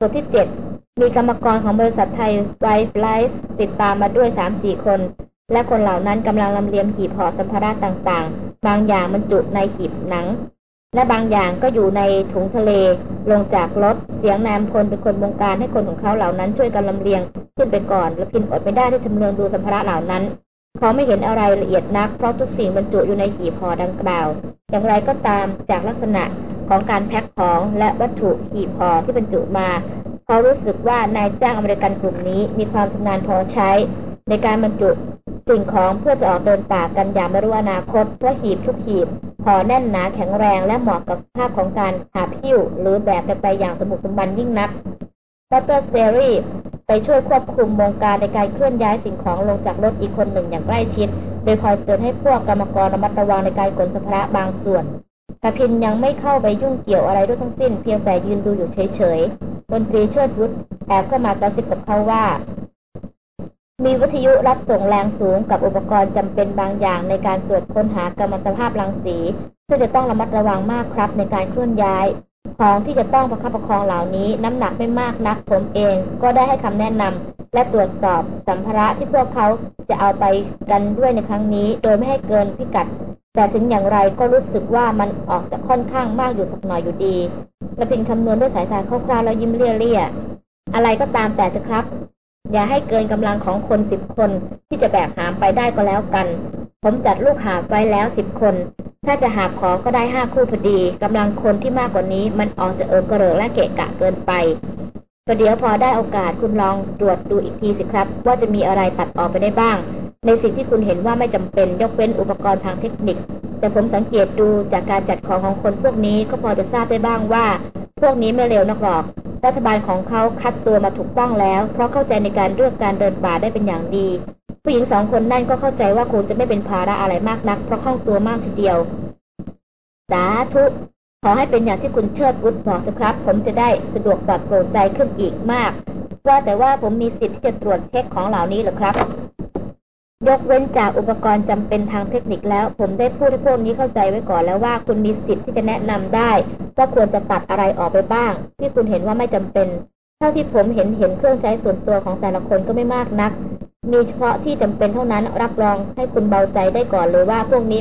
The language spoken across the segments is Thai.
ส่วนที่ 7 มีกรรมกรของบริษัทไทยไวฟ์ไลฟ์ติดตามมาด้วย 3-4 คน และคนเหล่านั้นกำลังลำเลียงหีบห่อสัมภาระต่างๆ บางอย่างมันจุในหีบหนัง และบางอย่างก็อยู่ในถุงทะเล ลงจากรถเสียงนามคนเป็นคนบงการให้คนของเขาเหล่านั้นช่วยกันลำเลียงขึ้นไปก่อน และพินอดไม่ได้ที่จำเลืองดูสัมภาระเหล่านั้นเขาไม่เห็นอะไรละเอียดนัก เพราะทุกสิ่งบรรจุอยู่ในหีบห่อดังกล่าว อย่างไรก็ตามจากลักษณะ ของการแพ็คของและวัตถุหีบห่อที่บรรจุมาเขารู้สึกว่านายจ้างอเมริกันกลุ่มนี้มีความชำนาญพอใช้ ในการบรรจุสิ่งของเพื่อจะออกเดินป่ากันอย่างไม่รู้อนาคตเพราะหีบทุกหีบห่อแน่นหนาแข็งแรงและเหมาะกับสภาพของการหาบหิ้ว หรือแบกไปอย่างสมบุกสมบันยิ่งนักดรสเตอรี่ไปช่วยควบคุมวงการในการเคลื่อนย้ายสิ่งของลงจากรถอีกคนหนึ่งอย่างใกล้ชิด โดยคอยเตือนให้พวกกรรมกรระมัดระวังในการขนสัมภาระบางส่วน ตาพินยังไม่เข้าไปยุ่งเกี่ยวอะไรด้วยทั้งสิ้น เพียงแต่ยืนดูอยู่เฉยๆดนตรีเชิดวุฒแอบเข้ามากระซิบกับเขาว่า มีวิทยุรับส่งแรงสูงกับอุปกรณ์จำเป็นบางอย่างในการตรวจค้นหากำมมันตภาพรังสีซึ่งจะต้องระมัดระวังมากครับในการเคลื่อนย้าย ของที่จะต้องประคับประคองเหล่านี้น้ำหนักไม่มากนักผมเองก็ได้ให้คำแนะนำและตรวจสอบสัมภาระที่พวกเขาจะเอาไปกันด้วยในครั้งนี้ โดยไม่ให้เกินพิกัด แต่ถึงอย่างไรก็รู้สึกว่ามันออกจะค่อนข้างมากอยู่สักหน่อยอยู่ดีและเพินคำนวณด้วยสายตาคร่าวๆแล้วยิ้มเลี่ยๆอะไรก็ตามแต่เถอะครับ อย่าให้เกินกำลังของคนสิบคนที่จะแบกหามไปได้ก็แล้วกัน ผมจัดลูกหาบไว้แล้วสิบคน ถ้าจะหาขอก็ได้ห้าคู่พอดีกำลังคนที่มากกว่านี้มันออกจะเอิกระเริงและเกะกะเกินไป ประเดี๋ยวพอได้โอกาสคุณลองตรวจดูอีกทีสิครับ ว่าจะมีอะไรตัดออกไปได้บ้าง ในสิ่งที่คุณเห็นว่าไม่จำเป็นยกเว้นอุปกรณ์ทางเทคนิค แต่ผมสังเกตดูจากการจัดของของคนพวกนี้ก็พอจะทราบได้บ้างว่า พวกนี้ไม่เร็วนักหรอก รัฐบาลของเขาคัดตัวมาถูกต้องแล้ว เพราะเข้าใจในการเลือกการเดินป่าได้เป็นอย่างดี ผู้หญิงสองคนนั่นก็เข้าใจว่าคงจะไม่เป็นภาระอะไรมากนัก เพราะคล่องตัวมากทีเดียวสาธุ อให้เป็นอย่างที่คุณเชิดวุฒิบอกนะครับ ผมจะได้สะดวกปลอดโปร่งใจขึ้นอีกมาก ว่าแต่ว่าผมมีสิทธิ์ที่จะตรวจเช็คของเหล่านี้หรือครับ ยกเว้นจากอุปกรณ์จำเป็นทางเทคนิคแล้ว ผมได้พูดให้พวกนี้เข้าใจไว้ก่อนแล้วว่าคุณมีสิทธิ์ที่จะแนะนำได้ ว่าควรจะตัดอะไรออกไปบ้าง ที่คุณเห็นว่าไม่จำเป็น เท่าที่ผมเห็นเห็นเครื่องใช้ส่วนตัวของแต่ละคนก็ไม่มากนัก มีเฉพาะที่จำเป็นเท่านั้นรับรองให้คุณเบาใจได้ก่อนเลยว่าพวกนี้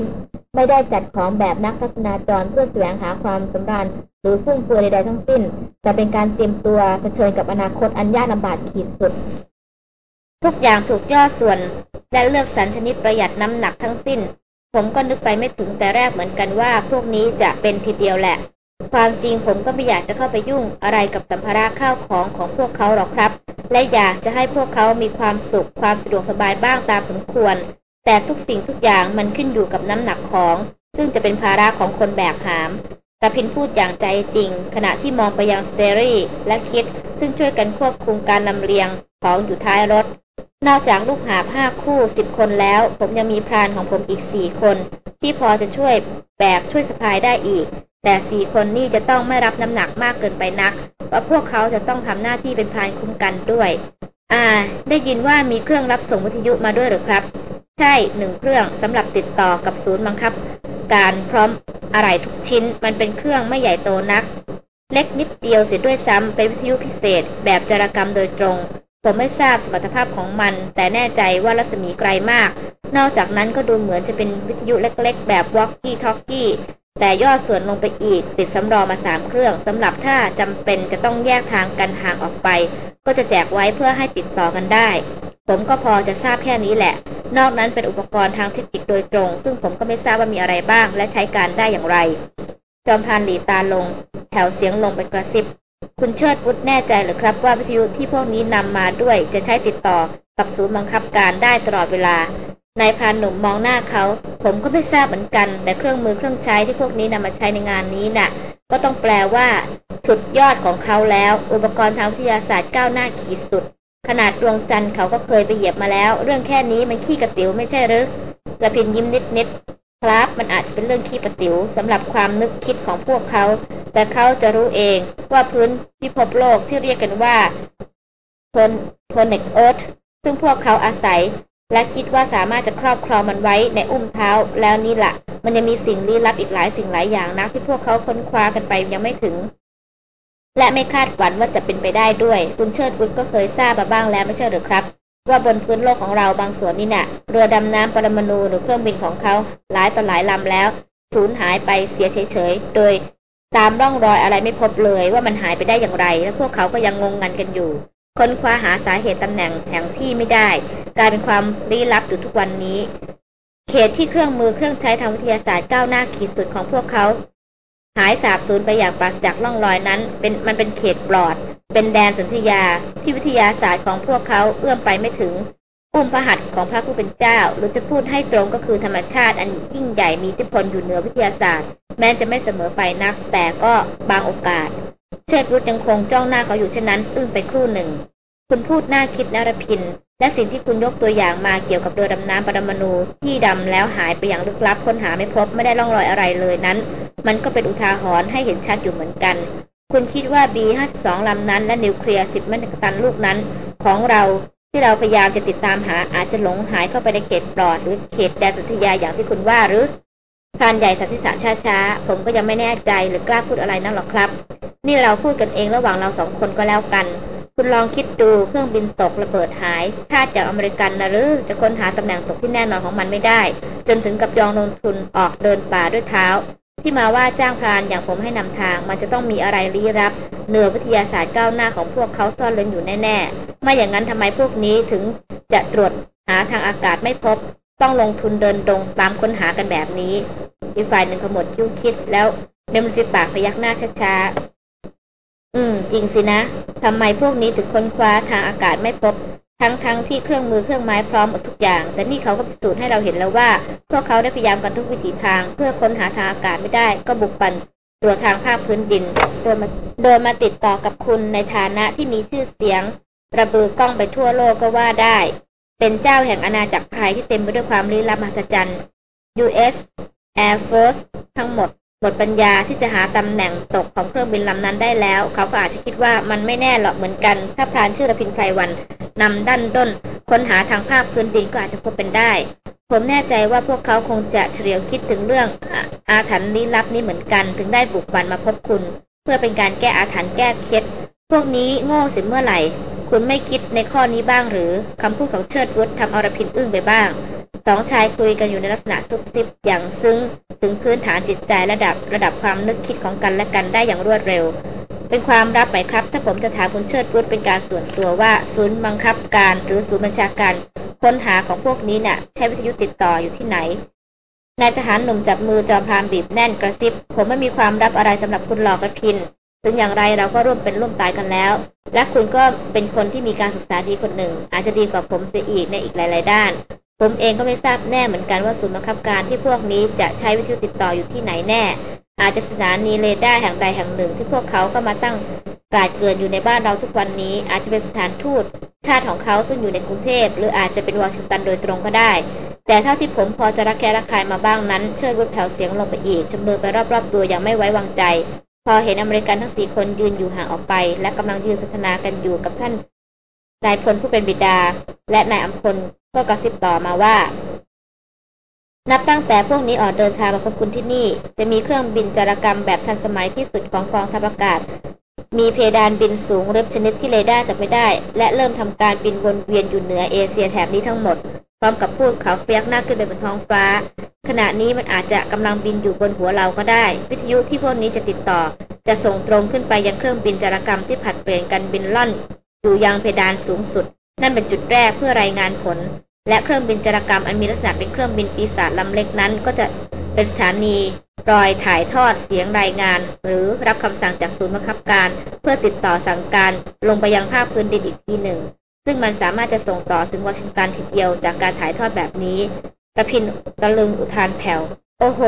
ไม่ได้จัดของแบบนักทัศนาจรเพื่อแสวงหาความสำราญหรือฟุ่มเฟือยใดๆทั้งสิ้น แต่เป็นการเตรียมตัวเผชิญกับอนาคตอันยากลำบากขีดสุด ทุกอย่างถูกย่อส่วน และเลือกสรรชนิดประหยัดน้ำหนักทั้งสิ้น ผมก็นึกไปไม่ถึงแต่แรกเหมือนกันว่า พวกนี้จะเป็นทีเดียวแหละ ความจริงผมก็ไม่อยากจะเข้าไปยุ่งอะไรกับสัมภาระข้าวของของพวกเขาหรอกครับ และอยากจะให้พวกเขามีความสุขความสะดวกสบายบ้างตามสมควร แต่ทุกสิ่งทุกอย่างมันขึ้นอยู่กับน้ำหนักของ ซึ่งจะเป็นภาระของคนแบกหาม ตาพินพูดอย่างใจจริง ขณะที่มองไปยังสเตอรี่และคิด ซึ่งช่วยกันควบคุมการนำเรียงของอยู่ท้ายรถ นอกจากลูกหาห้าคู่สิบคนแล้ว ผมยังมีพรานของผมอีกสี่คน ที่พอจะช่วยแบกช่วยสะพายได้อีก แต่สี่คนนี่จะต้องไม่รับน้ำหนักมากเกินไปนัก เพราะพวกเขาจะต้องทำหน้าที่เป็นพรานคุ้มกันด้วย อ่า ได้ยินว่ามีเครื่องรับส่งวิทยุมาด้วยหรือครับ ใช่หนึ่งเครื่องสำหรับติดต่อกับศูนย์บังคับ การพร้อมอะไรทุกชิ้นมันเป็นเครื่องไม่ใหญ่โตนัก เล็กนิดเดียวเสียด้วยซ้ำเป็นวิทยุพิเศษ แบบจารกรรมโดยตรง ผมไม่ทราบสมรรถภาพของมัน แต่แน่ใจว่ารัศมีไกลมาก นอกจากนั้นก็ดูเหมือนจะเป็นวิทยุเล็ก ๆ แบบวอกกี้ท็อกกี้ แต่ย่อส่วนลงไปอีก ติดสำรองมาสามเครื่องสำหรับถ้าจำเป็นจะต้องแยกทางกันห่างออกไป ก็จะแจกไว้เพื่อให้ติดต่อกันได้ ผมก็พอจะทราบแค่นี้แหละ นอกนั้นเป็นอุปกรณ์ทางเทคนิคโดยตรง ซึ่งผมก็ไม่ทราบว่ามีอะไรบ้าง และใช้การได้อย่างไร จอมพานหลีตาลง แถวเสียงลงไปกระซิบ คุณเชิดพุทธแน่ใจหรือครับว่าวิทยุที่พวกนี้นำมาด้วยจะใช้ติดต่อ กับศูนย์บังคับการได้ตลอดเวลานายพานหนุ่มมองหน้าเขา ผมก็ไม่ทราบเหมือนกัน แต่เครื่องมือเครื่องใช้ที่พวกนี้นำมาใช้ในงานนี้นะ่ะ ก็ต้องแปลว่าสุดยอดของเขาแล้ว อุปกรณ์ทางวิทยาศาสตร์ก้าวหน้าขีดสุด ขนาดดวงจันทร์เขาก็เคยไปเหยียบมาแล้ว เรื่องแค่นี้มันขี้กระติ๋วไม่ใช่หรือกระพินยิ้มนิดนิดครับ มันอาจจะเป็นเรื่องขี้กระติ๋วสำหรับความนึกคิดของพวกเขา แต่เขาจะรู้เองว่าพื้นพิภพโลกที่เรียกกันว่าเพนเพนเนกเอิร์ธ ซึ่งพวกเขาอาศัย และคิดว่าสามารถจะครอบครองมันไว้ในอุ้มเท้าแล้วนี่แหละมันยังมีสิ่งลี้ลับอีกหลายสิ่งหลายอย่างนะที่พวกเขาค้นคว้ากันไปยังไม่ถึง และไม่คาดหวังว่าจะเป็นไปได้ด้วย คุณเชิดวุฒก็เคยทราบมาบ้างแล้วไม่ใช่หรือครับ ว่าบนพื้นโลกของเราบางส่วนนี่นะ่ะ เรือดำน้ำปรมาณูหรือเครื่องบินของเขาหลายต่อหลายลำแล้วสูญหายไปเสียเฉยๆ โดยตามร่องรอยอะไรไม่พบเลยว่ามันหายไปได้อย่างไร และพวกเขาก็ยังงงงันกันอยู่ ค้นคว้าหาสาเหตุตำแหน่งแห่งที่ไม่ได้ กลายเป็นความลี้ลับอยู่ทุกวันนี้ เขตที่เครื่องมือเครื่องใช้ทางวิทยาศาสตร์ก้าวหน้าขีดสุดของพวกเขา หายสาบสูญไปอย่างปราศจากร่องรอยนั้น เป็นมันเป็นเขตปลอด เป็นแดนสนธยา ที่วิทยาศาสตร์ของพวกเขาเอื้อมไปไม่ถึงอุ้มพระหัตถ์ของพระผู้เป็นเจ้า หรือจะพูดให้ตรงก็คือธรรมชาติอันยิ่งใหญ่มีอิทธิพลอยู่เหนือวิทยาศาสตร์ แม้จะไม่เสมอไปนัก แต่ก็บางโอกาส เชิดรุดยังคงจ้องหน้าเขาอยู่เช่นนั้นอึ้งไปครู่หนึ่ง คุณพูดน่าคิดนารพิน และสิ่งที่คุณยกตัวอย่างมาเกี่ยวกับเรือดำน้ำปรมาณูที่ดำแล้วหายไปอย่างลึกลับค้นหาไม่พบไม่ได้ร่องรอยอะไรเลยนั้น มันก็เป็นอุทาหรณ์ให้เห็นชัดอยู่เหมือนกัน คุณคิดว่า B52 ลำนั้น และนิวเคลียร์10เมตรตันลูกนั้น ของเราที่เราพยายามจะติดตามหาอาจจะหลงหายเข้าไปในเขตปลอด หรือเขตแดนสุทยาอย่างที่คุณว่าหรือ พรานใหญ่สัตษะช้าๆ ผมก็ยังไม่แน่ใจหรือกล้าพูดอะไรนั่นหรอกครับ นี่เราพูดกันเองระหว่างเราสองคนก็แล้วกัน คุณลองคิดดูเครื่องบินตกระเบิดหายชาติจากอเมริกันนะหรือจะค้นหาตำแหน่งตกที่แน่นอนของมันไม่ได้ จนถึงกับยองลงทุนออกเดินป่าด้วยเท้า ที่มาว่าจ้างพรานอย่างผมให้นำทาง มันจะต้องมีอะไรลี้ลับเหนือวิทยาศาสตร์ก้าวหน้าของพวกเขาซ่อนเร้นอยู่แน่ๆไม่อย่างนั้นทำไมพวกนี้ถึงจะตรวจหาทางอากาศไม่พบ ต้องลงทุนเดินดงตามค้นหากันแบบนี้อีกฝ่ายหนึ่งขมวดคิ้วคิดแล้วเมมริปากพยักหน้าช้าๆ อืม จริงสินะทำไมพวกนี้ถึงค้นคว้าทางอากาศไม่พบ ทั้งๆทที่เครื่องมือเครื่องไม้พร้อมหมดทุกอย่าง แต่นี่เขาก็พิสูจน์ให้เราเห็นแล้วว่า พวกเขาได้พยายามกันทุกวิถีทาง เพื่อค้นหาทางอากาศไม่ได้ ก็บุกปั่นตัวทางภาคพื้นดิน โดยมาโดยมาติดต่อกับคุณในฐานะที่มีชื่อเสียง ระบือกล้องไปทั่วโลกก็ว่าได้ เป็นเจ้าแห่งอาณาจักรไทยที่เต็มไปด้วยความลี้ลับมหัศจรรย์ U.S. Air Force ทั้งหมดหมดปัญญาที่จะหาตำแหน่งตกของเครื่องบินลำนั้นได้แล้ว เขาก็อาจจะคิดว่ามันไม่แน่หรอกเหมือนกัน ถ้าพรานชื่อระพินไพรวันนำดันด้น ค้นหาทางภาคพื้นดินก็อาจจะพบเป็นได้ ผมแน่ใจว่าพวกเขาคงจะเฉลียวคิดถึงเรื่องอาถรรพ์ลี้ลับนี้เหมือนกัน ถึงได้บุกบันมาพบคุณ เพื่อเป็นการแก้อาถรรพ์แก้เคล็ดพวกนี้โง่เสียเมื่อไหร่ คุณไม่คิดในข้อนี้บ้างหรือคำพูดของเชิดวุฒทำอรพินอึ้งไปบ้าง สองชายคุยกันอยู่ในลักษณะซุบซิบอย่างซึ้งถึงพื้นฐานจิตใจระดับระดับความนึกคิดของกันและกันได้อย่างรวดเร็ว เป็นความรับไหมครับ ถ้าผมจะถามคุณเชิดวุฒเป็นการส่วนตัวว่าศูนย์บังคับการหรือศูนย์บัญชาการค้นหาของพวกนี้เนะ่ะ ใช้วิทยุติดต่ออยู่ที่ไหนนายทหารหนุ่มจับมือจอมพรานบีบแน่นกระซิบ ผมไม่มีความรับอะไรสำหรับคุณหลอกระพิน ถึงอย่างไรเราก็ร่วมเป็นร่วมตายกันแล้ว และคุณก็เป็นคนที่มีการศึกษาดีคนหนึ่ง อาจจะดีกว่าผมเสียอีกในอีกหลาย ๆ ด้าน ผมเองก็ไม่ทราบแน่เหมือนกันว่าศูนย์บังคับการที่พวกนี้จะใช้วิทยุติดต่ออยู่ที่ไหนแน่ อาจจะสถานีเรดาร์แห่งใดแห่งหนึ่ง ที่พวกเขาก็มาตั้งกาดเกินอยู่ในบ้านเราทุกวันนี้ อาจจะเป็นสถานทูตชาติของเขาซึ่งอยู่ในกรุงเทพหรืออาจจะเป็นวอชิงตันโดยตรงก็ได้ แต่เท่าที่ผมพอจะรักแค่รักใครมาบ้างนั้น เชิดวุฒแผ่วเสียงลงไปอีกจำมือไปรอบๆตัวอย่างไม่ไว้วางใจ พอเห็นอเมริกันทั้งสี่คนยืนอยู่ห่างออกไป และกำลังยืนสนทนากันอยู่กับท่านนายพลผู้เป็นบิดา และนายอัมพลก็กระซิบต่อมาว่า นับตั้งแต่พวกนี้ออกเดินทางมาพบคุณที่นี่ จะมีเครื่องบินจารกรรมแบบทันสมัยที่สุดของกองทัพอากาศ มีเพดานบินสูงเริบชนิดที่เรดาร์จับไม่ได้ และเริ่มทำการบินวนเวียนอยู่เหนือเอเชียแถบนี้ทั้งหมด พร้อมกับพูดเขาเฟียกหน้าขึ้นไปบนท้องฟ้า ขณะนี้มันอาจจะกำลังบินอยู่บนหัวเราก็ได้ วิทยุที่พวกนี้จะติดต่อ จะส่งตรงขึ้นไปยังเครื่องบินจารกรรมที่ผัดเปลี่ยนกันบินล่อน อยู่ยังเพดานสูงสุด นั่นเป็นจุดแรกเพื่อรายงานผล และเครื่องบินจารกรรมอันมีลักษณะเป็นเครื่องบินปีศาจลำเล็กนั้น ก็จะเป็นสถานี รอยถ่ายทอดเสียงรายงาน หรือรับคำสั่งจากศูนย์บังคับการ เพื่อติดต่อสั่งการลงไปยังภาคพื้นดินอีกทีหนึ่ง ซึ่งมันสามารถจะส่งต่อถึงวอชิงตันทีเดียวจากการถ่ายทอดแบบนี้กระพินตะลึงอุทานแผ่ว โอ้โห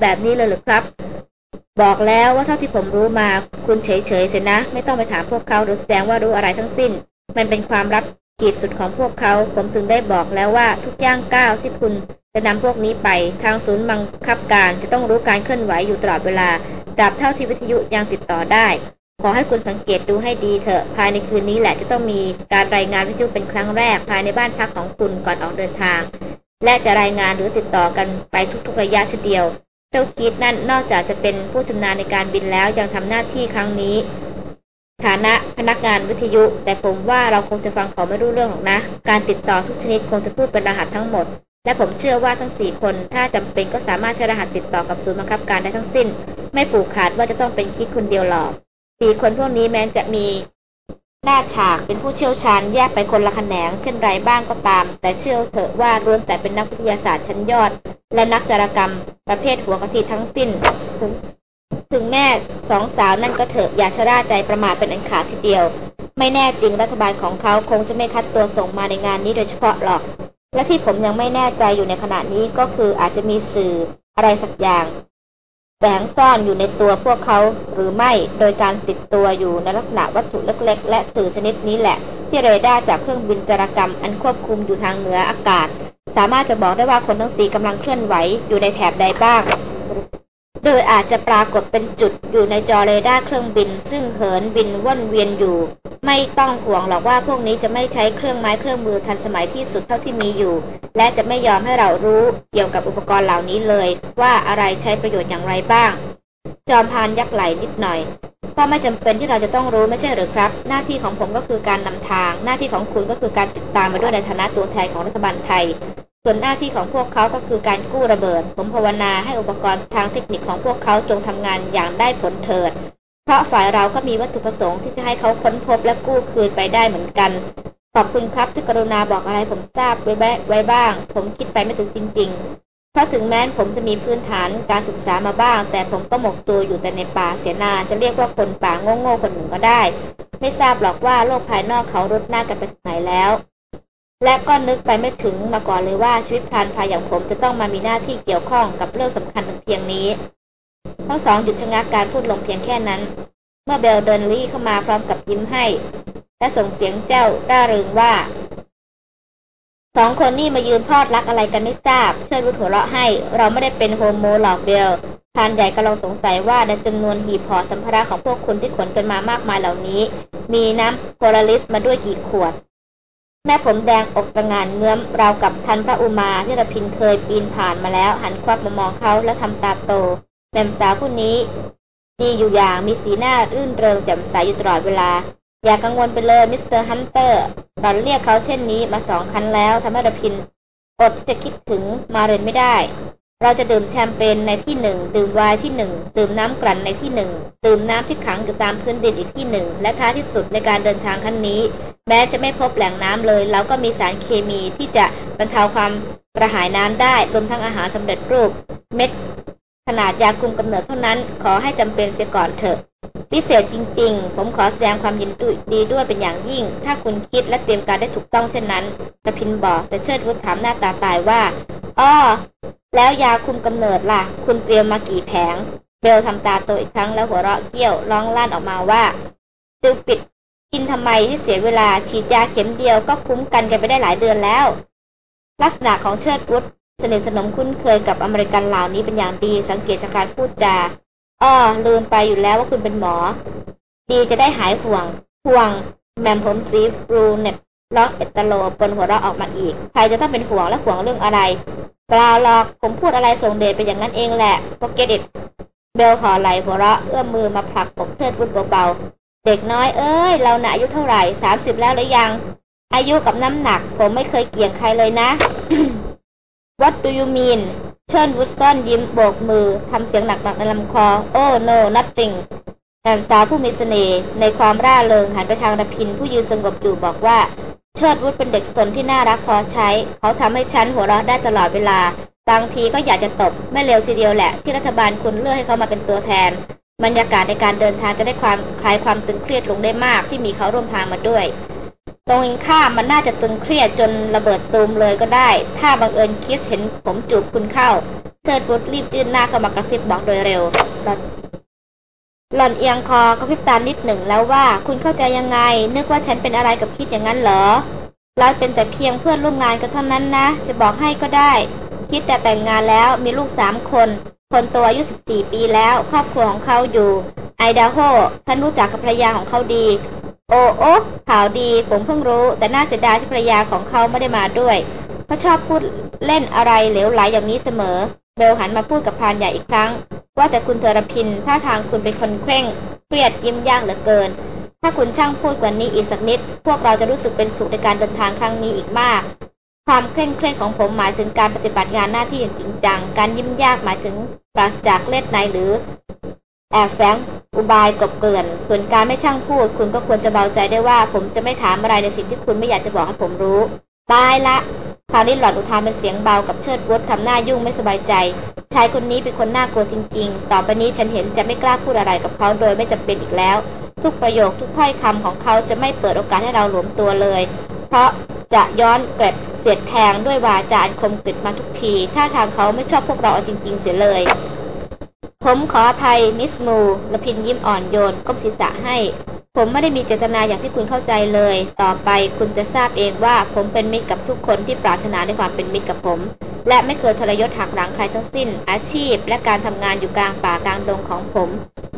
แบบนี้เลยหรือครับ บอกแล้วว่าเท่าที่ผมรู้มา คุณเฉยๆเสียนะ ไม่ต้องไปถามพวกเขาหรือแสดงว่ารู้อะไรทั้งสิ้น มันเป็นความลับ ขีดสุดของพวกเขา ผมถึงได้บอกแล้วว่าทุกย่างก้าวที่คุณจะนำพวกนี้ไป ทางศูนย์บังคับการจะต้องรู้การเคลื่อนไหวอยู่ตลอดเวลาตราบเท่าที่วิทยุยังติดต่อได้ ขอให้คุณสังเกตดูให้ดีเถอะ ภายในคืนนี้แหละจะต้องมีการรายงานวิทยุเป็นครั้งแรกภายในบ้านพักของคุณก่อนออกเดินทาง และจะรายงานหรือติดต่อกันไปทุกๆระยะเช่นเดียว เจ้าคิดนั่นนอกจากจะเป็นผู้ชำนาญในการบินแล้วยังทำหน้าที่ครั้งนี้ ฐานะพนักงานวิทยุ แต่ผมว่าเราคงจะฟังเขาไม่รู้เรื่องหรอกนะ การติดต่อทุกชนิดคงจะพูดเป็นรหัสทั้งหมด และผมเชื่อว่าทั้งสี่คน ถ้าจำเป็นก็สามารถใช้รหัสติดต่อกับศูนย์บังคับการได้ทั้งสิ้น ไม่ผูกขาดว่าจะต้องเป็นคิดคนเดียวหรอกสี่คนพวกนี้แม้จะมีหน้าฉากเป็นผู้เชี่ยวชาญแยกไปคนละแขนงเช่นไรบ้างก็ตาม แต่เชื่อเถอะว่าล้วนแต่เป็นนักวิทยาศาสตร์ชั้นยอด และนักจารกรรม ประเภทหัวกะทิทั้งสิ้น ถึงแม่สองสาวนั่นก็เถอะอย่าชะล่าใจประมาทเป็นอันขาดทีเดียว ไม่แน่จริงรัฐบาลของเขาคงจะไม่คัดตัวส่งมาในงานนี้โดยเฉพาะหรอก และที่ผมยังไม่แน่ใจอยู่ในขณะนี้ก็คืออาจจะมีสื่ออะไรสักอย่างแฝงซ่อนอยู่ในตัวพวกเขาหรือไม่โดยการติดตัวอยู่ในลักษณะวัตถุเล็กๆ และสื่อชนิดนี้แหละ ที่เรดาร์จากเครื่องบินจารกรรมอันควบคุมอยู่ทางเหนืออากาศ สามารถจะบอกได้ว่าคนทั้งสี่กำลังเคลื่อนไหวอยู่ในแถบใดบ้าง โดยอาจจะปรากฏเป็นจุดอยู่ในจอเรดาร์เครื่องบิน ซึ่งเหินบินว่อนเวียนอยู่ ไม่ต้องห่วงหรอกว่าพวกนี้จะไม่ใช้เครื่องไม้เครื่องมือทันสมัยที่สุดเท่าที่มีอยู่ และจะไม่ยอมให้เรารู้เกี่ยวกับอุปกรณ์เหล่านี้เลย ว่าอะไรใช้ประโยชน์อย่างไรบ้าง จอมพานยักไหลนิดหน่อยก็ไม่จำเป็นที่เราจะต้องรู้ไม่ใช่หรือครับ หน้าที่ของผมก็คือการนำทาง หน้าที่ของคุณก็คือการติดตามมาด้วยในฐานะตัวแทนของรัฐบาลไทย ส่วนหน้าที่ของพวกเขาก็คือการกู้ระเบิด ผมภาวนาให้อุปกรณ์ทางเทคนิคของพวกเขาจงทำงานอย่างได้ผลเถิด เพราะฝ่ายเราก็มีวัตถุประสงค์ที่จะให้เขาค้นพบและกู้คืนไปได้เหมือนกัน ขอบคุณครับที่กรุณาบอกอะไรผมทราบไว้ไว้บ้าง ผมคิดไปไม่ถึงจริง ๆ เพราะถึงแม้ผมจะมีพื้นฐานการศึกษามาบ้าง แต่ผมก็หมกตัวอยู่แต่ในป่าเสียนานจะเรียกว่าคนป่าโง่ๆคนหนึ่งก็ได้ ไม่ทราบหรอกว่าโลกภายนอกเขารุดหน้ากันไปถึงไหนแล้ว และก็นึกไปไม่ถึงมาก่อนเลยว่าชีวิตพรานพายอย่างผมจะต้องมามีหน้าที่เกี่ยวข้องกับเรื่องสำคัญเพียงนี้ ทั้งสองหยุดชะงักการพูดลงเพียงแค่นั้น เมื่อเบลเดินลี่เข้ามาพร้อมกับยิ้มให้ และส่งเสียงเจ้าร่าเริงว่าสองคนนี่มายืนพอดรักอะไรกันไม่ทราบ เชิญรุดหัวเราะให้ เราไม่ได้เป็นโฮโมหลอกเบลพานใหญ่กำลังสงสัยว่าในจำนวนหีบห่อสัมภาระของพวกคุณที่ขนกันมามากมายเหล่านี้ มีน้ำโพลาริสมาด้วยกี่ขวด แม่ผมแดงอกประงานเงื้อมราวกับทันพระอุมาที่ระพินเคยปีนผ่านมาแล้ว หันควับมามองเขาและทำตาโตแม่สาวผู้นี้ ดีอยู่อย่างมีสีหน้ารื่นเริงแจ่มใสอยู่ตลอดเวลา อย่ากังวลไปเลย Mister Hunter เราเรียกเขาเช่นนี้มาสองครั้งแล้วทำให้รพินทร์อดที่จะคิดถึงมาเรียไม่ได้ เราจะดื่มแชมเปญในที่หนึ่งดื่มไวน์ที่หนึ่งดื่มน้ำกลั่นในที่หนึ่งดื่มน้ำที่ขังอยู่ตามพื้นดินอีกที่หนึ่งและท้ายที่สุดในการเดินทางครั้งนี้ แม้จะไม่พบแหล่งน้ำเลย เราก็มีสารเคมีที่จะบรรเทาความกระหายน้ำได้รวมทั้งอาหารสำเร็จรูป เม็ดขนาดยาคุมกำเนิดเท่านั้น ขอให้จำเป็นเสียก่อนเถอะ พิเศษจริง ๆ ผมขอแสดงความยินดีด้วยเป็นอย่างยิ่ง ถ้าคุณคิดและเตรียมการได้ถูกต้องเช่นนั้นตพินบอกแต่เชิดวุฒถามหน้าตาตายว่าอ้อแล้วยาคุมกำเนิดล่ะ คุณเตรียมมากี่แผง เบลทำตาโตอีกครั้งแล้วหัวเราะเกี้ยวร้องลั่นออกมาว่าติวปิดกินทำไมให้เสียเวลาฉีดยาเข็มเดียวก็คุ้มกันกันไปได้หลายเดือนแล้ว ลักษณะของเชิดวุฒสนิทสนมคุ้นเคยกับอเมริกันเหล่านี้เป็นอย่างดีสังเกตจากการพูดจา อ้อลืมไปอยู่แล้วว่าคุณเป็นหมอ ดีจะได้หายห่วง ห่วง แมมผมซีฟรูเน็ตล็อกเอตโลปนหัวเราะออกมาอีก ใครจะต้องเป็นห่วงและห่วงเรื่องอะไรปลาหรอกผมพูดอะไรส่งเดชไปอย่างนั้นเองแหละพวกเกดิตเบลหอไหลหัวเราะเอื้อมมือมาผลักผมเชิดบุญเบาๆ เด็กน้อยเอ้ย เราหนาอายุเท่าไหร่สามสิบแล้วหรือยัง อายุกับน้ำหนัก ผมไม่เคยเกี่ยงใครเลยนะ What do you mean เชิญวุฒซ่อนยิ้มโบกมือทำเสียงหนักๆในลำคอ Oh no nothing แอมสาวผู้มีเสน่ห์ในความร่าเริงหันไปทางระพินผู้ยืนสงบอยู่บอกว่า เชิดวุฒเป็นเด็กสนที่น่ารักพอใช้ เขาทำให้ฉันหัวเราะได้ตลอดเวลา บางทีก็อยากจะตบ ไม่เร็วทีเดียวแหละ ที่รัฐบาลคุณเลือกให้เขามาเป็นตัวแทน บรรยากาศในการเดินทางจะได้ความคลายความตึงเครียดลงได้มากที่มีเขาร่วมทางมาด้วย ตรงอิงข้ามมันน่าจะตึงเครียดจนระเบิดตูมเลยก็ได้ ถ้าบังเอิญคิสเห็นผมจูบคุณเข้าเชิดบุตรรีบยื่นหน้าเข้ามากระซิบบอกโดยเร็วหล่อนเอียงคอกระพริบตานิดหนึ่งแล้วว่าคุณเข้าใจยังไง นึกว่าฉันเป็นอะไรกับคิดอย่างนั้นเหรอเราเป็นแต่เพียงเพื่อนร่วมงานกันเท่านั้นนะ จะบอกให้ก็ได้ คิดแต่แต่งงานแล้วมีลูกสามคน คนโตอายุ14 ปีแล้ว ครอบครัวของเขาอยู่ ไอดาโฮฉันรู้จักกับภรรยาของเขาดี โอ้โอ้ข่าวดีผมเพิ่งรู้ แต่น่าเสียดายที่ภรรยาของเขาไม่ได้มาด้วยเขาชอบพูดเล่นอะไรเหลวไหลอย่างนี้เสมอ เบลหันมาพูดกับพรานใหญ่อีกครั้ง ว่าแต่คุณเทอรพินท่าทางคุณเป็นคนเคร่ง เครียดยิ้มย่างเหลือเกิน ถ้าคุณช่างพูดกว่านี้อีกสักนิด พวกเราจะรู้สึกเป็นสุขในการเดินทางครั้งนี้อีกมาก ความเคร่งเครียดของผมหมายถึงการปฏิบัติงานหน้าที่อย่างจริงจัง การยิ้มยากหมายถึงปราศจากเล็ดในหรือ แอบแฝงอุบายกบเกลื่อน ส่วนการไม่ช่างพูด คุณก็ควรจะเบาใจได้ว่า ผมจะไม่ถามอะไรในสิ่งที่คุณไม่อยากจะบอกให้ผมรู้ ตายละ คราวนี้หลอดอุทานเป็นเสียงเบากับเชิดวุฒทำหน้ายุ่งไม่สบายใจ ชายคนนี้เป็นคนน่ากลัวจริง ๆ ต่อไปนี้ฉันเห็นจะไม่กล้าพูดอะไรกับเขาโดยไม่จำเป็นอีกแล้ว ทุกประโยคทุกถ้อยคำของเขาจะไม่เปิดโอกาสให้เราหลวมตัวเลย เพราะจะย้อนเกิดเสียดแทงด้วยวาจาอันคมกริบมาทุกที ถ้าทางเขาไม่ชอบพวกเราเอาจริง ๆ เสียเลย ผมขออภัยมิสมูละพินยิ้มอ่อนโยนก้มศีรษะให้ ผมไม่ได้มีเจตนาอย่างที่คุณเข้าใจเลย ต่อไปคุณจะทราบเองว่าผมเป็นมิตรกับทุกคนที่ปรารถนาในความเป็นมิตรกับผม และไม่เคยทรยศหักหลังใครทั้งสิ้น อาชีพ และการทำงานอยู่กลางป่ากลางดงของผม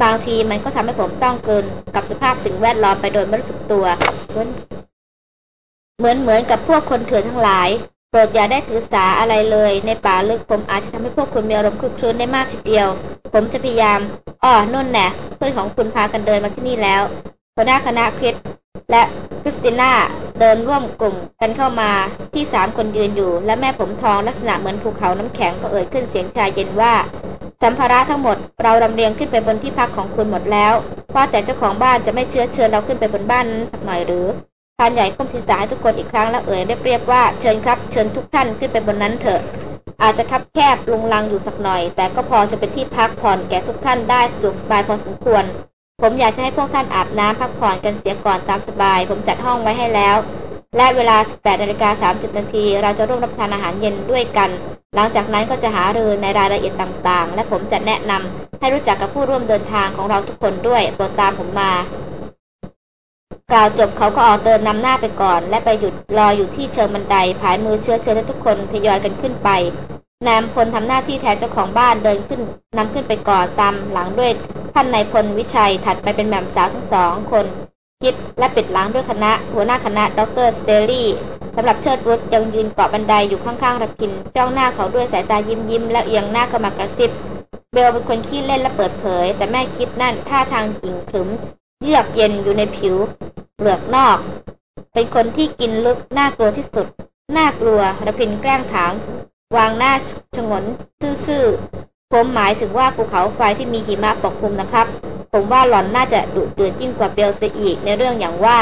บางทีมันก็ทำให้ผมต้องเกินกับสภาพสิ่งแวดล้อมไปโดยไม่รู้สึกตัว เหมือนเหมือนกับพวกคนเถื่อนทั้งหลาย โปรดอย่าได้ถือสาอะไรเลย ในป่าลึกผมอาจจะทำให้พวกคุณมีอารมณ์คลุกคลื้นได้มากทีเดียว ผมจะพยายามอ้อนุ่นแน่เพื่อนของคุณพากันเดินมาที่นี่แล้วหัวหน้าคณะคริสและคริสติน่าเดินร่วมกลุ่มกันเข้ามาที่สามคนยืนอยู่ และแม่ผมทองลักษณะเหมือนภูเขาน้ำแข็งก็เอ่ยขึ้นเสียงชายเย็นว่า สัมภาระทั้งหมดเราลำเลียงขึ้นไปบนที่พักของคุณหมดแล้วว่าแต่เจ้าของบ้านจะไม่เชื้อเชิญเราขึ้นไปบนบ้านนั้นสักหน่อยหรือ พานใหญ่ก้มศีรษะให้ทุกคนอีกครั้งแล้วเอ่ยเรียบๆว่าเชิญครับเชิญทุกท่านขึ้นไปบนนั้นเถอะ อาจจะคับแคบลุงลังอยู่สักหน่อย แต่ก็พอจะเป็นที่พักผ่อนแก่ทุกท่านได้สะดวกสบายพอสมควร ผมอยากจะให้พวกท่านอาบน้ำพักผ่อนกันเสียก่อนตามสบาย ผมจัดห้องไว้ให้แล้ว และเวลา 18นาฬิกา30 นาทีเราจะร่วมรับประทานอาหารเย็นด้วยกัน หลังจากนั้นก็จะหารือในรายละเอียดต่างๆ และผมจะแนะนำให้รู้จักกับผู้ร่วมเดินทางของเราทุกคนด้วยโปรดตามผมมา กล่าวจบเขาก็ออกเดินนำหน้าไปก่อน และไปหยุดรออยู่ที่เชิงบันไดผายมือเชื้อเชิญให้ทุกคนทยอยกันขึ้นไปนายพลทำหน้าที่แทนเจ้าของบ้านเดินขึ้นนำขึ้นไปก่อนตามหลังด้วยท่านนายพลวิชัยถัดไปเป็นแหม่มสาวทั้งสองคนคิดและปิดหลังด้วยคณะ หัวหน้าคณะดรสเตลลี่สำหรับเชิดวุฒยังยืนเกาะบันไดอยู่ข้างๆระพิน จ้องหน้าเขาด้วยสายตายิ้มยิ้มแล้วเอียงหน้าเข้ามากระซิบ เบลเป็นคนขี้เล่นและเปิดเผย แต่แม่คิดนั่นท่าทางหญิงขรึม เยือกเย็นอยู่ในผิวเปลือกนอก เป็นคนที่กินลึกน่ากลัวที่สุด น่ากลัวระพินแกล้งถาม วางหน้าชงนซื่อๆผมหมายถึงว่าภูเขาไฟที่มีหิมะปกคลุมนะครับ ผมว่าหล่อนน่าจะดุเดือดยิ่งกว่าเบลเสียอีกในเรื่องอย่างว่า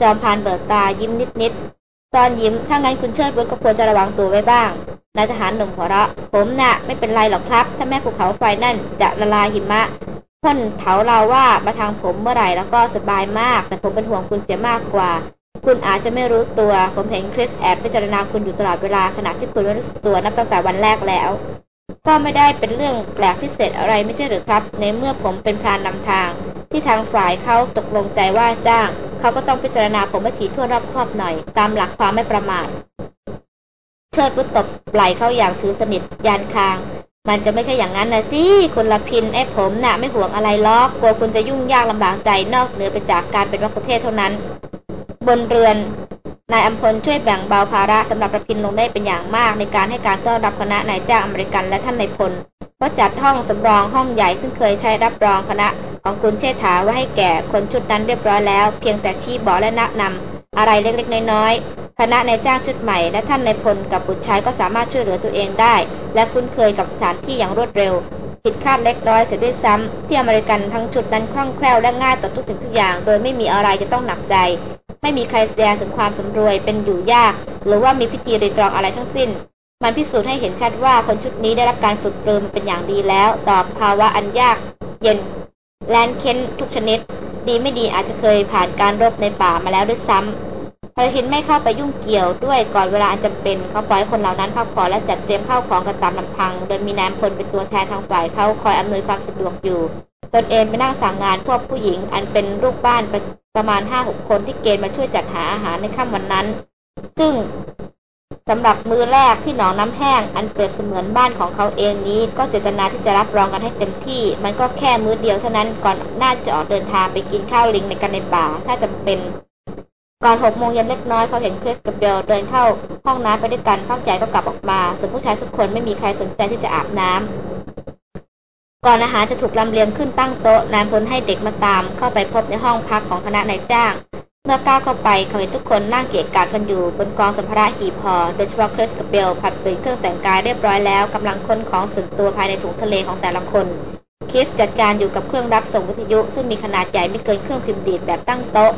จอมพานเบิกตายิ้มนิดๆตอนยิ้มถ้างั้นคุณเชิดบุญก็ควรจะระวังตัวไว้บ้างนายทหารหนุ่มหัวเราะ ผมน่ะไม่เป็นไรหรอกครับ ถ้าแม่ภูเขาไฟนั่นจะละลายหิมะ เพ่นเถาเราว่ามาทางผมเมื่อไหร่แล้วก็สบายมาก แต่ผมเป็นห่วงคุณเสียมากกว่า คุณอาจจะไม่รู้ตัว ผมเห็นคริสแอบพิจารณาคุณอยู่ตลอดเวลาขณะที่คุณไม่รู้สึกตัวนับตั้งแต่วันแรกแล้ว ก็ไม่ได้เป็นเรื่องแปลกพิเศษอะไรไม่ใช่หรือครับ ในเมื่อผมเป็นพรานนำทาง ที่ทางฝ่ายเขาตกลงใจว่าจ้าง เขาก็ต้องพิจารณาผมให้ถี่ถ้วนรอบคอบหน่อย ตามหลักความไม่ประมาทเชิดวุฒตบไหลเขาอย่างถือสนิทยานคาง มันจะไม่ใช่อย่างนั้นนะสิคุณละพินไอ้ผมน่ะไม่ห่วงอะไรล็อกกลัวคุณจะยุ่งยากลำบากใจนอกเหนือไปจากการเป็นรักประเทศเท่านั้น บนเรือนนายอัมพลช่วยแบ่งเบาภาระสำหรับประพินลงได้เป็นอย่างมาก ในการให้การต้อนรับคณะนายจ้างอเมริกันและท่านนายพลเพราะจัดห้องสำรองห้องใหญ่ซึ่งเคยใช้รับรองคณะของคุณเชษฐาไว้ให้แก่คนชุดนั้นเรียบร้อยแล้ว เพียงแต่ชี้บอกและแนะนำ อะไรเล็กๆ น้อยๆ คณะนายจ้างชุดใหม่ และท่านนายพลกับบุตรชายก็สามารถช่วยเหลือตัวเองได้ และคุ้นเคยกับสถานที่อย่างรวดเร็ว ผิดคาดเล็กน้อยเสียด้วยซ้ำที่อเมริกันทั้งชุดนั้นคล่องแคล่วและง่ายต่อทุกสิ่งทุกอย่าง โดยไม่มีอะไรจะต้องหนักใจ ไม่มีใครแสดงถึงความสำรวยเป็นอยู่ยาก หรือว่ามีพิธีรีตรองอะไรทั้งสิ้น มันพิสูจน์ให้เห็นชัดว่าคนชุดนี้ได้รับการฝึกปรือมาเป็นอย่างดีแล้ว ต่อภาวะอันยาก เย็นแลนเค้นทุกชนิด ดีไม่ดีอาจจะเคยผ่านการรบในป่ามาแล้วด้วยซ้ำพอหินไม่เข้าไปยุ่งเกี่ยวด้วยก่อนเวลาอันจำเป็นเขาปล่อยคนเหล่านั้นพักผ่อนและจัดเตรียมข้าวของกันตามลำพัง โดยมีนายพลเป็นตัวแทนทางฝ่ายเขาคอยอำนวยความสะดวกอยู่ ตนเองไปนั่งสั่งงานพวกผู้หญิงอันเป็นลูกบ้านประประมาณห้าหกคนที่เกณฑ์มาช่วยจัดหาอาหารในค่ำวันนั้น ซึ่ง สำหรับมือแรกที่หนองน้ำแห้ง อันเปรียบเสมือนบ้านของเขาเองนี้ ก็เจตนาที่จะรับรองกันให้เต็มที่ มันก็แค่มื้อเดียวเท่านั้นก่อนน่าจะออกเดินทางไปกินข้าวลิงในกันในป่า ถ้าจำเป็น ก่อนหกโมงเย็นเล็กน้อยเขาเห็นคริสกับเบลเดินเข้าห้องน้ำไปด้วยกันพักใหญ่ก็กลับออกมาส่วนผู้ชายทุกคนไม่มีใครสนใจที่จะอาบน้ำก่อนอาหารจะถูกลำเลียงขึ้นตั้งโต๊ะนายพลให้เด็กมาตาม เข้าไปพบในห้องพักของคณะนายจ้าง เมื่อก้าวเข้าไปเขาเห็นทุกคนนั่งเกียกกากันอยู่บนกองสัมภาระหีบห่อโดยเฉพาะคริสกับเบลผัดเปลี่ยนเครื่องแต่งกายเรียบร้อยแล้วกำลังค้นของส่วนตัวภายในถุงทะเลของแต่ละคนคริสจัดการอยู่กับเครื่องรับส่งวิทยุ ซึ่งมีขนาดใหญ่ไม่เกินเครื่องพิมพ์ดีดแบบตั้งโต๊ะ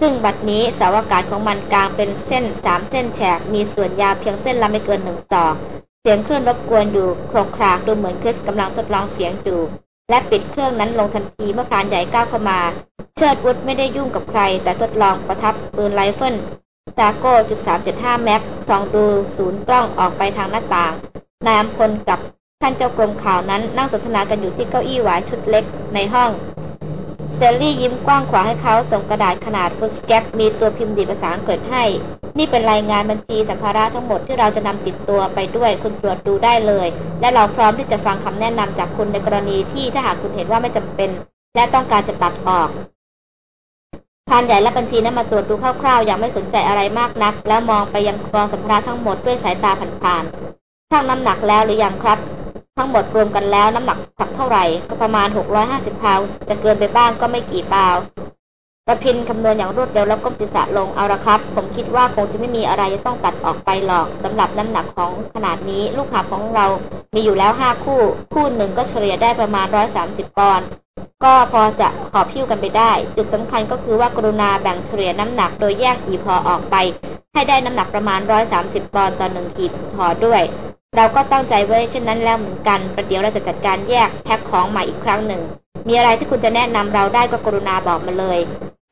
ซึ่งบัดนี้เสาอากาศของมันกลางเป็นเส้นสามเส้นแฉกมีส่วนยาวเพียงเส้นละไม่เกินหนึ่งศอกเสียงเครื่องรบกวนอยู่โครกครากดูเหมือนคริสกำลังทดลองเสียงจู และปิดเครื่องนั้นลงทันทีเมื่อพานใหญ่ก้าวเข้ามา เชิดวุฒไม่ได้ยุ่งกับใคร แต่ทดลองประทับปืนไรเฟิลซาโก้จุดสามจุดห้าแม็กสองดูศูนย์กล้องออกไปทางหน้าต่างนายอำพลกับท่านเจ้ากรมข่าวนั้นนั่งสนทนากันอยู่ที่เก้าอี้หวายชุดเล็กในห้อง เซลลี่ยิ้มกว้างขวางให้เขาส่งกระดาษขนาดฟุลสแก๊ปมีตัวพิมพ์ดีภาษาอังกฤษให้ นี่เป็นรายงานบัญชีสัมภาระทั้งหมดที่เราจะนำติดตัวไปด้วยคุณตรวจดูได้เลย และเราพร้อมที่จะฟังคำแนะนำจากคุณในกรณีที่ถ้าหากคุณเห็นว่าไม่จำเป็น และต้องการจะตัดออกพานใหญ่และบัญชีนั้นมาตรวจดูคร่าวๆ อย่างไม่สนใจอะไรมากนัก แล้วมองไปยังกองสัมภาระทั้งหมดด้วยสายตาผ่านๆชั่งน้ำหนักแล้วหรือยังครับ ทั้งหมดรวมกันแล้วน้ำหนักสักเท่าไหร่ ก็ประมาณ 650พาวจะเกินไปบ้างก็ไม่กี่ปาวประพินคำนวณอย่างรวดเร็วแล้วก้มศีรษะลงเอาละครับ ผมคิดว่าคงจะไม่มีอะไรจะต้องตัดออกไปหรอกสำหรับน้ำหนักของขนาดนี้ลูกหาบของเรา มีอยู่แล้วห้าคู่ คู่หนึ่งก็เฉลี่ยได้ประมาณร้อยสามสิบปอนด์ก็พอจะขอบพิ้วกันไปได้ จุดสำคัญก็คือว่ากรุณาแบ่งเฉลี่ยน้ำหนักโดยแยกหีพอออกไป ให้ได้น้ำหนักประมาณร้อยสามสิบปอนด์ต่อหนึ่งหีพอด้วย เราก็ตั้งใจไว้เช่นนั้นแล้วเหมือนกัน ประเดี๋ยวเราจะจัดการแยกแพ็คของใหม่อีกครั้งหนึ่ง มีอะไรที่คุณจะแนะนำเราได้ก็กรุณาบอกมาเลย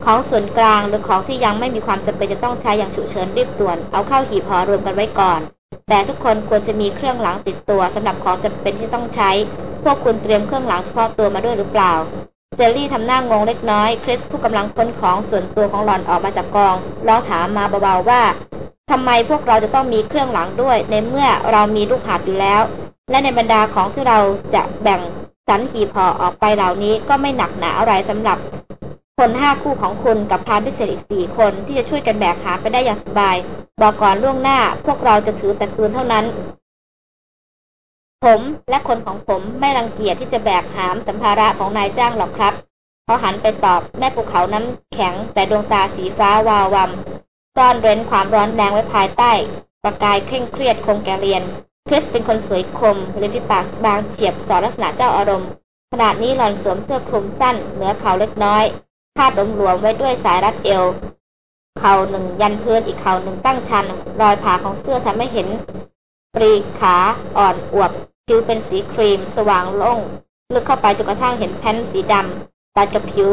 ของส่วนกลางหรือของที่ยังไม่มีความจำเป็นจะต้องใช้อย่างฉุกเฉินรีบด่วน เอาเข้าหีบห่อรวมกันไว้ก่อน แต่ทุกคนควรจะมีเครื่องหลังติดตัวสำหรับของจำเป็นที่ต้องใช้ พวกคุณเตรียมเครื่องหลังเฉพาะตัวมาด้วยหรือเปล่าเซลลี่ทำหน้างงเล็กน้อย คริสผู้กำลังค้นของส่วนตัวของหลอนออกมาจากกองร้องถามมาเบาๆว่าทำไมพวกเราจะต้องมีเครื่องหลังด้วย ในเมื่อเรามีลูกหาบอยู่แล้ว และในบรรดาของที่เราจะแบ่งสันหีพอออกไปเหล่านี้ก็ไม่หนักหนาอะไรสำหรับ คนห้าคู่ของคุณกับพานพิเศษอีกสี่คนที่จะช่วยกันแบกหาไปได้อย่างสบาย บอกก่อนล่วงหน้า พวกเราจะถือแต่คืนเท่านั้น ผมและคนของผมไม่รังเกียจที่จะแบกหามสัมภาระของนายจ้างหรอกครับเขาหันไปตอบแม่ภูเขาน้ำแข็ง แต่ดวงตาสีฟ้าวาววำซ่อนเร้นความร้อนแรงไว้ภายใต้ ประกายเคร่งเครียดคงแกเรียนคริสเป็นคนสวยคมริมฝีปากบางเฉียบต่อลักษณะเจ้าอารมณ์ขณะนี้หล่อนสวมเสื้อคลุมสั้นเหนือเข่าเล็กน้อย คาดหลวมๆไว้ด้วยสายรัดเอว เข่าหนึ่งยันพื้นอีกเข่าหนึ่งตั้งชัน รอยผ่าของเสื้อทำให้เห็น ปรีขาอ่อนอวบผิวเป็นสีครีม สว่างโล่งลึกเข้าไปจนกระทั่งเห็นแผ่นสีดำตัดกับผิว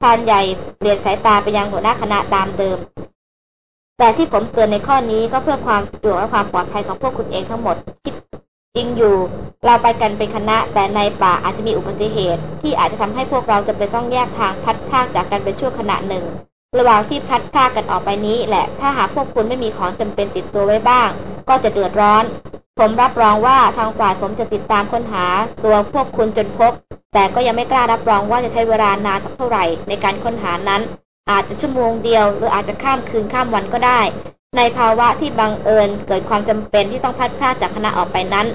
พานใหญ่เปลี่ยนสายตาไปยังหัวหน้าคณะตามเดิม แต่ที่ผมเตือนในข้อนี้ก็เพื่อความสะดวกและความปลอดภัยของพวกคุณเองทั้งหมด คิด จริงอยู่ เราไปกันเป็นคณะแต่ในป่าอาจจะมีอุบัติเหตุ ที่อาจจะทำให้พวกเราจะเป็นต้องแยกทางพัดพากจากกันไปชั่วขณะหนึ่ง ระหว่างที่พัดพากกันออกไปนี้แหละ ถ้าหากพวกคุณไม่มีของจำเป็นติดตัวไว้บ้าง ก็จะเดือดร้อน ผมรับรองว่าทางฝ่ายผมจะติดตามค้นหาตัวพวกคุณจนพบ แต่ก็ยังไม่กล้ารับรองว่าจะใช้เวลานานสักเท่าไหร่ในการค้นหานั้น อาจจะชั่วโมงเดียว หรืออาจจะข้ามคืนข้ามวันก็ได้ ในภาวะที่บังเอิญเกิดความจำเป็นที่ต้องพัดพลาดจากคณะออกไปนั้น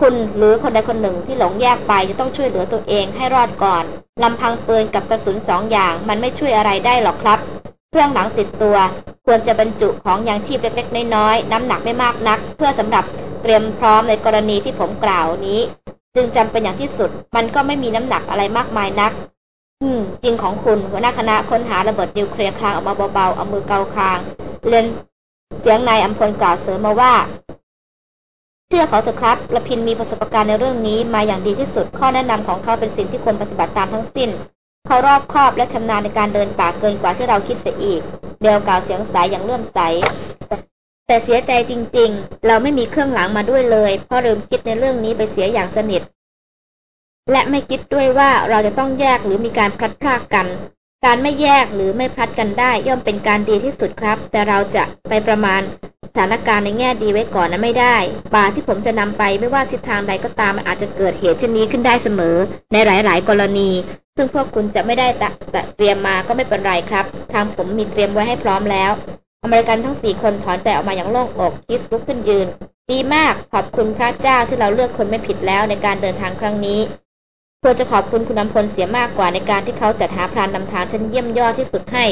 คุณหรือคนใดคนหนึ่งที่หลงแยกไปจะต้องช่วยเหลือตัวเองให้รอดก่อนลำพังปืนกับกระสุนสองอย่าง มันไม่ช่วยอะไรได้หรอกครับ เครื่องหลังติดตัว ควรจะบรรจุของยางชีพเล็กๆน้อยๆน้ำหนักไม่มากนัก เพื่อสำหรับเตรียมพร้อมในกรณีที่ผมกล่าวนี้ จึงจำเป็นอย่างที่สุด มันก็ไม่มีน้ำหนักอะไรมากมายนัก อืม จริงของคุณหัวหน้าคณะค้นหาระเบิดนิวเคลียร์คลางออกมาเบาๆเอามือเกาคางเรียน เสียงนายอัมพลกล่าวเสริมมาว่า เชื่อเขาเถอะครับละพินมีประสบการณ์ในเรื่องนี้มาอย่างดีที่สุด ข้อแนะนำของเขาเป็นสิ่งที่ควรปฏิบัติตามทั้งสิ้น เขารอบคอบและชำนาญในการเดินป่าเกินกว่าที่เราคิดเสียอีกเดวกล่าวเสียงใสยอย่างเลื่อมใส แต่เสียใจจริง ๆ เราไม่มีเครื่องหลังมาด้วยเลย เพราะลืมคิดในเรื่องนี้ไปเสียอย่างสนิทและไม่คิดด้วยว่าเราจะต้องแยกหรือมีการพลัดพรากกัน การไม่แยกหรือไม่พลัดกันได้ย่อมเป็นการดีที่สุดครับ แต่เราจะไปประมาณสถานการณ์ในแง่ดีไว้ก่อนนะไม่ได้ ป่าที่ผมจะนำไปไม่ว่าทิศทางใดก็ตามมันอาจจะเกิดเหตุเช่นนี้ขึ้นได้เสมอ ในหลาย ๆ กรณี ซึ่งพวกคุณจะไม่ได้เตรียมมาก็ไม่เป็นไรครับ ทางผมมีเตรียมไว้ให้พร้อมแล้ว อเมริกันทั้งสี่คนถอนใจออกมาอย่างโล่งอกคิสลุกขึ้นยืน ดีมากขอบคุณพระเจ้าที่เราเลือกคนไม่ผิดแล้วในการเดินทางครั้งนี้ ควรจะขอบคุณคุณนำพลเสียมากกว่าในการที่เขาจัดหาพรานนำทางชั้นเยี่ยมยอดที่สุดให้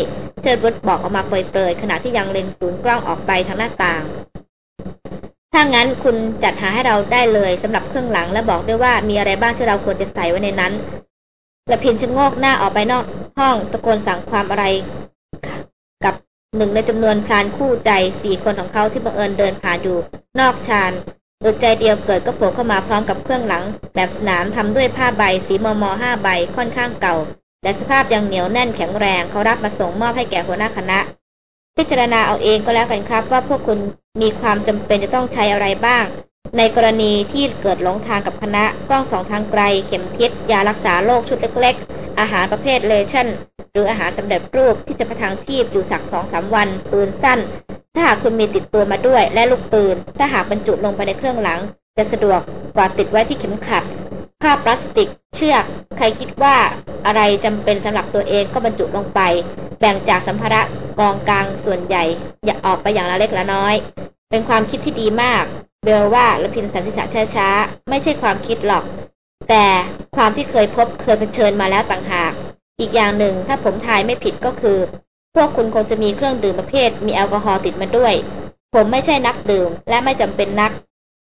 เชิดบุตรบอกออกมาเปรยๆขณะที่ยังเล็งศูนย์กล้องออกไปทางหน้าต่าง ถ้างั้นคุณจัดหาให้เราได้เลยสำหรับเครื่องหลังและบอกด้วยว่ามีอะไรบ้างที่เราควรจะใส่ไว้ในนั้นละพินชะโงกหน้าออกไปนอกห้องตะโกนสั่งความอะไร กับหนึ่งในจำนวนพรานคู่ใจสี่คนของเขาที่บังเอิญเดินผ่านอยู่ นอกชาน อึดใจเดียวเกิดก็โผล่เข้ามาพร้อมกับเครื่องหลัง แบบสนามทำด้วยผ้าใบ สีมอมอห้าใบค่อนข้างเก่า แต่สภาพยังเหนียวแน่นแข็งแรงเขารับมาส่งมอบให้แก่หัวหน้าคณะ พิจารณาเอาเองก็แล้วกันครับ ว่าพวกคุณมีความจำเป็นจะต้องใช้อะไรบ้าง ในกรณีที่เกิดหลงทางกับคณะกล้องสองทางไกล เข็มทิศยารักษาโรคชุดเล็ก ๆ อาหารประเภทเลชั่น หรืออาหารสำเร็จรูปที่จะประทังชีพอยู่สักสองสาวันปืนสั้น ถ้าหากคุณมีติดตัวมาด้วย และลูกปืน ถ้าหากบรรจุลงไปในเครื่องหลัง จะสะดวกกว่าติดไว้ที่เข็มขัดผ้าพลาสติก เชือก ใครคิดว่าอะไรจำเป็นสำหรับตัวเองก็บรรจุลงไป แบ่งจากสัมภาระกองกลางส่วนใหญ่ อย่าออกไปอย่างละเล็กละน้อย เป็นความคิดที่ดีมาก เบลว่าและพินสันสิษะช้าๆ ไม่ใช่ความคิดหรอก แต่ความที่เคยพบเคยเผชิญมาแล้วต่างหาก อีกอย่างหนึ่งถ้าผมทายไม่ผิดก็คือ พวกคุณคงจะมีเครื่องดื่มประเภท มีแอลกอฮอล์ติดมาด้วย ผมไม่ใช่นักดื่ม และไม่จำเป็นนัก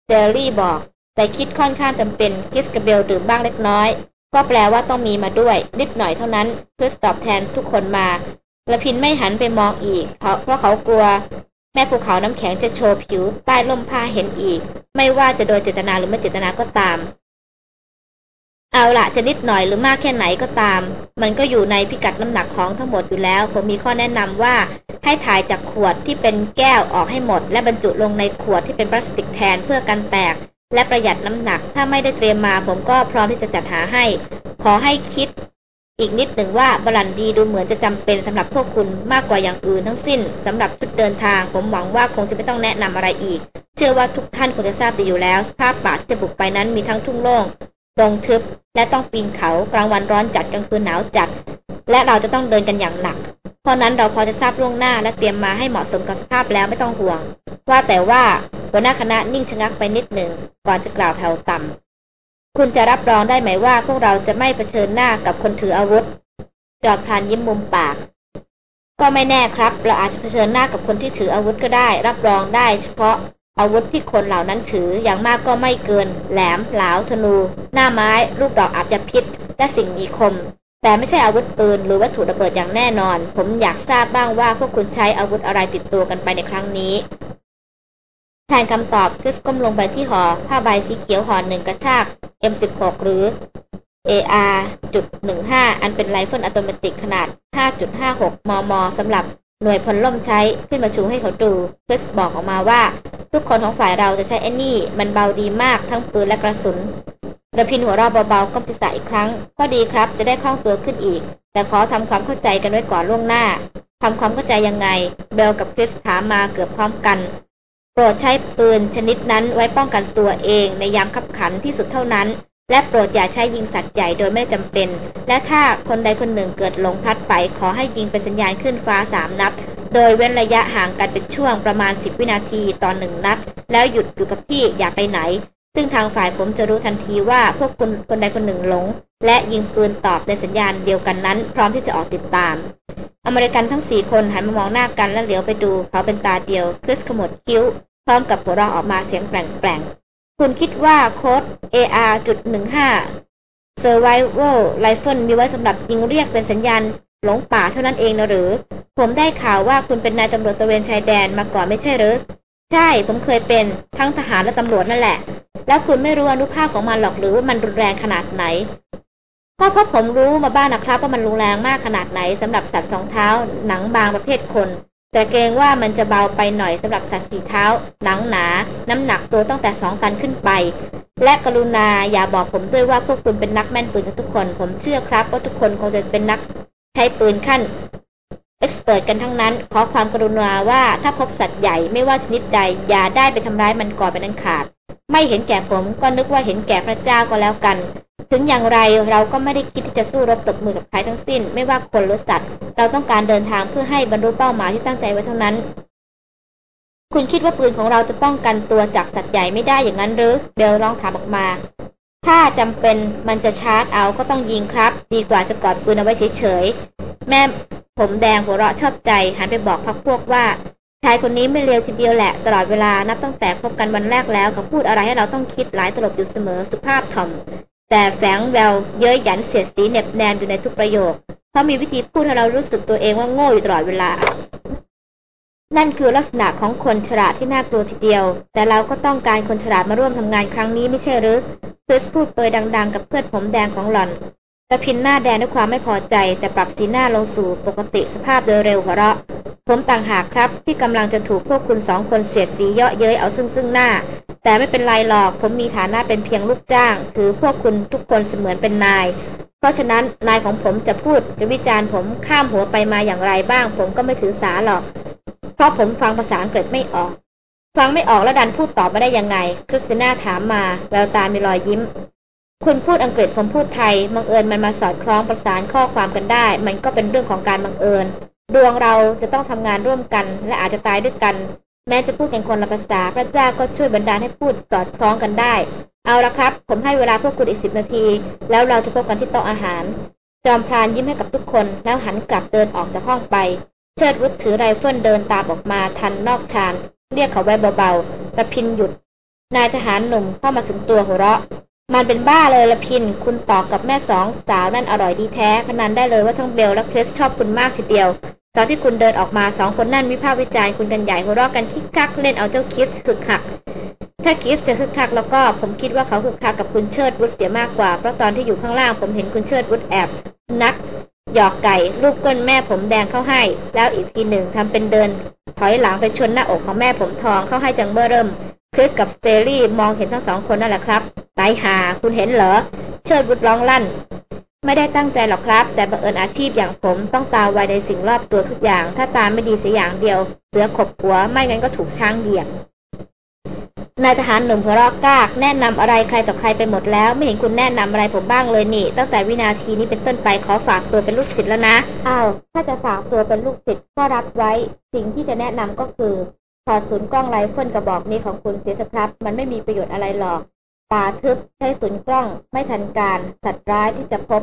เจอรี่บอก แต่คิดค่อนข้างจำเป็นคิสกับเบลดื่มบ้างเล็กน้อย ก็แปลว่าต้องมีมาด้วย นิดหน่อยเท่านั้นเพื่อตอบแทนทุกคนมาละพินไม่หันไปมองอีกเพราะเพราะเขากลัว แม่ภูเขาน้ำแข็งจะโชว์ผิวใต้ล่มผ้าเห็นอีก ไม่ว่าจะโดยเจตนาหรือไม่เจตนาก็ตาม เอาละจะนิดหน่อยหรือมากแค่ไหนก็ตาม มันก็อยู่ในพิกัดน้ำหนักของทั้งหมดอยู่แล้ว ผมมีข้อแนะนำว่าให้ถ่ายจากขวดที่เป็นแก้วออกให้หมด และบรรจุลงในขวดที่เป็นพลาสติกแทนเพื่อกันแตก และประหยัดน้ำหนัก ถ้าไม่ได้เตรียมมาผมก็พร้อมที่จะจัดหาให้ ขอให้คิด อีกนิดหนึ่งว่าบรันดีดูเหมือนจะจำเป็นสำหรับพวกคุณมากกว่าอย่างอื่นทั้งสิ้นสำหรับชุดเดินทาง ผมหวังว่าคงจะไม่ต้องแนะนำอะไรอีก เชื่อว่าทุกท่านคงจะทราบดีอยู่แล้วสภาพป่าที่จะบุกไปนั้นมีทั้งทุ่งโล่ง ดงทึบ และต้องปีนเขากลางวันร้อนจัดกลางคืนหนาวจัด และเราจะต้องเดินกันอย่างหนัก เพราะนั้นเราพอจะทราบล่วงหน้าและเตรียมมาให้เหมาะสมกับสภาพแล้วไม่ต้องห่วง ว่าแต่ว่าหัวหน้าคณะนิ่งชะงักไปนิดหนึ่งก่อนจะกล่าวแผ่วต่ำคุณจะรับรองได้ไหมว่าพวกเราจะไม่เผชิญหน้ากับคนถืออาวุธ จอบพลานยิ้มมุมปากก็ไม่แน่ครับ เราอาจจะเผชิญหน้ากับคนที่ถืออาวุธก็ได้ รับรองได้เฉพาะ อาวุธที่คนเหล่านั้นถืออย่างมากก็ไม่เกิน แหลมหลาวธนู หน้าไม้ลูกดอกอาจจะพิษ และสิ่งมีคม แต่ไม่ใช่อาวุธปืนหรือวัตถุระเบิดอย่างแน่นอน ผมอยากทราบบ้างว่าพวกคุณใช้อาวุธอะไรติดตัวกันไปในครั้งนี้แทนคำตอบคริสก้มลงไปที่ห่อผ้าใบสีเขียวห่อหนึ่งกระชาก M16 หรือ AR.15 อันเป็นไรเฟิลอัตโนมัติขนาด 5.56 มม สำหรับ หน่วยพลล่มใช้ขึ้นมาชูให้เขาดูคริสบอกออกมาว่า ทุกคนของฝ่ายเราจะใช้ไอ้นี่ มันเบาดีมากทั้งปืนและกระสุนรพินทร์หัวเราะเบาๆก้มศีรษะอีกครั้ง ก็ดีครับจะได้คล่องตัวขึ้นอีก แต่ขอทำความเข้าใจกันไว้ก่อนล่วงหน้าทำความเข้าใจยังไง เบลกับคริสถามมาเกือบพร้อมกัน โปรดใช้ปืนชนิดนั้นไว้ป้องกันตัวเองในยามขับขันที่สุดเท่านั้น และโปรดอย่าใช้ยิงสัตว์ใหญ่โดยไม่จำเป็น และถ้าคนใดคนหนึ่งเกิดหลงพัดไป ขอให้ยิงเป็นสัญญาณขึ้นฟ้าสามนัด โดยเว้นระยะห่างกันเป็นช่วงประมาณ 10 วินาทีต่อหนึ่งนัด แล้วหยุดอยู่กับที่อย่าไปไหน ซึ่งทางฝ่ายผมจะรู้ทันทีว่าพวกคุณคนใดคนหนึ่งหลง และยิงปืนตอบในสัญญาณเดียวกันนั้น พร้อมที่จะออกติดตาม อเมริกันทั้งสี่คนหันมามองหน้ากันแล้วเหลียวไปดูเขาเป็นตาเดียวคริสขมวดคิ้ว พร้อมกับหัวเราะออกมาเสียงแปลงๆ คุณคิดว่าโค้ด AR จุดหนึ่งห้า Survival Rifle มีไว้สำหรับยิงเรียกเป็นสัญญาณหลงป่าเท่านั้นเองนะหรือ ผมได้ข่าวว่าคุณเป็นนายตำรวจตระเวนชายแดนมาก่อนไม่ใช่หรือ ใช่ ผมเคยเป็นทั้งทหารและตำรวจนั่นแหละ แล้วคุณไม่รู้อนุภาพของมันหรอกหรือว่ามันรุนแรงขนาดไหนก็เพราะผมรู้มาบ้างนะครับว่ามันรุนแรงมากขนาดไหนสำหรับสัตว์สองเท้าหนังบางประเภทคน แต่เกรงว่ามันจะเบาไปหน่อยสำหรับสัตว์สีเท้า หนังหนา น้ำหนักตัวตั้งแต่สองตันขึ้นไป และกรุณาอย่าบอกผมด้วยว่าพวกคุณเป็นนักแม่นปืนทุกคน ผมเชื่อครับว่าทุกคนคงจะเป็นนักใช้ปืนขั้นเอ็กซ์เพรสกันทั้งนั้น ขอความกรุณาว่าถ้าพบสัตว์ใหญ่ไม่ว่าชนิดใด อย่าได้ไปทำร้ายมันก่อนเป็นอันขาด ไม่เห็นแก่ผมก็นึกว่าเห็นแก่พระเจ้าก็แล้วกัน ถึงอย่างไรเราก็ไม่ได้คิดที่จะสู้รบตบมือกับใครทั้งสิ้น ไม่ว่าคนหรือสัตว์ เราต้องการเดินทางเพื่อให้บรรลุเป้าหมายที่ตั้งใจไว้เท่านั้น คุณคิดว่าปืนของเราจะป้องกันตัวจากสัตว์ใหญ่ไม่ได้อย่างนั้นหรือเบลร้องถามออกมา ถ้าจำเป็นมันจะชาร์จเอาก็ต้องยิงครับ ดีกว่าจะกอดปืนเอาไว้เฉยๆแม่ผมแดงหัวเราะชอบใจหันไปบอกพักพวกว่า ชายคนนี้ไม่เลวทีเดียวแหละ ตลอดเวลานับตั้งแต่พบกันวันแรกแล้วเขาพูดอะไรให้เราต้องคิดหลายตลบอยู่เสมอสุภาพถ่อม แต่แฝงแววเย้ยหยันเสียดสีเหน็บแนมอยู่ในทุกประโยคเขามีวิธีพูดให้เรารู้สึกตัวเองว่าโง่อยู่ตลอดเวลา นั่นคือลักษณะของคนฉลาดที่น่ากลัวทีเดียว แต่เราก็ต้องการคนฉลาดมาร่วมทำงานครั้งนี้ไม่ใช่หรือคริสพูดเปยดัง ๆ กับเพื่อนผมแดงของหล่อน ตะพินหน้าแดงด้วยความไม่พอใจ แต่ปรับสีหน้าลงสู่ปกติสภาพโดยเร็วหัวเราะ ผมต่างหากครับ ที่กำลังจะถูกพวกคุณสองคนเสียดสีเยาะเย้ยเอาซึ่งซึ่งหน้า แต่ไม่เป็นไรหรอก ผมมีฐานะเป็นเพียงลูกจ้าง ถือพวกคุณทุกคนเสมือนเป็นนาย เพราะฉะนั้นนายของผมจะพูดจะวิจารณ์ผมข้ามหัวไปมาอย่างไรบ้าง ผมก็ไม่ถือสาหรอก เพราะผมฟังภาษาอังกฤษไม่ออก ฟังไม่ออกแล้วดันพูดตอบมาได้ยังไงคริสติน่าถามมาแววตามีรอยยิ้ม คุณพูดอังกฤษผมพูดไทยบังเอิญมันมาสอดคล้องประสานข้อความกันได้ มันก็เป็นเรื่องของการบังเอิญ ดวงเราจะต้องทำงานร่วมกัน และอาจจะตายด้วยกัน แม้จะพูดกันคนละภาษา พระเจ้าก็ช่วยบันดาลให้พูดสอดคล้องกันได้ เอาละครับ ผมให้เวลาพวกคุณอีกสิบนาที แล้วเราจะพบกันที่โต๊ะอาหาร จอมพรานยิ้มให้กับทุกคนแล้วหันกลับเดินออกจากห้องไป เชิดวุฒถือไรเฟิลเดินตามออกมาทันนอกชานเรียกเขาไว้เบาๆระพินหยุด นายทหารหนุ่มเข้ามาถึงตัวหัวเราะ มันเป็นบ้าเลยละพิน คุณต่อกับแม่สองสาวนั่นอร่อยดีแท้พนันได้เลยว่าทั้งเบลและคริสชอบคุณมากทีเดียวตอนที่คุณเดินออกมาสองคนนั่นวิพากษ์วิจารณ์คุณกันใหญ่หัวเราะกันคิกคักเล่นเอาเจ้าคิสคึกคัก ถ้าคิสจะคึกคักแล้วก็ผมคิดว่าเขาคึกคักกับคุณเชิดวุฒเสียมากกว่า เพราะตอนที่อยู่ข้างล่างผมเห็นคุณเชิดวุฒแอบ นักหยอกไก่ลูกก้นแม่ผมแดงเข้าให้ แล้วอีกทีหนึ่งทำเป็นเดิน ถอยหลังไปชนหน้าอกของแม่ผมทองเข้าให้จังเบอร์เริ่ม คริสกับสเตอรี่มองเห็นทั้งสองคนนั่นแหละครับตายหาคุณเห็นเหรอ เชิดบุตรร้องลั่น ไม่ได้ตั้งใจหรอกครับ แต่บังเอิญอาชีพอย่างผมต้องตาไวในสิ่งรอบตัวทุกอย่าง ถ้าตาไม่ดีเสียอย่างเดียว เสือขบหัวไม่งั้นก็ถูกช้างเหยียบนายทหารหนุ่มหัวราะกาก แนะนำอะไรใครต่อใครไปหมดแล้ว ไม่เห็นคุณแนะนำอะไรผมบ้างเลยนี่ ตั้งแต่วินาทีนี้เป็นต้นไปขอฝากตัวเป็นลูกศิษย์แล้วนะอ้าวถ้าจะฝากตัวเป็นลูกศิษย์ก็รับไว้ สิ่งที่จะแนะนำก็คือ ถอดศูนย์กล้องไรเฟิลกระบอกนี้ของคุณเสียครับ มันไม่มีประโยชน์อะไรหรอก ป่าทึบใช้ศูนย์กล้องไม่ทันการ สัตว์ร้ายที่จะพบ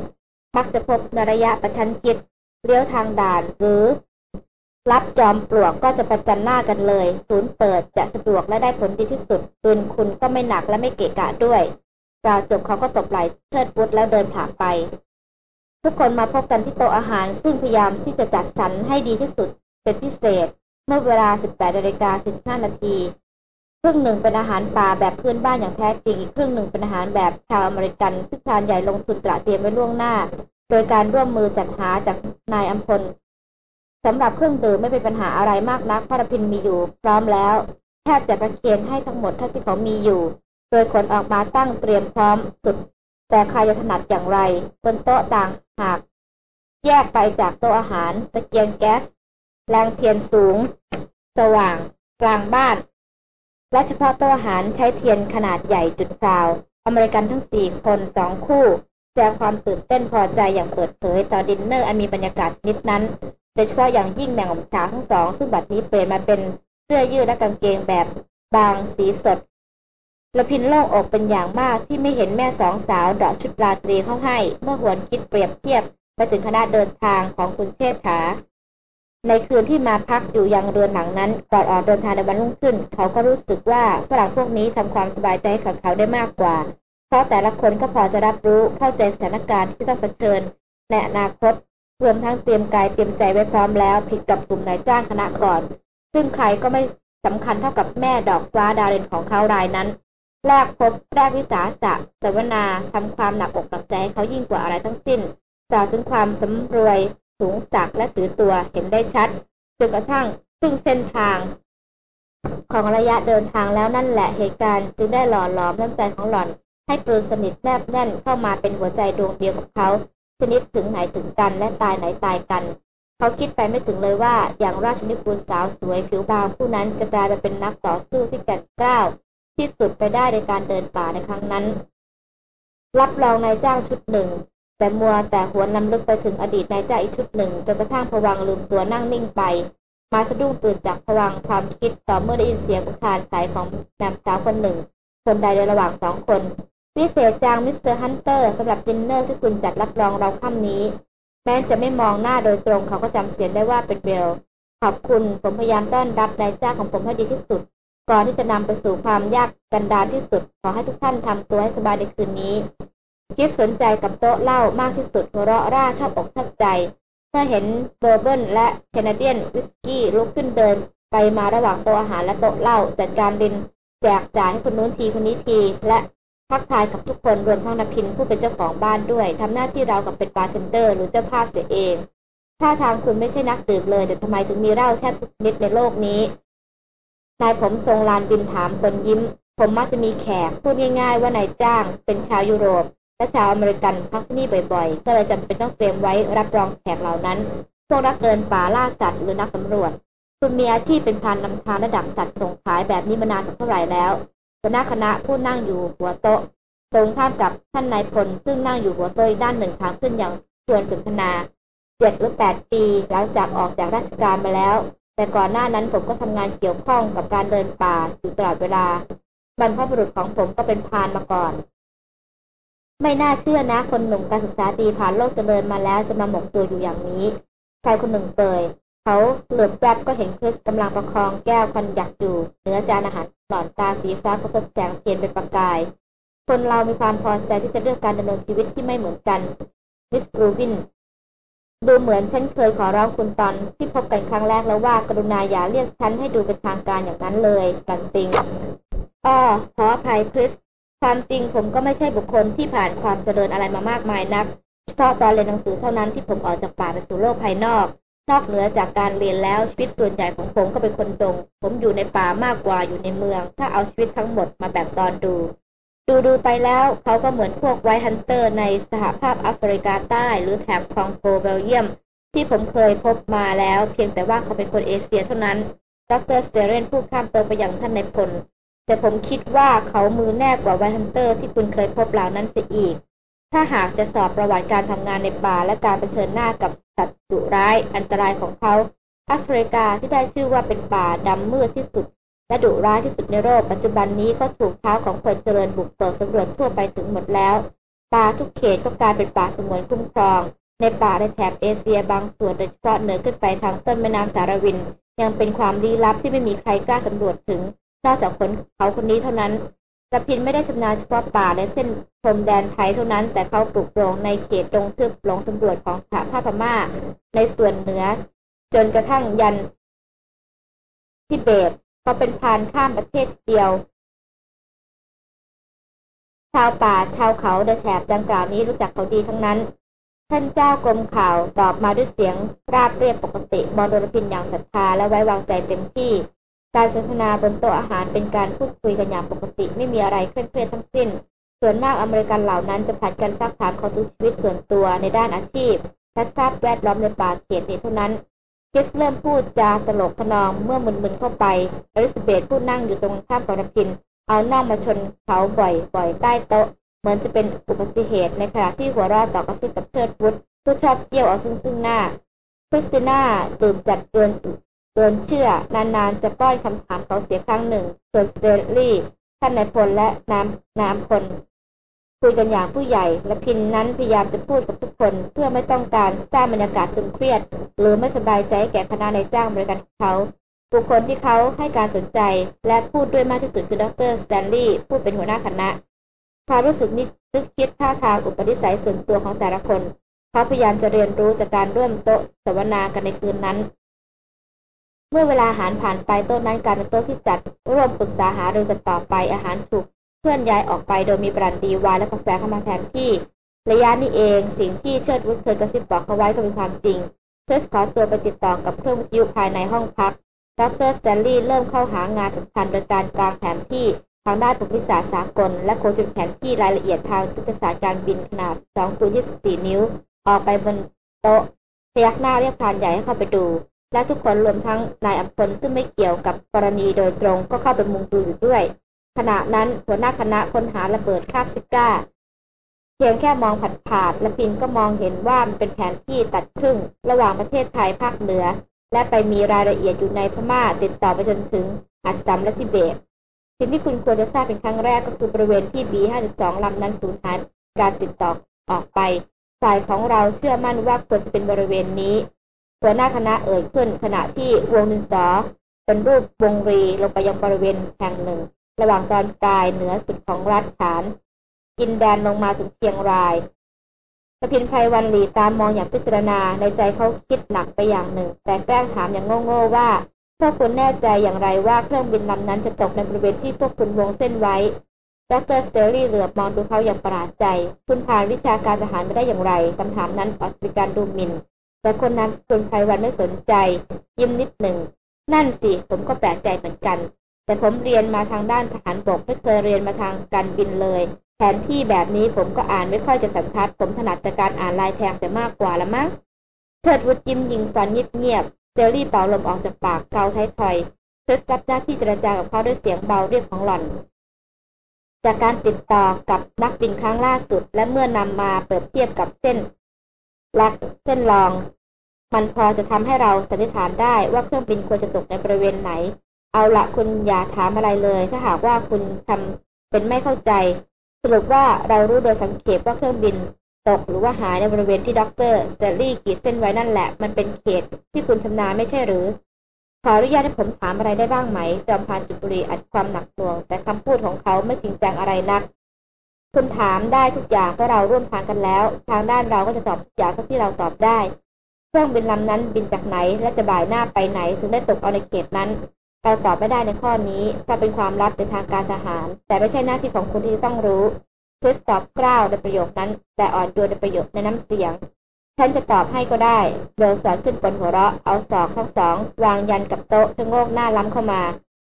มักจะพบในระยะประชันชิดเลี้ยวทางด่านหรือ ลับจอมปลวกก็จะประจันหน้ากันเลย ศูนย์เปิดจะสะดวกและได้ผลดีที่สุดปืนคุณก็ไม่หนักและไม่เกะกะด้วยกล่าวจบเขาก็ตบไหล่เชิดบุตแล้วเดินผ่านไป ทุกคนมาพบกันที่โต๊ะอาหารซึ่งพยายามที่จะจัดสรรให้ดีที่สุดเป็นพิเศษ เมื่อเวลา 18นาฬิกา45นาที ครึ่งหนึ่งเป็นอาหารป่าแบบพื้นบ้านอย่างแท้จริง อีกครึ่งหนึ่งเป็นอาหารแบบชาวอเมริกัน ซึ่งทานใหญ่ลงทุนตระเตรียมไว้ล่วงหน้า โดยการร่วมมือจัดหาจากนายอัมพลสำหรับเครื่องดื่มไม่เป็นปัญหาอะไรมากนักพระพินมีอยู่ พร้อมแล้วแทบจะประเคนให้ทั้งหมดเท่าที่เขามีอยู่ โดยขนออกมาตั้งเตรียมพร้อมสุด แต่ใครจะถนัดอย่างไร บนโต๊ะต่างหาก แยกไปจากโต๊ะอาหารตะเกียงแก๊ส แรงเทียนสูง สว่าง กลางบ้าน และเฉพาะโต๊ะอาหารใช้เทียนขนาดใหญ่จุดพราว อเมริกันทั้งสี่คนสองคู่แสดงความตื่นเต้นพอใจอย่างเปิดเผยต่อดินเนอร์อันมีบรรยากาศชนิดนั้นโดยเฉพาะอย่างยิ่งแหม่มสาวทั้งสอง ซึ่งบัดนี้เปลี่ยนมาเป็นเสื้อยืดและกางเกงแบบบางสีสดละพินโล่งอกเป็นอย่างมากที่ไม่เห็นแม่สองสาวดอกชุดราตรีเข้าให้ เมื่อหวนคิดเปรียบเทียบไปถึงคณะเดินทางของคุณเชษฐา ในคืนที่มาพักอยู่ยังเรือนหลังนั้นก่อนออกเดินทางในวันรุ่งขึ้น เขาก็รู้สึกว่าฝรั่งพวกนี้ทำความสบายใจกับเขาได้มากกว่า เพราะแต่ละคนก็พอจะรับรู้เข้าใจสถานการณ์ที่ต้องเผชิญในอนาคตรวมทั้งเตรียมกายเตรียมใจไว้พร้อมแล้ว ผิดกับกลุ่มนายจ้างคณะก่อน ซึ่งใครก็ไม่สำคัญเท่ากับแม่ดอกฟ้าดาวเรนของเขารายนั้นแรกพบแรกวิสาสะสวนาทำความหนักอกหนักใจเขายิ่งกว่าอะไรทั้งสิ้นกล่าวถึงความสำรวย สูงสักและถือตัวเห็นได้ชัดจนกระทั่งซึ่งเส้นทาง ของระยะเดินทางแล้วนั่นแหละเหตุการณ์จึงได้หล่อหลอมน้ำใจของหล่อน ให้ปลืนสนิทแนบแน่นเข้ามาเป็นหัวใจดวงเดียวกับเขาชนิดถึงไหนถึงกันและตายไหนตายกัน เขาคิดไปไม่ถึงเลยว่าอย่างราชนิกูลสาวสวยผิวบางผู้นั้นจะกลายมาเป็นนักต่อสู้ที่แก่นกล้าวที่สุดไปได้ในการเดินป่าในครั้งนั้น รับรองนายจ้างชุดหนึ่ง แต่มัวแต่หัวนำลึกไปถึงอดีตนายจ้าอีกชุดหนึ่ง จนกระทั่งผวังลืมตัวนั่งนิ่งไป มาสะดุ้งตื่นจากพวังความคิดต่อเมื่อได้ยินเสียงอุทานสายของนำสาวคนหนึ่ง คนใดในระหว่างสองคนวิเศษจัง Mister Hunter สำหรับดินเนอร์ที่คุณจัดรับรองเราค่ำนี้ แม้จะไม่มองหน้าโดยตรงเขาก็จำเสียงได้ว่าเป็นเบลขอบคุณผมพยายามต้อนรับนายจ้างของผมให้ดีที่สุด ก่อนที่จะนำไปสู่ความยากกันดารที่สุด ขอให้ทุกท่านทำตัวให้สบายในคืนนี้ คีธสนใจกับโต๊ะเหล้ามากที่สุดหัวเราะร่าชอบอกชอบใจ เมื่อเห็น bourbon และ Canadian whisky ลุกขึ้นเดิน ไปมาระหว่างโต๊ะอาหารและโต๊ะเหล้าจัดการรินแจกจ่ายให้คนนู้นทีคนนี้ที และทักทายกับทุกคนรวมทั้งรพินทร์ผู้เป็นเจ้าของบ้านด้วยทำหน้าที่ราวกับเป็นบาร์เทนเดอร์หรือเจ้าภาพเสียเองท่าทางคุณไม่ใช่นักดื่มเลยแต่ทำไมถึงมีเหล้าแทบทุกชนิดในโลกนี้นายผมทรงลานบินถามปนยิ้ม ผมมักจะมีแขกพูดง่าย ๆ ว่านายจ้างเป็นชาวยุโรป และชาวอเมริกันพักที่นี่บ่อยๆ ก็เลยจำเป็นต้องเตรียมไว้รับรองแขกเหล่านั้น พวกรักเดินป่าล่าสัตว์หรือนักสำรวจ คุณมีอาชีพเป็นพานนำทางระดับสัตว์ส่งขายแบบนี้มานานสักเท่าไหร่แล้วหัวหน้าคณะผู้นั่งอยู่หัวโต๊ะตรงข้ามกับท่านนายพลซึ่งนั่งอยู่หัวโต๊ะด้านหนึ่งทางขึ้นอย่างชวนสนทนาเจ็ดหรือแปดปี หลังจากออกจากราชการมาแล้ว แต่ก่อนหน้านั้นผมก็ทำงานเกี่ยวข้องกับการเดินป่าอยู่ตลอดเวลาบรรพบุรุษของผมก็เป็นพานมาก่อน ไม่น่าเชื่อนะ คนหนุ่มการศึกษาดีผ่านโลกเจริญมาแล้วจะมาหมกตัวอยู่อย่างนี้ชายคนหนึ่งเปยเขาเหลือบแวบก็เห็นคริสกำลังประคองแก้วคอนยักอยู่เนื้อจานอาหารหลอนตาสีฟ้ากระทบแสงเทียนเป็นประกาย คนเรามีความพอใจที่จะเลือกการดำเนินชีวิตที่ไม่เหมือนกันมิสกรูวินดูเหมือนฉันเคยขอร้องคุณตอนที่พบกันครั้งแรกแล้วว่ากรุณาอย่าเรียกฉันให้ดูเป็นทางการอย่างนั้นเลยกันติงอ้อขออภัยคริส ความจริงผมก็ไม่ใช่บุคคลที่ผ่านความเจริญอะไรมามากมายนัก เฉพาะตอนเรียนหนังสือเท่านั้นที่ผมออกจากป่าไปสู่โลกภายนอก นอกเหนือจากการเรียนแล้วชีวิตส่วนใหญ่ของผมก็เป็นคนดง ผมอยู่ในป่ามากกว่าอยู่ในเมือง ถ้าเอาชีวิตทั้งหมดมาแบ่งตอนดู ดูดูไปแล้วเขาก็เหมือนพวก white hunter ในสหภาพแอฟริกาใต้หรือแถบคองโกเบลเยียม ที่ผมเคยพบมาแล้ว เพียงแต่ว่าเขาเป็นคนเอเชียเท่านั้นดร.สแตนลีย์พูดข้ามเติมไปยังท่านนายพล แต่ผมคิดว่าเขามือแน่กว่า white hunter ที่คุณเคยพบเหล่านั้นเสียอีก ถ้าหากจะสอบประวัติการทำงานในป่าและการเผชิญหน้ากับสัตว์ดุร้ายอันตรายของเขาแอฟริกาที่ได้ชื่อว่าเป็นป่าดำมืดที่สุด และดุร้ายที่สุดในโลกปัจจุบันนี้ก็ถูกเท้าของคนเจริญบุกเบิกสำรวจทั่วไปถึงหมดแล้วป่าทุกเขตก็กลายเป็นป่าสงวนคุ้มครอง ในป่าในแถบเอเชียบางส่วนโดยเฉพาะเหนือขึ้นไปทางต้นแม่น้ำสารวิน ยังเป็นความลี้ลับที่ไม่มีใครกล้าสำรวจถึง นอกจากคนเขาคนนี้เท่านั้นกระพินไม่ได้ชำนาญเฉพาะป่าในเส้นพรมแดนไทยเท่านั้น แต่เขาปลูกโปรงในเขตตรงเทือกหลงสำรวจของสหภาพพม่า ในส่วนเหนือ จนกระทั่งยันทิเบตเขาเป็นพานข้ามประเทศเดียว ชาวป่าชาวเขาโดแถบดังกล่าวนี้รู้จักเขาดีทั้งนั้น ท่านเจ้ากรมข่าวตอบมาด้วยเสียงราบเรียบปกติมองโดรพินอย่างศรัทธาและไว้วางใจเต็มที่ การสนทนาบนโต๊ะอาหารเป็นการพูดคุยกันอย่างปกติไม่มีอะไรเคร่งเครียดทั้งสิ้น ส่วนมากอเมริกันเหล่านั้นจะผัดกันซักถามเขาทุกชีวิตส่วนตัวในด้านอาชีพและทราบแวดล้อมในป่าเขตนี้เท่านั้นคริสเริ่มพูดจาตลกขนองเมื่อมึนๆเข้าไปอลิซาเบธผู้นั่งอยู่ตรงข้ามกับรพิน เอาน่องมาชนเขาบ่อยๆใต้โต๊ะ เหมือนจะเป็นอุบัติเหตุในขณะที่หัวเราะต่อกระซิบกับเชิดวุฒผู้ชอบเกี่ยวเอาซึ่งซึ่งหน้าคริสติน่าตื่นจัดเกิน เกินเชื่อนานๆจะป้อนคำถามเขาเสียครั้งหนึ่งส่วนสแตนลีย์ท่านนายพลและนายอำพลคุยกันอย่างผู้ใหญ่ รพินทร์นั้นพยายามจะพูดกับทุกคน เพื่อไม่ต้องการสร้างบรรยากาศตึงเครียด หรือไม่สบายใจแก่คณะนายจ้างบริการของเขาบุคคลที่เขาให้การสนใจและพูดด้วยมากที่สุดคือดร.สแตนลีย์ผู้เป็นหัวหน้าคณะความรู้สึกนินึกคิดท่าทางอุปนิสัยส่วนตัวของแต่ละคน เขาพยายามจะเรียนรู้จากการร่วมโต๊ะสวนากันในคืนนั้น เมื่อเวลาอาหารผ่านไปโต๊ะนั้นกลายเป็นโต๊ะที่จัดร่วมปรึกษาหารือกันต่อไปอาหารถูกเคลื่อนย้ายออกไปโดยมีบรันดีวายและกาแฟเข้ามาแทนที่ระยะนี้เองสิ่งที่เชิดวุฒิเคยกระซิบบอกเขาไว้ก็เป็นความจริงเชิดขอตัวไปติดต่อกับเครื่องวิทยุภายในห้องพักดรสแตนลีย์เริ่มเข้าหางานสำคัญโดยการกางแผนที่ทางด้านภูมิศาสตร์สากล และโคจรแผนที่รายละเอียดทางยุทธศาสตร์การบินขนาด2คูณ24 นิ้ว ออกไปบนโต๊ะพยักหน้าเรียกพานใหญ่ให้เข้าไปดู และทุกคนรวมทั้งนายอัมพลซึ่งไม่เกี่ยวกับกรณีโดยตรงก็เข้าไปมุงดูอยู่ด้วย ขณะนั้นหัวหน้าคณะค้นหาระเบิดคาบซิก้า เพียงแค่มองผัดผาดและปินก็มองเห็นว่ามันเป็นแผนที่ตัดครึ่ง ระหว่างประเทศไทยภาคเหนือ และไปมีรายละเอียดอยู่ในพม่าติดต่อไปจนถึงอัสสัมและทิเบตสิ่งที่คุณควรจะทราบเป็นครั้งแรกก็คือบริเวณที่ B52 ลำนั้นสูญหายการติดต่อออกไปฝ่ายของเราเชื่อมั่นว่าควรจะเป็นบริเวณนี้ หัวหน้าคณะเอ่ยขึ้น ขณะที่วงดินสอเป็นรูปวงรีลงไปยังบริเวณแห่งหนึ่ง ระหว่างตอนกลายเหนือสุดของรัฐฐาน กินแดนลงมาถึงเชียงรายสพินไพรวันหลีตามมองอย่างพิจารณาในใจเขาคิดหนักไปอย่างหนึ่ง แต่แกล้งถามอย่างโง่ๆว่าพวกคุณแน่ใจอย่างไรว่าเครื่องบินลำนั้นจะตกในบริเวณที่พวกคุณวงเส้นไว้ดรสเตอรี่เหลือบมองดูเขาอย่างประหลาดใจ คุณผ่านวิชาการทหารไม่ได้อย่างไรคำถามนั้นออกเป็นการดูหมิน่น แต่คนนั้นคุณไพรวันไม่สนใจ ยิ้มนิดหนึ่ง นั่นสิผมก็แปลกใจเหมือนกัน แต่ผมเรียนมาทางด้านทหารบกไม่เคยเรียนมาทางการบินเลย แผนที่แบบนี้ผมก็อ่านไม่ค่อยจะสันทัด ผมถนัดแต่การอ่านลายแทงแต่มากกว่าละมั้งเทิดวุฒิยิ้มยิงฟันเงียบเจอรี่เป่าลมออกจากปากเกาไทยถอยเซสรับหน้าที่เจรจากับเขาด้วยเสียงเบาเรียบของหล่อนจากการติดต่อกับนักบินครั้งล่าสุด และเมื่อนำมาเปรียบเทียบกับเส้นรุ้งเส้นแวง มันพอจะทำให้เราสันนิษฐานได้ว่าเครื่องบินควรจะตกในบริเวณไหน เอาละคุณอย่าถามอะไรเลย ถ้าหากว่าคุณทำเป็นไม่เข้าใจ สรุปว่าเรารู้โดยสังเกตว่าเครื่องบินตกหรือว่าหายในบริเวณที่ด็อกเตอร์สแตนลีย์ขีดเส้นไว้นั่นแหละ มันเป็นเขตที่คุณชำนาญไม่ใช่หรือ ขออนุญาตให้ผมถามอะไรได้บ้างไหม จอมพานจุบุรีอัดความหนักหน่วง แต่คำพูดของเขาไม่จริงจังอะไรนัก คุณถามได้ทุกอย่างเพราะเราร่วมทางกันแล้ว ทางด้านเราก็จะตอบทุกอย่างที่เราตอบได้ เครื่องบินลำนั้นบินจากไหนและจะบ่ายหน้าไปไหนถึงได้ตกเอาในเขตนั้น เราตอบไม่ได้ในข้อนี้เพราะเป็นความลับในทางการทหาร แต่ไม่ใช่หน้าที่ของคุณที่ต้องรู้คริสตอบกล้าวในประโยคนั้น แต่อ่อนโยนในประโยคในน้ำเสียงฉันจะตอบให้ก็ได้เบลสอนขึ้นบนหัวเราะเอาศอกทั้งสอง วางยันกับโต๊ะชะโงกหน้าล้ำเข้ามา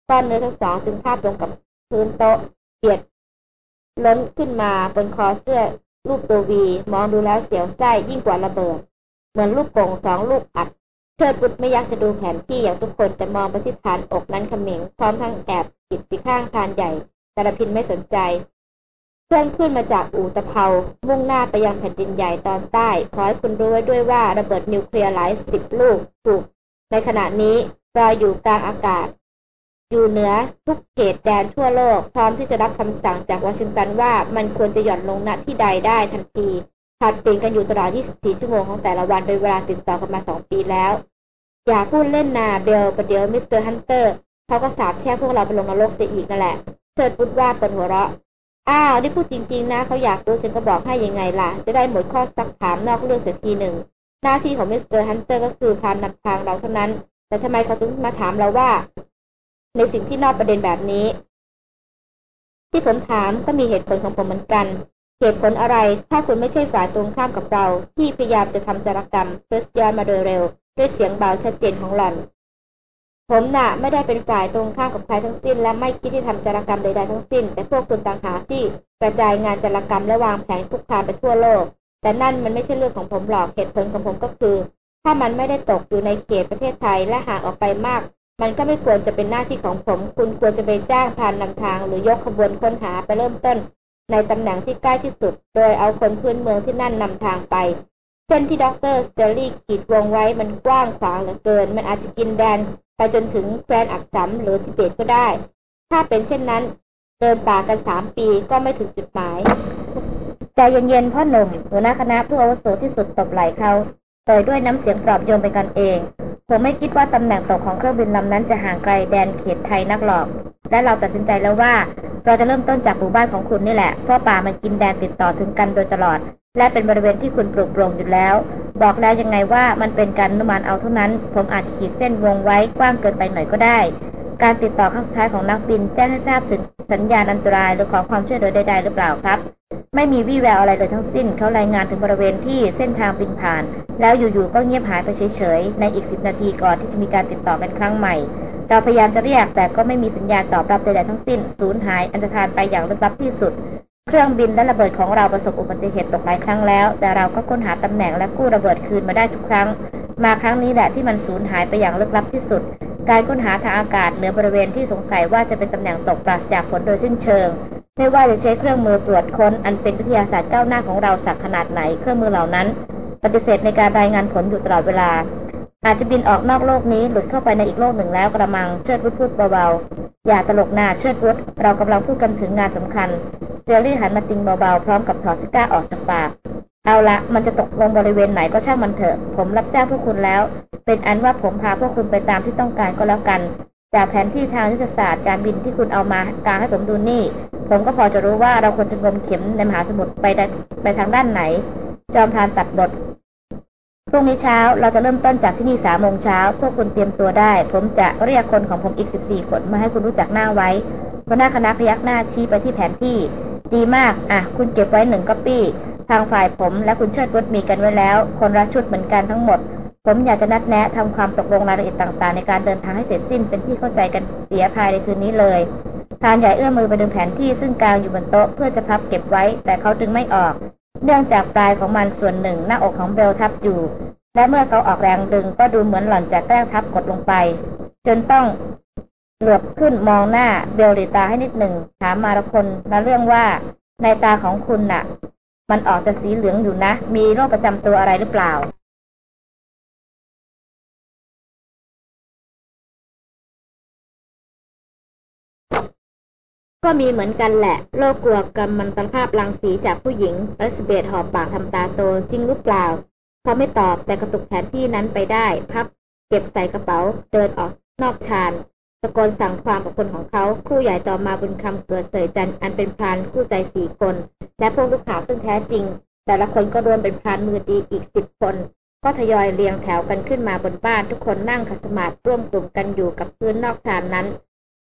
ก้อนเนื้อทั้งสองจึงทาบลงกับพื้นโต๊ะเปียด ล้นขึ้นมาบนคอเสื้อรูปตัววี มองดูแล้วเสียวไส้ยิ่งกว่าระเบิด เหมือนลูกโป่งสองลูกอัด เชิดบุตรไม่อยากจะดูแผนที่อย่างทุกคนแต่มองไปที่ฐานอกนั้นเขมิงพร้อมทั้งแอบจิตที่ข้างทานใหญ่แต่รพินทร์ไม่สนใจเคลื่อนขึ้นมาจากอู่ตะเภามุ่งหน้าไปยังแผ่นดินใหญ่ตอนใต้ขอให้คุณรู้ไว้ด้วยว่าระเบิดนิวเคลียร์หลายสิบลูกถูกในขณะนี้รออยู่กลางอากาศ อยู่เหนือทุกเขตแดนทั่วโลก พร้อมที่จะรับคำสั่งจากวอชิงตันว่ามันควรจะหย่อนลงณที่ใดได้ทันทีผัดเปลี่ยนกันอยู่ตลอด 24 ชั่วโมงของแต่ละวันเป็นเวลาติดต่อกันมาสองปีแล้ว อย่าพูดเล่นนาเบลประเดี๋ยว Mister Hunterเขาก็สาบแช่งพวกเราไปลงนรกเสียอีกนั่นแหละเชิดวุธว่าเบลหัวเราะอ้าวนี่พูดจริง ๆ นะเขาอยากรู้ฉันก็บอกให้ยังไงล่ะ จะได้หมดข้อซักถามนอกเรื่องเสียทีหนึ่ง หน้าที่ของ Mister Hunter ก็คือพานำทางเราเท่านั้น แต่ทำไมเขาถึงมาถามเราว่า ในสิ่งที่นอกประเด็นแบบนี้ ที่ผมถามก็มีเหตุผลของผมเหมือนกันเหตุผลอะไรถ้าคุณไม่ใช่ฝ่ายตรงข้ามกับเรา ที่พยายามจะทำจารกรรมเพื่อยอนมาโดยเร็ว ด้วยเสียงเบาชัดเจนของหล่อน ผมน่ะไม่ได้เป็นฝ่ายตรงข้ามกับใครทั้งสิ้น และไม่คิดที่ทำจารกรรมใดๆทั้งสิ้น แต่พวกคุณต่างหากที่กระจายงานจารกรรมและวางแผนคุกคามไปทั่วโลก แต่นั่นมันไม่ใช่เรื่องของผมหรอกเหตุผลของผมก็คือ ถ้ามันไม่ได้ตกอยู่ในเขตประเทศไทยและห่างออกไปมาก มันก็ไม่ควรจะเป็นหน้าที่ของผม คุณควรจะไปจ้างพานนำทาง หรือยกขบวนค้นหาไปเริ่มต้น ในตำแหน่งที่ใกล้ที่สุด โดยเอาคนพื้นเมืองที่นั่นนำทางไปเช่นที่ด็อกเตอร์สแตนลีย์ขีดวงไว้มันกว้างขวางเหลือเกิน มันอาจจะกินแดน ไปจนถึงแคว้นอัสสัมหรือทิเบตก็ได้ ถ้าเป็นเช่นนั้น เดินป่ากันสามปีก็ไม่ถึงจุดหมายใจเย็นๆพ่อหนุ่มหัวหน้าคณะผู้อาวุโสที่สุดตบไหล่เขา โดยด้วยน้ำเสียงปลอบโยนเป็นกันเอง ผมไม่คิดว่าตำแหน่งตกของเครื่องบินลำนั้นจะห่างไกลแดนเขตไทยนักหรอก และเราตัดสินใจแล้วว่า เราจะเริ่มต้นจากหมู่บ้านของคุณนี่แหละ เพราะป่ามันกินแดนติดต่อถึงกันโดยตลอด และเป็นบริเวณที่คุณปลูกปลงอยู่แล้ว บอกแล้วยังไงว่ามันเป็นการนุมานเอาเท่านั้น ผมอาจขีดเส้นวงไว้กว้างเกินไปหน่อยก็ได้ การติดต่อครั้งสุดท้ายของนักบิน แจ้งให้ทราบถึงสัญญาณอันตรายหรือขอความช่วยเหลือใด ๆ หรือเปล่าครับ ไม่มีวี่แววอะไรเลยทั้งสิ้น เขารายงานถึงบริเวณที่เส้นทางบินผ่าน แล้วอยู่ๆก็เงียบหายไปเฉยๆ ในอีกสิบนาทีก่อนที่จะมีการติดต่อกันครั้งใหม่ เราพยายามจะเรียกแต่ก็ไม่มีสัญญาณตอบรับใดๆทั้งสิ้น สูญหายอันตรธานไปอย่างลึกลับที่สุด เครื่องบินและระเบิดของเราประสบอุบัติเหตุตกหลายครั้งแล้ว แต่เราก็ค้นหาตำแหน่งและกู้ระเบิดคืนมาได้ทุกครั้ง มาครั้งนี้แหละที่มันสูญหายไปอย่างลึกลับที่สุด การค้นหาทางอากาศเหนือบริเวณที่สงสัยว่าจะเป็นตำแหน่งตกปราศจากผลโดยสิ้นเชิง ไม่ว่าจะใช้เครื่องมือตรวจค้นอันเป็นวิทยาศาสตร์ก้าวหน้าของเราสักขนาดไหน เครื่องมือเหล่านั้น ปฏิเสธในการรายงานผลอยู่ตลอดเวลา อาจจะบินออกนอกโลกนี้หลุดเข้าไปในอีกโลกหนึ่งแล้วกระมังเชิดวุฒพูดเบาๆ อย่าตลกหน้าเชิดวุฒเรากำลังพูดกันถึงงานสำคัญเซลลี่หันมาติงเบาๆ พร้อมกับถอดซิก้าออกจากปาก เอาละมันจะตกลงบริเวณไหนก็ช่างมันเถอะ ผมรับจ้างพวกคุณแล้ว เป็นอันว่าผมพาพวกคุณไปตามที่ต้องการก็แล้วกัน จากแผนที่ทางยุทธศาสตร์การบินที่คุณเอามากางให้ผมดูนี่ ผมก็พอจะรู้ว่าเราควรจะงมเข็มในมหาสมุทรไปไปทางด้านไหน จอมพานตัดบท รุ่งนี้เช้าเราจะเริ่มต้นจากที่นี่สามโมงเช้าพวกคุณเตรียมตัวได้ ผมจะเรียกคนของผมอีกสิบสี่คนมาให้คุณรู้จักหน้าไว้หัวหน้าคณะพยักหน้าชี้ไปที่แผนที่ ดีมาก อะ คุณเก็บไว้หนึ่งก๊อปปี้ ทางฝ่ายผมและคุณเชิดวุฒมีกันไว้แล้ว คนละชุดเหมือนกันทั้งหมด ผมอยากจะนัดแนะทำความตกลงรายละเอียดต่างๆ ในการเดินทางให้เสร็จสิ้นเป็นที่เข้าใจกันเสียภายในคืนนี้เลยทานใหญ่เอื้อมมือไปดึงแผนที่ซึ่งกลางอยู่บนโต๊ะเพื่อจะพับเก็บไว้ แต่เขาดึงไม่ออก เนื่องจากปลายของมันส่วนหนึ่งหน้าอกของเบลทับอยู่ และเมื่อเขาออกแรงดึงก็ดูเหมือนหล่อนจะแกล้งทับกดลงไป จนต้องเหลือบขึ้นมองหน้าเบลริตาให้นิดหนึ่งถามมารคนนะเรื่องว่าในตาของคุณน่ะ มันออกจะสีเหลืองอยู่นะ มีโรคประจำตัวอะไรหรือเปล่า ก็มีเหมือนกันแหละ โรคกลัวกำมันตภาพรังสีจากผู้หญิงรัสเบตหอบปากทำตาโตจริงหรือเปล่าเขาไม่ตอบแต่กระตุกแผนที่นั้นไปได้ พับ เก็บใส่กระเป๋า เดินออกนอกชานตะโกนสั่งความกับคนของเขาคู่ใหญ่ต่อมาบุญคำเกิดเสยจันอันเป็นพรานคู่ใจสี่คน และพวกลูกขาวซึ่งแท้จริง แต่ละคนก็รวมเป็นพรานมือดีอีกสิบคนก็ทยอยเรียงแถวกันขึ้นมาบนบ้านทุกคนนั่งขัสมาธิร่วมกลุ่มกันอยู่กับพื้นนอกชานนั้น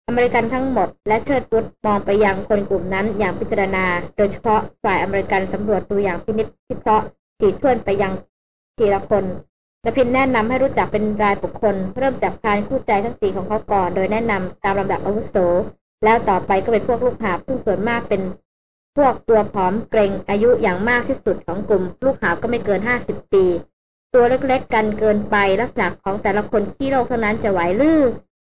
อเมริกันทั้งหมดและเชิดวุฒมองไปยังคนกลุ่มนั้นอย่างพิจารณา โดยเฉพาะฝ่ายอเมริกันสำรวจตัวอย่างพินิจพิเคราะห์ถีท่วนไปยังทีละคนและพินแนะนำให้รู้จักเป็นรายบุคคล เริ่มจากพานคู่ใจทั้งสี่ของเขาก่อน โดยแนะนำตามลำดับอาวุโส แล้วต่อไปก็เป็นพวกลูกหาบซึ่งส่วนมากเป็น พวกตัวผอมเกรงอายุอย่างมากที่สุดของกลุ่ม ลูกหาบก็ไม่เกินห้าสิบปี ตัวเล็กๆกันเกินไปลักษณะของแต่ละคนขี้โรคเท่านั้นจะไหวลื่อ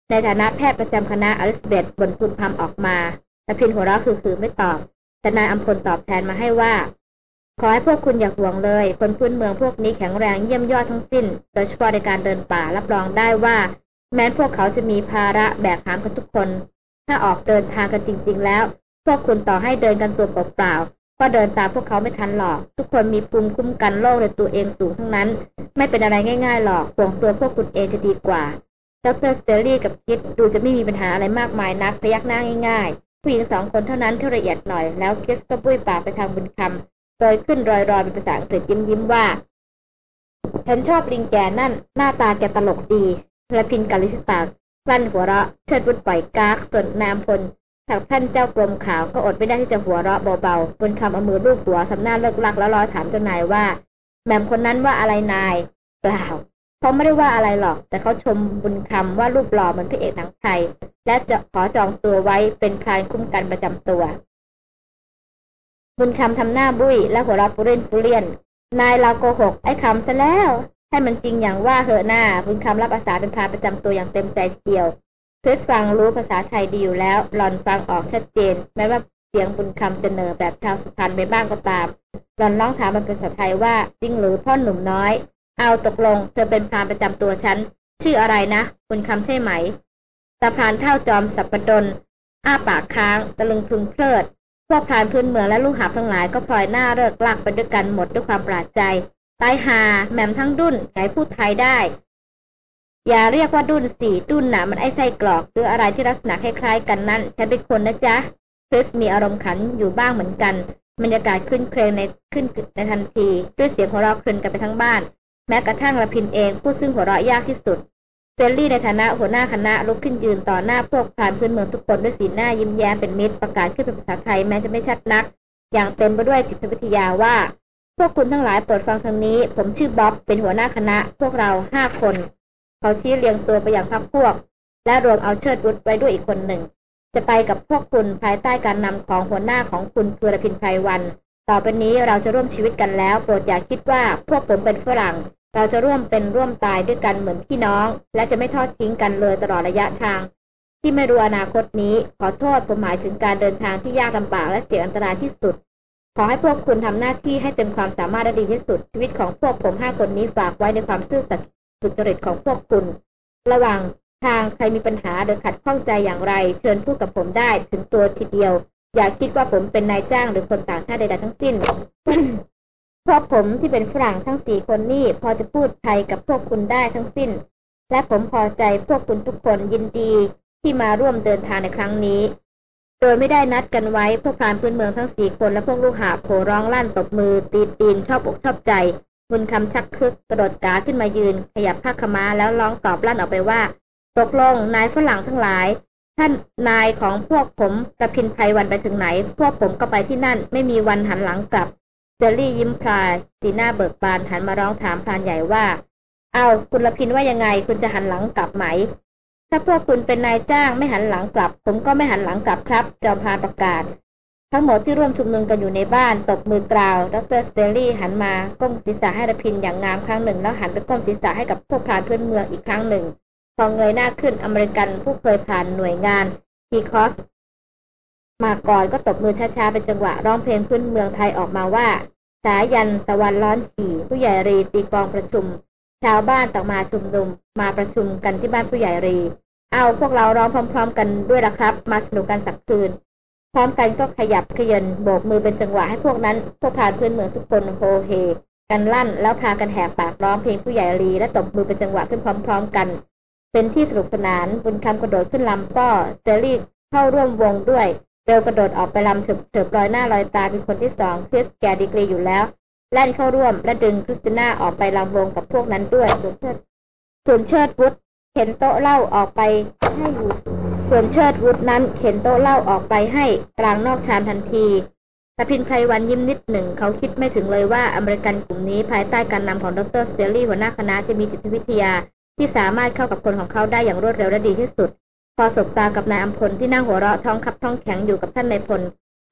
ในฐานะแพทย์ประจำคณะอลิสเบตบนคุณพำออกมาแต่พินหัวเราะคือคือไม่ตอบ แต่นายอัมพลตอบแทนมาให้ว่า ขอให้พวกคุณอย่าห่วงเลย คนพื้นเมืองพวกนี้แข็งแรงเยี่ยมยอดทั้งสิ้น โดยเฉพาะในการเดินป่ารับรองได้ว่า แม้พวกเขาจะมีภาระแบกหามกันทุกคน ถ้าออกเดินทางกันจริง ๆ แล้ว พวกคุณต่อให้เดินกันตัวเปล่าๆก็เดินตามพวกเขาไม่ทันหรอก ทุกคนมีภูมิคุ้มกันโรคในตัวเองสูงทั้งนั้น ไม่เป็นอะไรง่าย ๆ หรอกห่วงตัวพวกคุณเองจะดีกว่า ดรสเตอรี่กับคิดดูจะไม่มีปัญหาอะไรมากมายนักพยักหน้าง่ายๆ ผู้หญิงสองคนเท่านั้นที่ละเอียดหน่อยแล้วคิสก็บุ้ยปากไปทางบุญคำโดยขึ้นรอยๆเป็นภาษาอังกฤษยิ้มยิ้มว่าฉันชอบลิงแกนั่น หน้าตาแกตลกดีและพินกัลิชิปากกลั้นหัวเราะเชิดวุฒปล่อยกากส่วนนามพลทางท่านเจ้ากรมขาวก็อดไม่ได้ที่จะหัวเราะเบาๆบนคำเอามือลูบหัวทำหน้าเลิกลักแล้วรอถามเจ้านายว่าแม่มคนนั้นว่าอะไรนายเปล่า เขาไม่ได้ว่าอะไรหรอก แต่เขาชมบุญคำว่ารูปหล่อเหมือนพระเอกหนังไทย และจะขอจองตัวไว้เป็นพรานคุ้มกันประจำตัว บุญคำทำหน้าบุ้ยและหัวเราะปุเรนปุเรียน นายเราโกหกไอ้คำซะแล้ว ให้มันจริงอย่างว่าเหอะหน้า บุญคำรับอาสาเป็นพรานประจำตัวอย่างเต็มใจเดียวคริสฟังรู้ภาษาไทยดีอยู่แล้ว หลอนฟังออกชัดเจน แม้ว่าเสียงบุญคำจะเนอแบบชาวสุพรรณไปบ้างก็ตาม หลอนร้องถามมันเป็นภาษาไทยว่า จริงหรือพ่อหนุ่มน้อย เอาตกลงเธอเป็นพานประจำตัวฉัน ชื่ออะไรนะบุญคำใช่ไหมตาพรานเท่าจอมสับปะดนอ้าปากค้างตะลึงพึงเพลิด พวกพรานพื้นเมืองและลูกหาบทั้งหลายก็พลอยหน้าเลิกลักไปด้วยกันหมดด้วยความปราดใจ ตายหาแหม่มทั้งดุนไงพูดไทยได้ อย่าเรียกว่าดุนสี่ดุนหน่ะมันไอ้ไส้กรอกหรืออะไรที่ลักษณะคล้ายๆกันนั่นฉันเป็นคนนะจ๊ะคริสมีอารมณ์ขันอยู่บ้างเหมือนกันบรรยากาศขึ้นเครงในขึ้นในทันที ด้วยเสียงหัวเราะคลืนกันไปทั้งบ้าน แม้กระทั่งระพินเองผู้ซึ่งหัวเราะยากที่สุด เซลลี่ในฐานะหัวหน้าคณะลุกขึ้นยืนต่อหน้าพวกพานพื้นเมืองทุกคนด้วยสีหน้ายิ้มแย้มเป็นมิตรประกาศขึ้นเป็นภาษาไทยแม้จะไม่ชัดนัก อย่างเต็มไปด้วยจิตวิทยาว่า พวกคุณทั้งหลายโปรดฟังทางนี้ ผมชื่อบ๊อบเป็นหัวหน้าคณะ พวกเราห้าคน เขาชี้เรียงตัวไปอย่างพักพวก และรวมเอาเชิดวุฒไว้ด้วยอีกคนหนึ่ง จะไปกับพวกคุณภายใต้การนำของหัวหน้าของคุณคือระพินไพรวัน ต่อไปนี้เราจะร่วมชีวิตกันแล้ว โปรดอย่าคิดว่าพวกผมเป็นฝรั่ง เราจะร่วมเป็นร่วมตายด้วยกันเหมือนพี่น้อง และจะไม่ทอดทิ้งกันเลยตลอดระยะทาง ที่ไม่รู้อนาคตนี้ ขอโทษผมหมายถึงการเดินทางที่ยากลำบากและเสี่ยงอันตรายที่สุด ขอให้พวกคุณทำหน้าที่ให้เต็มความสามารถและดีที่สุด ชีวิตของพวกผมห้าคนนี้ฝากไว้ในความซื่อสัตย์สุจริตของพวกคุณ ระหว่างทางใครมีปัญหาหรือขัดข้องใจอย่างไร เชิญพูดกับผมได้ถึงตัวทีเดียว อย่าคิดว่าผมเป็นนายจ้างหรือคนต่างชาติใดๆทั้งสิ้นพวกผมที่เป็นฝรั่งทั้งสี่คนนี่พอจะพูดไทยกับพวกคุณได้ทั้งสิ้น และผมพอใจพวกคุณทุกคนยินดีที่มาร่วมเดินทางในครั้งนี้ โดยไม่ได้นัดกันไว้พวกพรานพื้นเมืองทั้งสี่คนและพวกลูกหาโผร้องลั่นตบมือ ตีตีนชอบอกชอบใจบุญคำชักคึกกระโดดกาขึ้นมายืน ขยับผ้าขม้าแล้วร้องตอบลั่นออกไปว่า ตกลงนายฝรั่งทั้งหลาย ท่านนายของพวกผมกระพินไพรวันไปถึงไหน พวกผมก็ไปที่นั่น ไม่มีวันหันหลังกลับ เจอรี่ยิ้มพลายสีหน้าเบิกบานหันมาร้องถามพรานใหญ่ว่า เอาคุณละพินว่ายังไง คุณจะหันหลังกลับไหม ถ้าพวกคุณเป็นนายจ้างไม่หันหลังกลับ ผมก็ไม่หันหลังกลับครับ จอมพานประกาศ ทั้งหมดที่ร่วมชุมนุมกันอยู่ในบ้านตบมือกล่าวดร.สแตนลีย์หันมาก้มศีรษะให้รพินทร์อย่างงามครั้งหนึ่งแล้วหันไปก้มศีรษะให้กับพวกพรานพื้นเมืองอีกครั้งหนึ่ง พอเงยหน้าขึ้นอเมริกันผู้เคยผ่านหน่วยงานทีคอสมาก่อนก็ตบมือช้าๆเป็นจังหวะร้องเพลงพื้นเมืองไทยออกมาว่า สายัณห์ตะวันร้อนฉี่ ผู้ใหญ่ลีตีกลองประชุม ชาวบ้านต่างมาชุมนุม มาประชุมกันที่บ้านผู้ใหญ่ลี เอาพวกเราร้องพร้อม ๆ กันด้วยละครับ มาสนุกกันสักคืน พร้อมกันก็ขยับขยันโบกมือเป็นจังหวะให้พวกนั้นพวกพานเพื่อนเมืองทุกคนโฮเฮกันลั่นแล้วพากันแหกปากร้องเพลงผู้ใหญ่รีและตบมือเป็นจังหวะขึ้นพร้อม ๆ กัน เป็นที่สนุกสนาน บุญคำกระโดดขึ้นลำก็เซรีเข้าร่วมวงด้วยเบลกระโดดออกไปลำเฉิบเฉิบลอยหน้าลอยตาเป็นคนที่สองคริสแกดีกรีอยู่แล้วแล่นเข้าร่วมและดึงคริสติน่าออกไปลำวงกับพวกนั้นด้วยส่วนเชิดส่วนเชิดวุธเข็นโต๊ะเหล้าออกไปให้อยู่ส่วนเชิดวุธนั้นเข็นโต๊ะเหล้าออกไปให้กลางนอกชานทันทีตพินไพรวันยิ้มนิดหนึ่ง เขาคิดไม่ถึงเลยว่าอเมริกันกลุ่มนี้ภายใต้การนำของดร.สแตนลีย์หัวหน้าคณะจะมีจิตวิทยา ที่สามารถเข้ากับคนของเขาได้อย่างรวดเร็วและดีที่สุด พอสบตากับนายอำพลที่นั่งหัวเราะท้องคับท้องแข็งอยู่กับท่านนายพล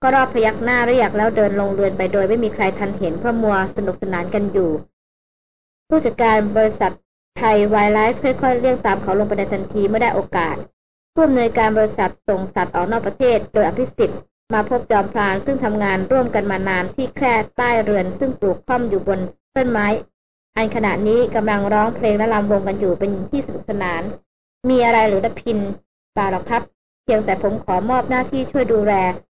ก็ลอบพยักหน้าเรียกแล้วเดินลงเรือนไปโดยไม่มีใครทันเห็นเพราะมัวสนุกสนานกันอยู่ ผู้จัดการบริษัทไทยไวไลฟ์ค่อยๆเรียกตามเขาลงไปในทันทีเมื่อได้โอกาสผู้อำนวยการบริษัทส่งสัตว์ออกนอกประเทศ โดยอภิสิทธิ์มาพบจอมพลานซึ่งทำงานร่วมกันมานานที่แคร่ใต้เรือนซึ่งปลูกค่อมอยู่บนต้นไม้ อันขณะนี้กำลังร้องเพลงและรำวงกันอยู่เป็นที่สนุกสนาน มีอะไรหรือดพินตาหรอกครับ เพียงแต่ผมขอมอบหน้าที่ช่วยดูแล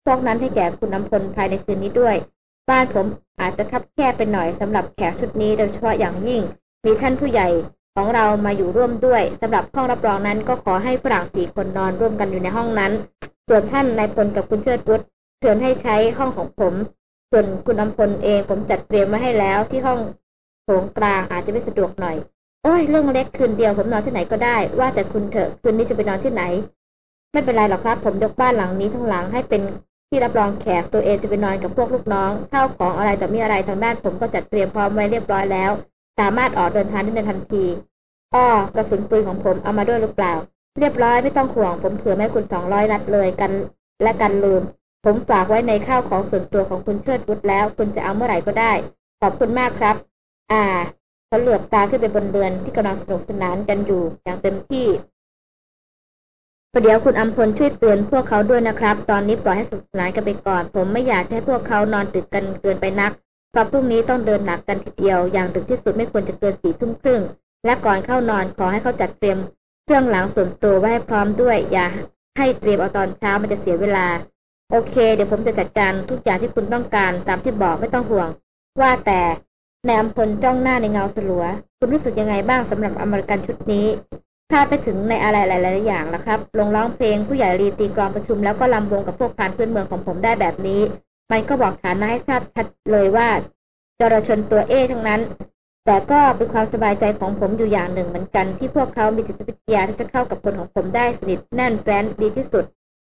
พวกนั้นให้แก่คุณน้ำพลภายในคืนนี้ด้วย บ้านผมอาจจะคับแคบไปหน่อยสำหรับแขกชุดนี้โดยเฉพาะอย่างยิ่ง มีท่านผู้ใหญ่ของเรามาอยู่ร่วมด้วยสำหรับห้องรับรองนั้นก็ขอให้ฝรั่งสี่คนนอนร่วมกันอยู่ในห้องนั้น ส่วนท่านนายพลกับคุณเชิดวุฒิเชิญให้ใช้ห้องของผม ส่วนคุณน้ำพลเองผมจัดเตรียมไว้ให้แล้วที่ห้อง โถงกลางอาจจะไม่สะดวกหน่อย โอ้ยเรื่องเล็กคืนเดียวผมนอนที่ไหนก็ได้ ว่าแต่คุณเถอะคืนนี้จะไปนอนที่ไหน ไม่เป็นไรหรอกครับ ผมยกบ้านหลังนี้ทั้งหลังให้เป็นที่รับรองแขกตัวเองจะไปนอนกับพวกลูกน้องข้าวของอะไรแต่มีอะไรทางด้านผมก็จัดเตรียมพร้อมไว้เรียบร้อยแล้ว สามารถออกเดินทางได้ในทันทีอ้อกระสุนปืนของผมเอามาด้วยหรือเปล่า เรียบร้อยไม่ต้องห่วง ผมเผื่อให้คุณสองร้อยนัดเลยกัน และกันลืม ผมฝากไว้ในข้าวของส่วนตัวของคุณเชิดวุฒแล้ว คุณจะเอาเมื่อไหร่ก็ได้ ขอบคุณมากครับ อ่าเขาเหลือบตาขึ้นไปบนเรือนที่กำลังสนุกสนานกันอยู่อย่างเต็มที่ประเดี๋ยวคุณอัมพลช่วยเตือนพวกเขาด้วยนะครับ ตอนนี้ปล่อยให้สุขสนานกันไปก่อน ผมไม่อยากให้พวกเขานอนดึกกันเกินไปนัก เพราะพรุ่งนี้ต้องเดินหนักกันทีเดียว อย่างดึกที่สุดไม่ควรจะเกินสี่ทุ่มครึ่ง และก่อนเข้านอนขอให้เขาจัดเตรียมเครื่องหลังส่วนตัวไว้ให้พร้อมด้วย อย่าให้เตรียมเอาตอนเช้ามันจะเสียเวลา โอเค เดี๋ยวผมจะจัดการทุกอย่างที่คุณต้องการตามที่บอกไม่ต้องห่วง ว่าแต่ ในอัมพลจ้องหน้าในเงาสลัว คุณรู้สึกยังไงบ้างสำหรับอเมริกันชุดนี้พาดไปถึงในอะไรหลายๆอย่างแล้วครับ ลงร้องเพลงผู้ใหญ่รีตีกรองประชุมแล้วก็ลำวงกับพวกพานพื้นเมืองของผมได้แบบนี้ มันก็บอกฐานะให้ทราบชัดเลยว่าจรชนตัวเอทั้งนั้น แต่ก็เป็นความสบายใจของผมอยู่อย่างหนึ่งเหมือนกัน ที่พวกเขามีจิตวิทยาที่จะเข้ากับคนของผมได้สนิทแน่นแฟ้นดีที่สุด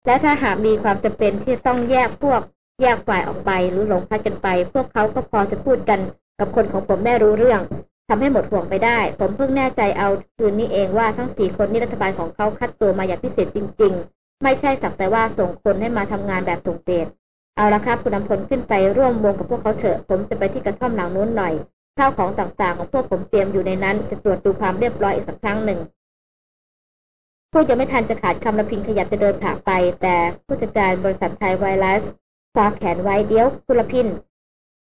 และถ้าหากมีความจำเป็นที่ต้องแยกพวกแยกฝ่ายออกไปหรือหลงพัดกันไป พวกเขาก็พอจะพูดกัน กับคนของผมได้รู้เรื่องทำให้หมดห่วงไปได้ ผมเพิ่งแน่ใจเอาคืนนี้เองว่าทั้งสี่คนนี้รัฐบาลของเขาคัดตัวมาอย่างพิเศษจริง ๆ ไม่ใช่สักแต่ว่าส่งคนให้มาทำงานแบบส่งเดชเอาละครับคุณนำพลขึ้นไปร่วมวงกับพวกเขาเถอะ ผมจะไปที่กระท่อมหลังนู้นหน่อยข้าวของต่างๆ ของพวกผมเตรียมอยู่ในนั้นจะตรวจดูความเรียบร้อยอีกสักครั้งหนึ่งพวกยังไม่ทันจะขาดคำละพิงขยับจะเดินผ่าไป แต่ผู้จัดการบริษัทไทยไวไลฟ์คว้าแขนไว้เดี๋ยวคุณละพิน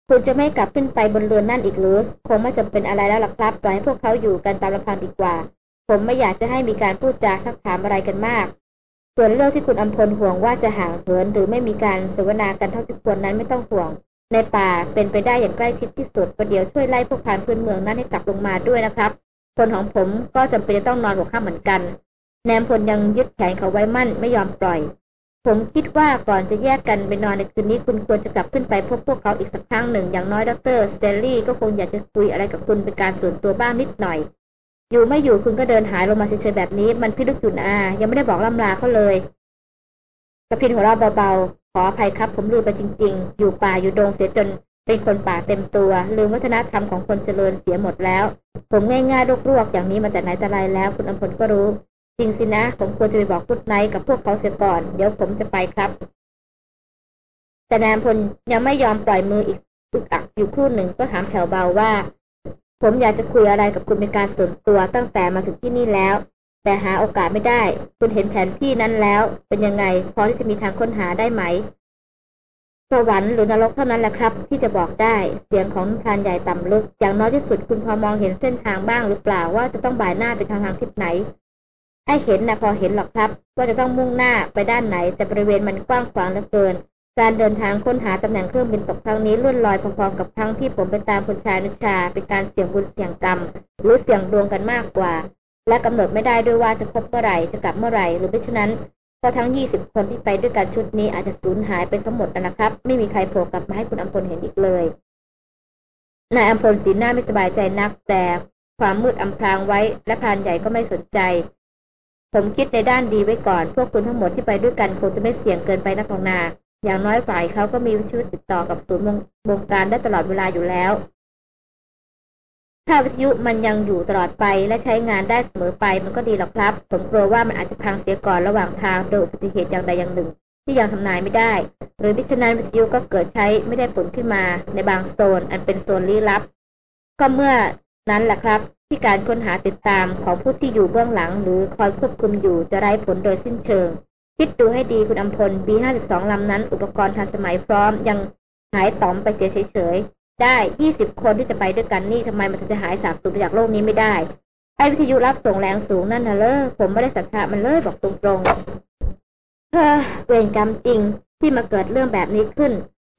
คุณจะไม่กลับขึ้นไปบนเรือนนั่นอีกหรือ คงไม่จำเป็นอะไรแล้วล่ะครับ ปล่อยให้พวกเขาอยู่กันตามลำพังดีกว่า ผมไม่อยากจะให้มีการพูดจาสักถามอะไรกันมาก ส่วนเรื่องที่คุณอัมพลห่วงว่าจะห่างเหินหรือไม่มีการเสวนากันเท่าที่ควรนั้นไม่ต้องห่วง ในป่าเป็นไปได้อย่างใกล้ชิดที่สุด ประเดี๋ยวช่วยไล่พวกพานพื้นเมืองนั้นให้กลับลงมาด้วยนะครับ คนของผมก็จำเป็นจะต้องนอนหัวข้ามเหมือนกัน แนมพลยังยึดแขนเขาไว้มั่นไม่ยอมปล่อย ผมคิดว่าก่อนจะแยกกันไปนอนในคืนนี้คุณควรจะกลับขึ้นไปพบพวกเขาอีกสักครั้งหนึ่ง อย่างน้อยดรสเตลลี่ก็คงอยากจะคุยอะไรกับคุณเป็นการส่วนตัวบ้างนิดหน่อย อยู่ไม่อยู่คุณก็เดินหายลงมาเฉยๆแบบนี้ มันพิรุษจุนอายังไม่ได้บอกล่ำลาเขาเลยกระพินหัวเราเบาๆ ขออภัยครับ ผมลืมไปจริง ๆ อยู่ป่าอยู่ดงเสียจนเป็นคนป่าเต็มตัวลืมวัฒนธรรมของคนเจริญเสียหมดแล้ว ผมง่ายๆรวกๆอย่างนี้มาแต่ไหนแต่ไรแล้ว คุณอมพลก็รู้ จริงสินะ ผมควรจะไปบอกพุทไนกับพวกเขาเสียก่อน เดี๋ยวผมจะไปครับ แต่นายพลยังไม่ยอมปล่อยมืออีกอึกอักอยู่ครู่หนึ่งก็ถามแผ่วเบาว่า ผมอยากจะคุยอะไรกับคุณเป็นการส่วนตัวตั้งแต่มาถึงที่นี่แล้ว แต่หาโอกาสไม่ได้ คุณเห็นแผนที่นั้นแล้ว เป็นยังไง พอที่จะมีทางค้นหาได้ไหม สวรรค์หรือนรกเท่านั้นแหละครับ ที่จะบอกได้ เสียงของพรานใหญ่ต่ำลึก อย่างน้อยที่สุดคุณพอมองเห็นเส้นทางบ้างหรือเปล่าว่าจะต้องบ่ายหน้าไปทางทางทิศไหน ให้เห็นนะพอเห็นหรอกครับ ว่าจะต้องมุ่งหน้าไปด้านไหน แต่บริเวณมันกว้างขวางเหลือเกิน การเดินทางค้นหาตำแหน่งเครื่องบินตกครั้งนี้ลื่นลอยพอๆกับครั้งที่ผมไปตามคุณชายนุชา เป็นการเสี่ยงบุญเสี่ยงกรรมหรือเสี่ยงดวงกันมากกว่า และกำหนดไม่ได้ด้วยว่าจะพบเมื่อไหร่จะกลับเมื่อไหร่หรือไม่ฉะนั้นก็ทั้ง 20 คนที่ไปด้วยกันชุดนี้อาจจะสูญหายไปทั้งหมดนะครับ ไม่มีใครโผล่กลับมาให้คุณอัมพลเห็นอีกเลยนายอัมพลสีหน้าไม่สบายใจนักแต่ความมืดอำพรางไว้ และพรานใหญ่ก็ไม่สนใจ ผมคิดในด้านดีไว้ก่อน พวกคุณทั้งหมดที่ไปด้วยกันคงจะไม่เสี่ยงเกินไปนักหนา อย่างน้อยฝ่ายเขาก็มีชีวิตติดต่อกับศูนย์วงการได้ตลอดเวลาอยู่แล้ว ถ้าวิทยุมันยังอยู่ตลอดไปและใช้งานได้เสมอไปมันก็ดีหรอกครับ ผมกลัวว่ามันอาจจะพังเสียก่อนระหว่างทางโดยอุบัติเหตุอย่างใดอย่างหนึ่ง ที่ยังทำนายไม่ได้ หรือพิฉะนั้นวิทยุก็เกิดใช้ไม่ได้ผลขึ้นมาในบางโซน อันเป็นโซนลี้ลับ ก็เมื่อนั้นแหละครับ ที่การค้นหาติดตามของผู้ที่อยู่เบื้องหลัง หรือคอยควบคุมอยู่จะไร้ผลโดยสิ้นเชิง คิดดูให้ดีคุณอัมพล B52 ลำนั้น อุปกรณ์ทันสมัยพร้อม ยังหายต๋อมไปเสียเฉยๆ ได้ 20 คนที่จะไปด้วยกันนี่ทำไมมันถึงจะหายสาบสูญจากโลกนี้ไม่ได้ไอ้วิทยุรับส่งแรงสูงนั่นนะเลยผมไม่ได้ศรัทธามันเลยบอกตรงๆเฮ้อเวรกรรมจริงที่มาเกิดเรื่องแบบนี้ขึ้น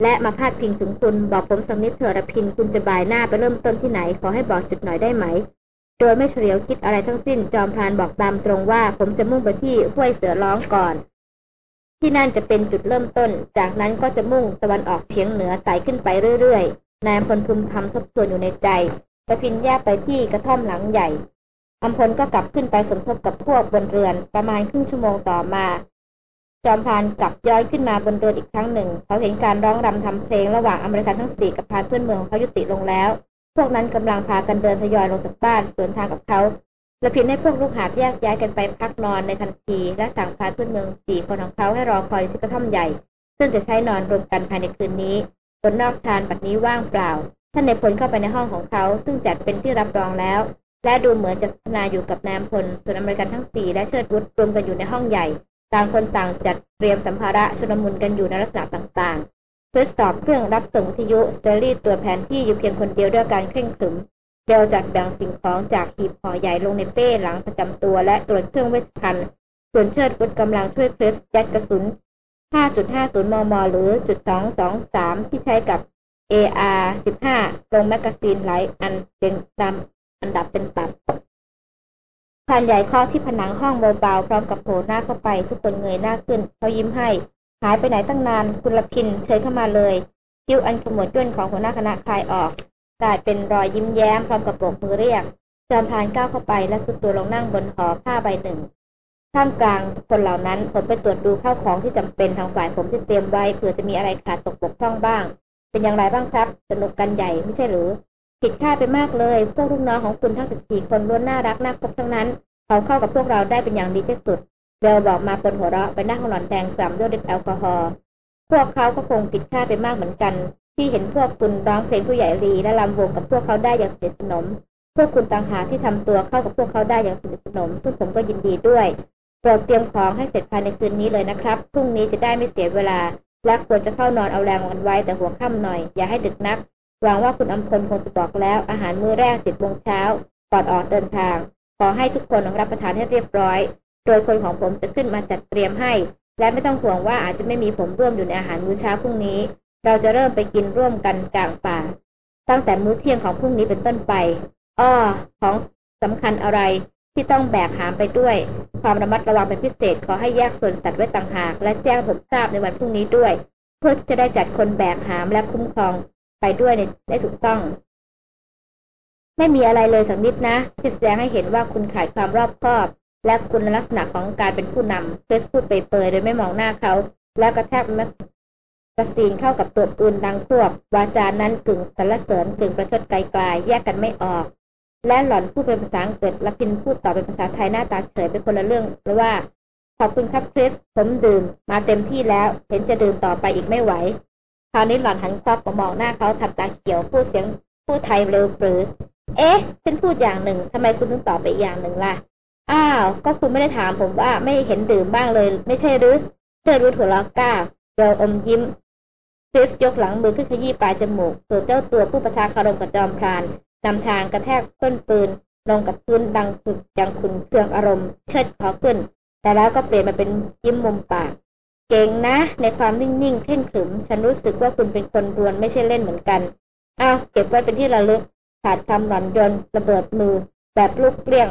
และมาพาดพิงถึงคุณ บอกผมสักนิดเถอะระพินคุณจะบายหน้าไปเริ่มต้นที่ไหน ขอให้บอกจุดหน่อยได้ไหม โดยไม่เฉลียวคิดอะไรทั้งสิ้น จอมพรานบอกตามตรงว่า ผมจะมุ่งไปที่ห้วยเสือร้องก่อน ที่นั่นจะเป็นจุดเริ่มต้น จากนั้นก็จะมุ่งตะวันออกเฉียงเหนือไต่ขึ้นไปเรื่อยๆ นายพลพึมพำทบทวนอยู่ในใจระพินแยกไปที่กระท่อมหลังใหญ่อัมพลก็กลับขึ้นไปสมทบกับพวกบนเรือน ประมาณครึ่งชั่วโมงต่อมา จอมพานกลับย้อยขึ้นมาบนเรือนอีกครั้งหนึ่ง เขาเห็นการร้องรำทำเพลงระหว่างอเมริกันทั้งสี่กับพานเพื่อนเมืองเขายุติลงแล้ว วกนั้นกำลังพากันเดินทยอยลงจากบ้านสวนทางกับเขาและพินให้พวกลูกหาแยกย้ายกันไปพักนอนในทันที และสั่งพาเพื่อนเมืองสี่คนของเขาให้รอคอยที่กระท่อมใหญ่ ซึ่งจะใช้นอนรวมกันภายในคืนนี้บนนอกชานบัดนี้ว่างเปล่า ท่านในพลเข้าไปในห้องของเขา ซึ่งจัดเป็นที่รับรองแล้ว และดูเหมือนจะสนทนาอยู่กับนายพลส่วนอเมริกันทั้งสี่และเชิดวุฒรวมกันอยู่ในห้องใหญ่ ต่างคนต่างจัดเตรียมสัมภาระชุลมุนกันอยู่ในลักษณะต่าง เพื่อสอบเครื่องรับส่งวิทยุสแตนลีย์ตัวแผนที่อยู่เพียงคนเดียวด้วยการเคร่งขรึมเบลจัดแบ่งสิ่งของจากหีบห่อใหญ่ลงในเป้หลังประจำตัวและตรวจเครื่องเวชภัณฑ์ส่วนเชิดวุธกำลังช่วยเพรสยัดกระสุน 5.50 มม หรือจุด223 ที่ใช้กับ AR 15 ลงแมกกาซีนหลายอันเรียงตามอันดับเป็นตับผ่านใหญ่ข้อที่ผนังห้องเบาๆพร้อมกับโผล่หน้าเข้าไป ทุกคนเงยหน้าขึ้น เขายิ้มให้ หายไปไหนตั้งนานคุณละพินเชิญเข้ามาเลยคิ้วอันขมวดจ้วนของหัวหน้าคณะคลายออกกลายเป็นรอยยิ้มแย้มพร้อมกับโบกมือเรียกจอมพานก้าวเข้าไปและสุดตัวลงนั่งบนหอผ้าใบหนึ่งท่ามกลางคนเหล่านั้นผมไปตรวจดูข้าวของที่จำเป็นทางฝ่ายผมที่เตรียมไว้เผื่อจะมีอะไรขาดตกบกพร่องบ้าง เป็นอย่างไรบ้างครับ สนุกกันใหญ่ไม่ใช่หรือผิดคาดไปมากเลย พวกลูกน้องของคุณทั้งสิบสี่คนล้วนน่ารักน่าคบทั้งนั้น เขาเข้ากับพวกเราได้เป็นอย่างดีที่สุด เบลบอกมาปนหัวเราะไปนั่งหลอนแดงกล่ำด้วยดื่มแอลกอฮอล์พวกเขาก็คงผิดคาดไปมากเหมือนกัน ที่เห็นพวกคุณร้องเพลงผู้ใหญ่รีและลำวงกับพวกเขาได้อย่างสนิทสนม พวกคุณต่างหากที่ทำตัวเข้ากับพวกเขาได้อย่างสนิทสนม ซึ่งผมก็ยินดีด้วยโปรดเตรียมของให้เสร็จภายในคืนนี้เลยนะครับพรุ่งนี้จะได้ไม่เสียเวลาและควรจะเข้านอนเอาแรงวันไว้แต่หัวค่ำหน่อย อย่าให้ดึกนักหวังว่าคุณอำพลคงจะบอกแล้ว อาหารมื้อแรกสิบโมงเช้าก่อนออกเดินทาง ขอให้ทุกคนรับประทานให้เรียบร้อย โดยคนของผมจะขึ้นมาจัดเตรียมให้ และไม่ต้องห่วงว่าอาจจะไม่มีผมร่วมอยู่ในอาหารมื้อเช้าพรุ่งนี้ เราจะเริ่มไปกินร่วมกันกลางป่า ตั้งแต่มื้อเที่ยงของพรุ่งนี้เป็นต้นไป อ้อ ของสำคัญอะไรที่ต้องแบกหามไปด้วย ความระมัดระวังเป็นพิเศษขอให้แยกส่วนสัตว์ไว้ต่างหาก และแจ้งผมทราบในวันพรุ่งนี้ด้วย เพื่อที่จะได้จัดคนแบกหามและคุ้มครองไปด้วยในได้ถูกต้อง ไม่มีอะไรเลยสักนิดนะที่แสดงให้เห็นว่าคุณขาดความรอบคอบ และคุณลักษณะของการเป็นผู้นำเคสพูดเปยๆโดยไม่มองหน้าเขา แล้วกระแทกมักระสีนเข้ากับตัวอื่นดังควบวาจานั้นกึ่งสรรเสริญกึ่งประชดไกลๆแยกกันไม่ออก และหล่อนพูดเป็นภาษาอังกฤษและพินพูดต่อเป็นภาษาไทยหน้าตาเฉยเป็นคนละเรื่องหรือว่า ขอบคุณครับคริสผมดื่ม มาเต็มที่แล้ว เห็นจะดื่มต่อไปอีกไม่ไหวคราวนี้หล่อนหันครอบมามองหน้าเขาทำตาเขียวพูดเสียงพูดไทยเร็วปรือ เอ๊ะ ฉันพูดอย่างหนึ่งทำไมคุณถึงตอบไปอย่างหนึ่งล่ะ อ้าว ก็คุณไม่ได้ถามผมว่าไม่เห็นดื่มบ้างเลย ไม่ใช่หรือเชิดรู้ถั่วล้อก้าเรออมยิ้มคริสยกหลังมือขึ้นขยี้ปลายจมูกส่วนเจ้าตัวผู้ประทาคารมกับจอมพรานนำทางกระแทกต้นปืน ลงกับพื้นดังฝึกอย่างขุนเคืองอารมณ์ เชิดขอขึ้น แต่แล้วก็เปลี่ยนมาเป็นยิ้มมุมปาก เก่งนะ ในความนิ่งๆเข่นขึม ฉันรู้สึกว่าคุณเป็นคนรวนไม่ใช่เล่นเหมือนกันอ้าวเก็บไว้เป็นที่ระลึกขาดคำหลอนยนระเบิดมือ แบบลูกเกลี้ยง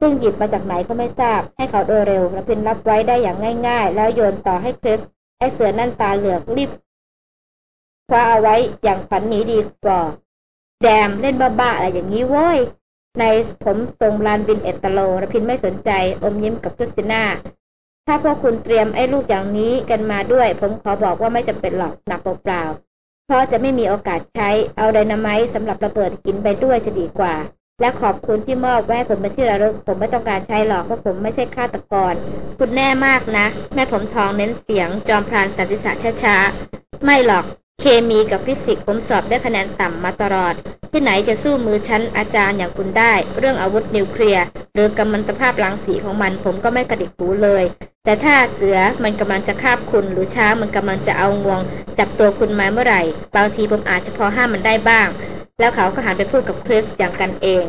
ซึ่งหยิบมาจากไหนก็ไม่ทราบ ให้เขาโดยเร็วและพินรับไว้ได้อย่างง่าย ๆ แล้วโยนต่อให้คริสไอเสือนั่นตาเหลือกรีบคว้าเอาไว้อย่างฝันหนีดีกว่าแดมเล่นบ้าๆอะไรอย่างนี้โว้ยในผมทรงลานบินเอตโลระพินไม่สนใจอมยิ้มกับคริสติน่าถ้าพวกคุณเตรียมไอ้ลูกอย่างนี้กันมาด้วย ผมขอบอกว่าไม่จำเป็นหรอกหนักเปล่าๆเพราะจะไม่มีโอกาสใช้เอาไดนาไมต์สำหรับระเบิดกินไปด้วยจะดีกว่า และขอบคุณที่มอบไว้ผมเป็นที่ระลึกผมไม่ต้องการใช้หรอกเพราะผมไม่ใช่ฆาตกร คุณแน่มากนะ แม่ผมทองเน้นเสียงจอมพรานสันติษะช้าๆ ไม่หรอก เคมีกับฟิสิกส์ผมสอบได้คะแนนต่ำมาตลอด ที่ไหนจะสู้มือชั้นอาจารย์อย่างคุณได้ เรื่องอาวุธนิวเคลียร์หรือกัมมันตภาพรังสีของมันผมก็ไม่กระดิกหูเลย แต่ถ้าเสือมันกำลังจะคาบคุณหรือช้างมันกำลังจะเอางวง จับตัวคุณมาเมื่อไหร่ บางทีผมอาจจะพอห้ามมันได้บ้าง แล้วเขาก็หันไปพูดกับคริสอย่างกันเอง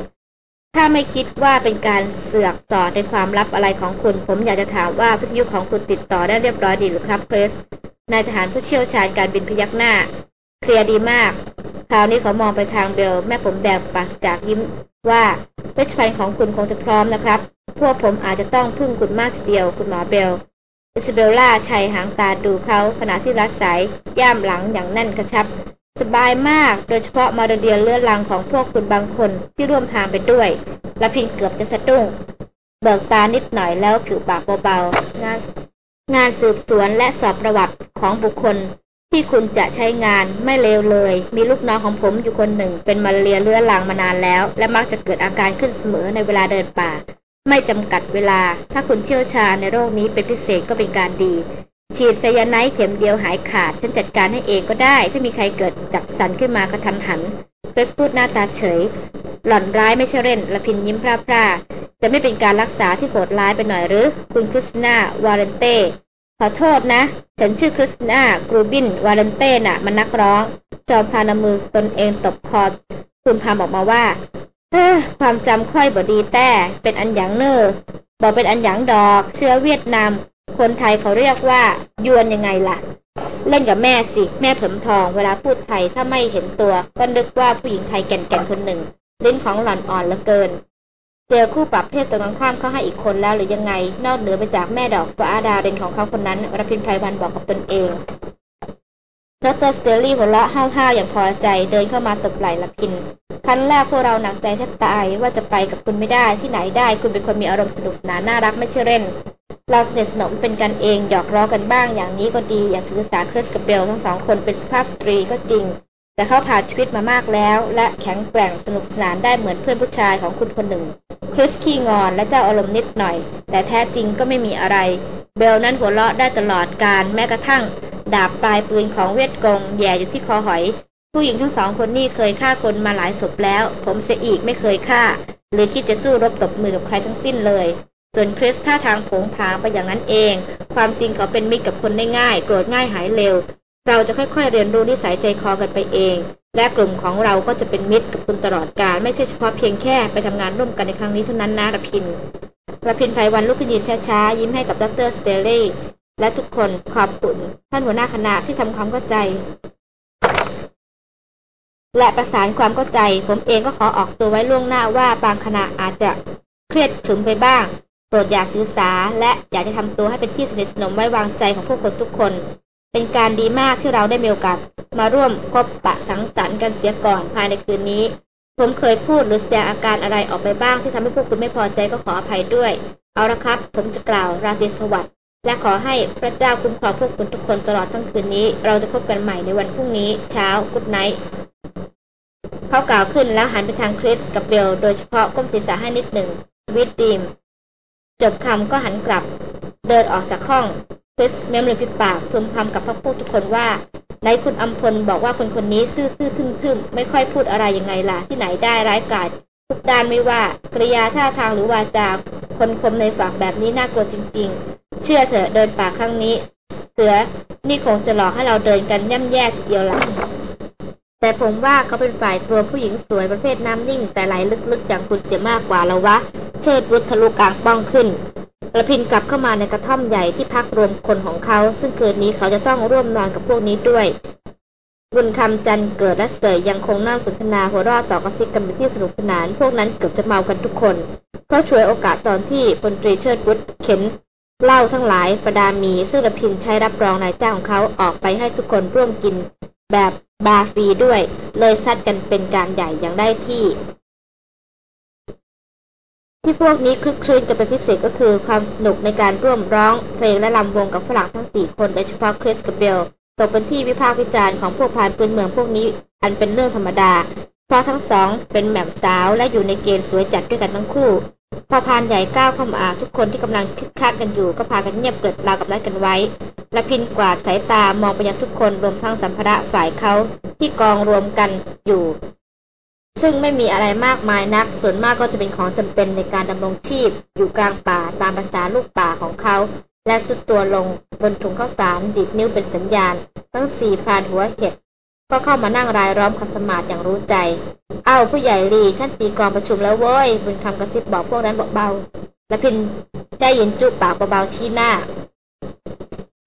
ถ้าไม่คิดว่าเป็นการเสือกต่อในความลับอะไรของคุณ ผมอยากจะถามว่าวิทยุของคุณติดต่อได้เรียบร้อยดีหรือครับคริสนายทหารผู้เชี่ยวชาญการบินพยักหน้า เคลียร์ดีมาก คราวนี้เขามองไปทางเบล แม่ผมแดงปราศรัยยิ้มว่าเวชภัณฑ์ของคุณคงจะพร้อมนะครับ พวกผมอาจจะต้องพึ่งคุณมากทีเดียวคุณหมอเบลอิสเบลล่าชายหางตาดูเขาขณะที่รัดสายย่ามหลังอย่างแน่นกระชับ สบายมาก โดยเฉพาะมาเดียเลือดลังของพวกคุณบางคนที่ร่วมทางไปด้วยรพินทร์เกือบจะสะดุ้ง เบิกตานิดหน่อยแล้วผิวปากเบาๆ งาน งานสืบสวนและสอบประวัติของบุคคล ที่คุณจะใช้งานไม่เลวเลย มีลูกน้องของผมอยู่คนหนึ่ง เป็นมาเรียเลือดลังมานานแล้ว และมักจะเกิดอาการขึ้นเสมอในเวลาเดินป่า ไม่จำกัดเวลา ถ้าคุณเชี่ยวชาญในโรคนี้เป็นพิเศษก็เป็นการดี ฉีดไซยาไนด์เข็มเดียวหายขาด ฉันจัดการให้เองก็ได้ ถ้ามีใครเกิดจับสันขึ้นมากระทันหันเฟสพูดหน้าตาเฉย หล่อนร้ายไม่ใช่เล่นละพินยิ้มพร่าพร่าจะไม่เป็นการรักษาที่โหดร้ายไปหน่อยหรือ คุณคริสตนาวาเลนเต้ขอโทษนะ ฉันชื่อคริสตนากรูบินวาเลนเต้น่ะ มันนักร้อง จอมพานมือตนเองตบคอคุณพามออกมาว่าเออความจำค่อยบดีแต่เป็นอันหยังเนอบอกเป็นอันหยังดอก เชื้อเวียดนาม คนไทยเขาเรียกว่า ยวนยังไงล่ะ เล่นกับแม่สิ แม่ผมทองเวลาพูดไทยถ้าไม่เห็นตัว ก็นึกว่าผู้หญิงไทยแก่นๆคนหนึ่งลิ้นของหล่อนอ่อนเหลือเกิน เจอคู่ปรับเพศตรงข้ามเขาให้อีกคนแล้วหรือยังไง นอกเหนือไปจากแม่ดอกฟ้าดาเรนของเขาคนนั้นรพินไพรวันบอกกับตนเอง ดรสเตอรี่หัวเราะห้าวๆอย่างพอใจเดินเข้ามาตบไหล่ละพินครั้นแรกพวกเราหนักใจแทบตายว่าจะไปกับคุณไม่ได้ที่ไหนได้ คุณเป็นคนมีอารมณ์สนุกสนานน่ารักไม่เชื่อเล่น เราสนิทสนมเป็นกันเองหยอกล้อกันบ้างอย่างนี้ก็ดีอย่างถือสาคริสกับเบลทั้งสองคนเป็นสุภาพสตรีก็จริง แต่เขาผ่านชีวิตมามากแล้ว และแข็งแกร่งสนุกสนานได้เหมือนเพื่อนผู้ชายของคุณคนหนึ่ง คริสขี้งอนและเจ้าอารมณ์นิดหน่อย แต่แท้จริงก็ไม่มีอะไร เบลนั้นหัวเราะได้ตลอดการแม้กระทั่ง ดาบปลายปืนของเวทกงแย่อยู่ที่คอหอย ผู้หญิงทั้งสองคนนี้เคยฆ่าคนมาหลายศพแล้ว ผมเสียอีกไม่เคยฆ่า หรือคิดจะสู้รบตบมือกับใครทั้งสิ้นเลยส่วนคริสท่าทางผงผางไปอย่างนั้นเอง ความจริงเขาเป็นมิตรกับคนได้ง่าย โกรธง่ายหายเร็ว เราจะค่อยๆเรียนรู้นิสัยใจคอกันไปเอง และกลุ่มของเราก็จะเป็นมิตรกับคุณตลอดกาลไม่ใช่เฉพาะเพียงแค่ไปทำงานร่วมกันในครั้งนี้เท่านั้นนะระพินระพินไพวันลุกขึ้นยืนช้าๆยิ้มให้กับดรสเตเล่และทุกคนขอบคุณท่านหัวหน้าคณะที่ทำความเข้าใจ และประสานความเข้าใจ ผมเองก็ขอออกตัวไว้ล่วงหน้าว่าบางคณะอาจจะเครียดขึมไปบ้างโปรดอยากศึกษาและอยากจะทำตัวให้เป็นที่สนิทสนมไว้วางใจของผู้คนทุกคน เป็นการดีมากที่เราได้มีโอกาสมาร่วมพบปะสังสรรค์กันเสียก่อนภายในคืนนี้ ผมเคยพูดหรือแสดงอาการอะไรออกไปบ้างที่ทำให้พวกคุณไม่พอใจก็ขออภัยด้วย เอาละครับ ผมจะกล่าวราตรีสวัสดิ์และขอให้พระเจ้าคุ้มครองพวกคุณทุกคนตลอดทั้งคืนนี้ เราจะพบกันใหม่ในวันพรุ่งนี้ เช้ากุดไนท์เขากล่าวขึ้นแล้วหันไปทางคริสกับเบลโดยเฉพาะก้มศีรษะให้นิดหนึ่งวิดดีมจบคำก็หันกลับ เดินออกจากห้อง คริสเมมริฟิปากพึมพำกับพวกพูดทุกคนว่าในคุณอัมพลบอกว่าคนคนนี้ซื่อซื่อทึ่มทึ่มไม่ค่อยพูดอะไรยังไงล่ะที่ไหนได้ร้ายกาจทุกด้านไม่ว่ากริยาท่าทางหรือวาจาคนคมในฝากแบบนี้น่ากลัวจริง ๆ เชื่อเถอะเดินป่าครั้งนี้ เสือนี่คงจะหลอกให้เราเดินกันย่ำแย่ทีเดียวละแต่ผมว่าเขาเป็นฝ่ายกลัวผู้หญิงสวยประเภทน้ำนิ่ง แต่ไหลลึกๆอย่างคุณเสียมากกว่าเราวะ เชิดวุฒทะลุกลางป้องขึ้น ระพินกลับเข้ามาในกระท่อมใหญ่ที่พักรวมคนของเขา ซึ่งคืนนี้เขาจะต้องร่วมนอนกับพวกนี้ด้วย บุญคำจันเกิดและเสยยังคงนั่งสนทนาหัวเราะต่อกระซิบกันเป็นที่สนุกสนาน พวกนั้นเกือบจะเมากันทุกคน เพราะช่วยโอกาสตอนที่พลตรีเชิดวุฒเข็นเหล้าทั้งหลายประดามีซึ่งระพินใช้รับรองนายจ้างของเขาออกไปให้ทุกคนร่วมกินแบบบาฟรีด้วย เลยซัดกันเป็นการใหญ่อย่างได้ที่ ที่พวกนี้คลึกคลื้นกันเป็นพิเศษก็คือความสนุกในการร่วมร้องเพลงและลำวงกับฝรั่งทั้งสี่คนโดยเฉพาะคริสกับเบลตกเป็นที่วิพากษ์วิจารณ์ของพวกพานปืนเมืองพวกนี้อันเป็นเรื่องธรรมดา เพราะทั้งสองเป็นแหม่มสาวและอยู่ในเกณฑ์สวยจัดด้วยกันทั้งคู่ พอพานใหญ่ก้าวเข้ามาทุกคนที่กำลังคึกคักกันอยู่ก็พากันเงียบเกิดราวกับนัดกันไว้และพินกวาดสายตามองไปยังทุกคนรวมทั้งสัมภาระฝ่ายเขาที่กองรวมกันอยู่ ซึ่งไม่มีอะไรมากมายนัก ส่วนมากก็จะเป็นของจำเป็นในการดำรงชีพ อยู่กลางป่าตามภาษาลูกป่าของเขา และสุดตัวลงบนถุงข้าวสารดิดนิ้วเป็นสัญญาณ ทั้งสี่พานหัวเห็ดก็เข้ามานั่งรายล้อมคัสมาดอย่างรู้ใจ เอ้าผู้ใหญ่ลีท่านตีกรองประชุมแล้วเว้ยบุญคำกระซิบบอกพวกนั้นเบาๆและพินได้ยินจุปากเบาๆชี้หน้า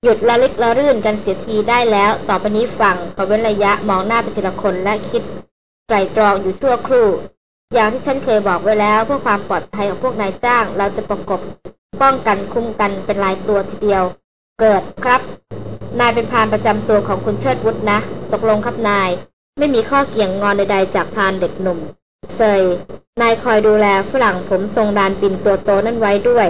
หยุดละลิกละรื่นกันเสียทีได้แล้ว ต่อไปนี้ฟังขาเว้นระยะมองหน้าไปทีละคนและคิด ไตรตรองอยู่ชั่วครู่ อย่างที่ฉันเคยบอกไว้แล้วเพื่อความปลอดภัยของพวกนายจ้าง เราจะประกบป้องกันคุ้มกันเป็นลายตัวทีเดียว เกิดครับ นายเป็นพานประจำตัวของคุณเชิดวุฒินะ ตกลงครับนาย ไม่มีข้อเกี่ยงงอนใดๆจากพานเด็กหนุ่มเซยนายคอยดูแลฝรั่งผมทรงดานปินตัวโตนั่นไว้ด้วย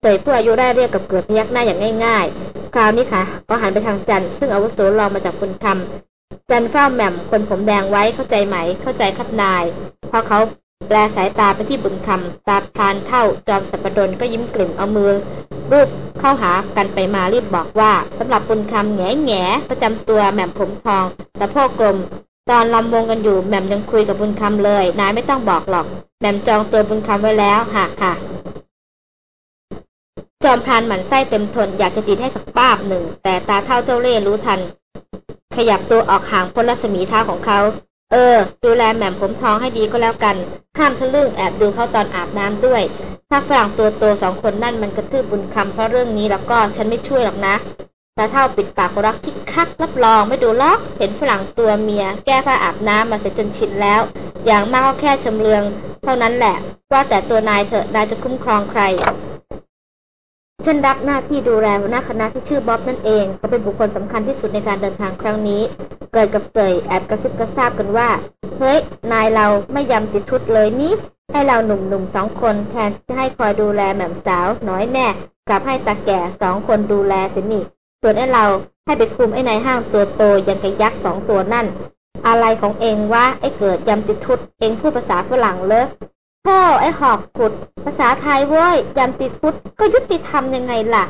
เสยผู้อายุได้เรียกกับเกิดพยักหน้าอย่างง่ายๆ คราวนี้ค่ะ ก็หันไปทางจันซึ่งอาวุโสรองมาจากคุณคำ จันเฝ้าแหม่มคนผมแดงไว้เข้าใจไหม เข้าใจครับนาย พอเขาแปลสายตาไปที่บุญคำตาพานเท่าจอมสัปดนก็ยิ้มกลิ่มเอามือ รูปเข้าหากันไปมารีบบอกว่าสำหรับบุญคำแง่แง่ประจำตัวแหม่มผมทองแต่พ่อกลม ตอนลำวงกันอยู่แหม่มยังคุยกับบุญคำเลย นายไม่ต้องบอกหรอกแหม่มจองตัวบุญคำไว้แล้วหากค่ะจอมพรานหมันไส้เต็มทนอยากจะดีให้สักป้าบหนึ่ง แต่ตาเท่าเจ้าเล่รู้ทัน ขยับตัวออกห่างพ้นรัศมีเท้าของเขา เออ ดูแลแหม่มผมทองให้ดีก็แล้วกัน ห้ามทะลึ่งแอบดูเขาตอนอาบน้ำด้วย ถ้าฝรั่งตัวโตสองคนนั่นมันกระทืบบุญคำเพราะเรื่องนี้แล้วก็ฉันไม่ช่วยหรอกนะตาเท่าปิดปากรักคิกคักรับรองไม่ดูล็อก เห็นฝรั่งตัวเมีย แก้ผ้าอาบน้ำมาเสร็จจนชินแล้ว อย่างมากก็แค่ชำเลือง เท่านั้นแหละ ว่าแต่ตัวนายเถอะนายจะคุ้มครองใคร ฉันรับหน้าที่ดูแลหัวหน้าคณะที่ชื่อบ๊อบนั่นเองก็เป็นบุคคลสำคัญที่สุดในการเดินทางครั้งนี้ เกิดกับเสยแอบกระซิบกระซาบกันว่า เฮ้ย นายเราไม่ยำติดทุดเลยนี่ให้เราหนุ่มๆสองคนแทนจะให้คอยดูแลแหม่มสาวน้อยแน่กลับให้ตาแก่สองคนดูแลเสนี่ส่วนไอ้เราให้ไปคุมไอ้นายห้างตัวโตยังกระยักษ์สองตัวนั่น อะไรของเองวะไอ้เกิดยำติดทุดเองพูดภาษาฝรั่งเลย พ่อไอ้หอกขุด ภาษาไทยเว้ยยำติดพุทธก็ยุติธรรมยังไงล่ะ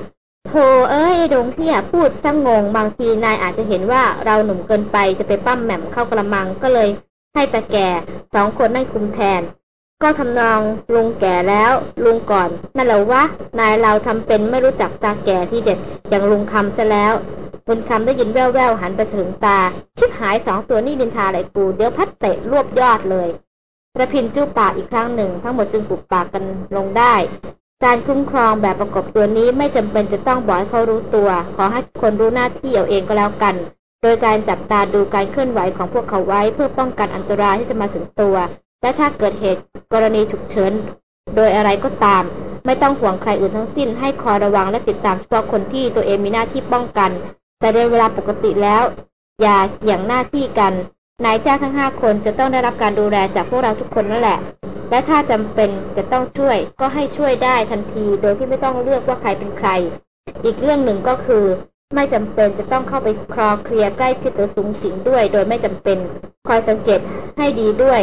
โธเอ้ยดงที่อะพูดสงงบางทีนายอาจจะเห็นว่าเราหนุ่มเกินไปจะไปปั้มแหม่มเข้ากระมังก็เลย ให้ตาแก่สองคนนั่งคุมแทน ก็ทำนองลุงแก่แล้วลุงก่อนนั่นแหละวะนายเราทำเป็นไม่รู้จักตาแก่ที่เด็ดอย่างลุงคำซะแล้วบุญคำได้ยินแว่วๆหันไปถึงตา ชิบหายสองตัวนี่ดินทาอะไรกู เดี๋ยวพัดเตะรวบยอดเลย ระพินจูบปากอีกครั้งหนึ่ง ทั้งหมดจึงปุบปากกันลงได้ การคุ้มครองแบบประกบตัวนี้ไม่จำเป็นจะต้องบอกให้เขารู้ตัว ขอให้คนรู้หน้าที่เอาเองก็แล้วกัน โดยการจับตาดูการเคลื่อนไหวของพวกเขาไว้เพื่อป้องกันอันตรายที่จะมาถึงตัว และถ้าเกิดเหตุกรณีฉุกเฉินโดยอะไรก็ตาม ไม่ต้องห่วงใครอื่นทั้งสิ้น ให้คอยระวังและติดตามเฉพาะคนที่ตัวเองมีหน้าที่ป้องกัน แต่ในเวลาปกติแล้ว อย่าเกี่ยงหน้าที่กัน นายจ้างทั้งห้าคนจะต้องได้รับการดูแลจากพวกเราทุกคนนั่นแหละ และถ้าจำเป็นจะต้องช่วยก็ให้ช่วยได้ทันทีโดยที่ไม่ต้องเลือกว่าใครเป็นใคร อีกเรื่องหนึ่งก็คือ ไม่จำเป็นจะต้องเข้าไปคลอเคลียร์ใกล้ชิดหรือสูงสิงด้วย โดยไม่จำเป็น คอยสังเกตให้ดีด้วย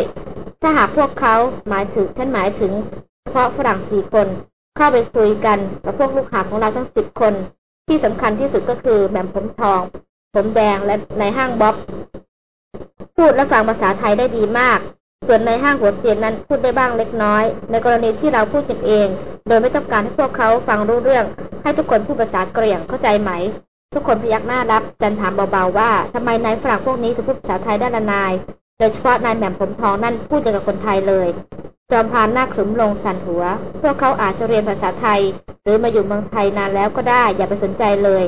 ถ้าหากพวกเขาหมายถึงฉันหมายถึง เพราะฝรั่งสี่คน เข้าไปคุยกันกับพวกลูกหาของเราทั้งสิบคน ที่สำคัญที่สุดก็คือแหม่มผมทอง ผมแดงและในห้างบ๊อบ พูดและฟังภาษาไทยได้ดีมาก ส่วนในห้างหัวเตียนนั้นพูดได้บ้างเล็กน้อย ในกรณีที่เราพูดกันเอง โดยไม่ต้องการให้พวกเขาฟังรู้เรื่อง ให้ทุกคนพูดภาษาเกรียงเข้าใจไหม ทุกคนพยักหน้ารับ จันถามเบาๆว่าทำไมนายฝรั่งพวกนี้ถึงพูดภาษาไทยได้ละนาย โดยเฉพาะนายแหม่มผมทองนั่นพูดอย่างกับคนไทยเลย จอมพานหน้าขึมลงสั่นหัว พวกเขาอาจจะเรียนภาษาไทย หรือมาอยู่เมืองไทยนานแล้วก็ได้ อย่าไปสนใจเลย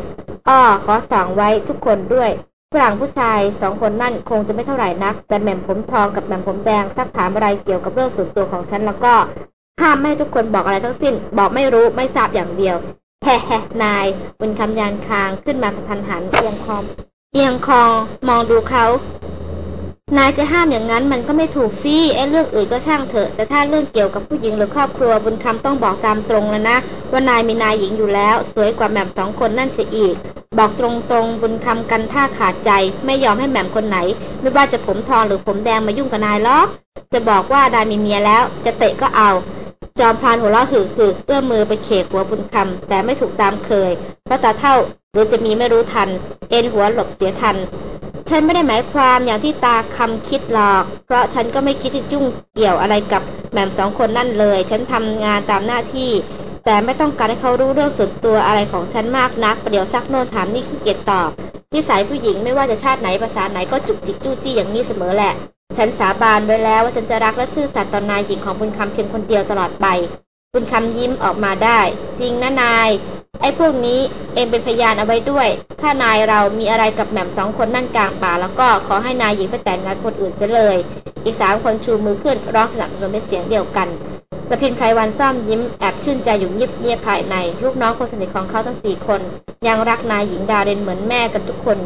อ้อขอสั่งไว้ทุกคนด้วย ฝรั่งผู้ชายสองคนนั่นคงจะไม่เท่าไหร่นัก แต่แหม่มผมทองกับแหม่มผมแดงซักถามอะไรเกี่ยวกับเรื่องส่วนตัวของฉันแล้วก็ห้ามไม่ให้ทุกคนบอกอะไรทั้งสิ้น บอกไม่รู้ไม่ทราบอย่างเดียวแฮ่แฮ่นายบนคำยานคางขึ้นมากระทันหันเอียงคอมเอียงคอมองดูเขา นายจะห้ามอย่างนั้นมันก็ไม่ถูกสิไอ้เรื่องอื่นก็ช่างเถอะ แต่ถ้าเรื่องเกี่ยวกับผู้หญิงหรือครอบครัวบุญคำต้องบอกตามตรงแล้วนะ ว่านายมีนายหญิงอยู่แล้ว สวยกว่าแหม่มสองคนนั่นเสียอีก บอกตรงๆบุญคำกันท่าขาดใจ ไม่ยอมให้แหม่มคนไหน ไม่ว่าจะผมทองหรือผมแดงมายุ่งกับนายหรอกจะบอกว่านายมีเมียแล้ว จะเตะก็เอา จอมพลานหัวเราะหึ่หึเอื้อมมือไปเขกหัวบุญคำแต่ไม่ถูกตามเคยเพราะตาเท่าหรือจะมีไม่รู้ทัน เอ็นหัวหลบเสียทัน ฉันไม่ได้หมายความอย่างที่ตาคำคิดหรอก เพราะฉันก็ไม่คิดที่จุ้งเกี่ยวอะไรกับแหม่มสองคนนั่นเลย ฉันทำงานตามหน้าที่ แต่ไม่ต้องการให้เขารู้เรื่องส่วนตัวอะไรของฉันมากนักประเดี๋ยวซักโน่นถามนี่ขี้เกียจตอบนิสัยผู้หญิงไม่ว่าจะชาติไหนภาษาไหนก็จุกจิกจู้จี้อย่างนี้เสมอแหละ ฉันสาบานไว้แล้วว่าฉันจะรักและซื่อสัตย์ต่อนายหญิงของบุญคำเพียงคนเดียวตลอดไป บุญคำยิ้มออกมาได้ จริงนะนาย ไอ้พวกนี้เองเป็นพยานเอาไว้ด้วย ถ้านายเรามีอะไรกับแหม่มสองคนนั่นกลางป่า แล้วก็ขอให้นายหญิงไปแต่งงานคนอื่นเสียเลย อีกสามคนชูมือขึ้นร้องสนับสนุนเป็นเสียงเดียวกัน ประพินไพรวันซ่อมยิ้มแอบชื่นใจอยู่เงียบๆภายใน ลูกน้องคนสนิทของเขาทั้งสี่คน ยังรักนายหญิงดาเรนเหมือนแม่กันทุกคน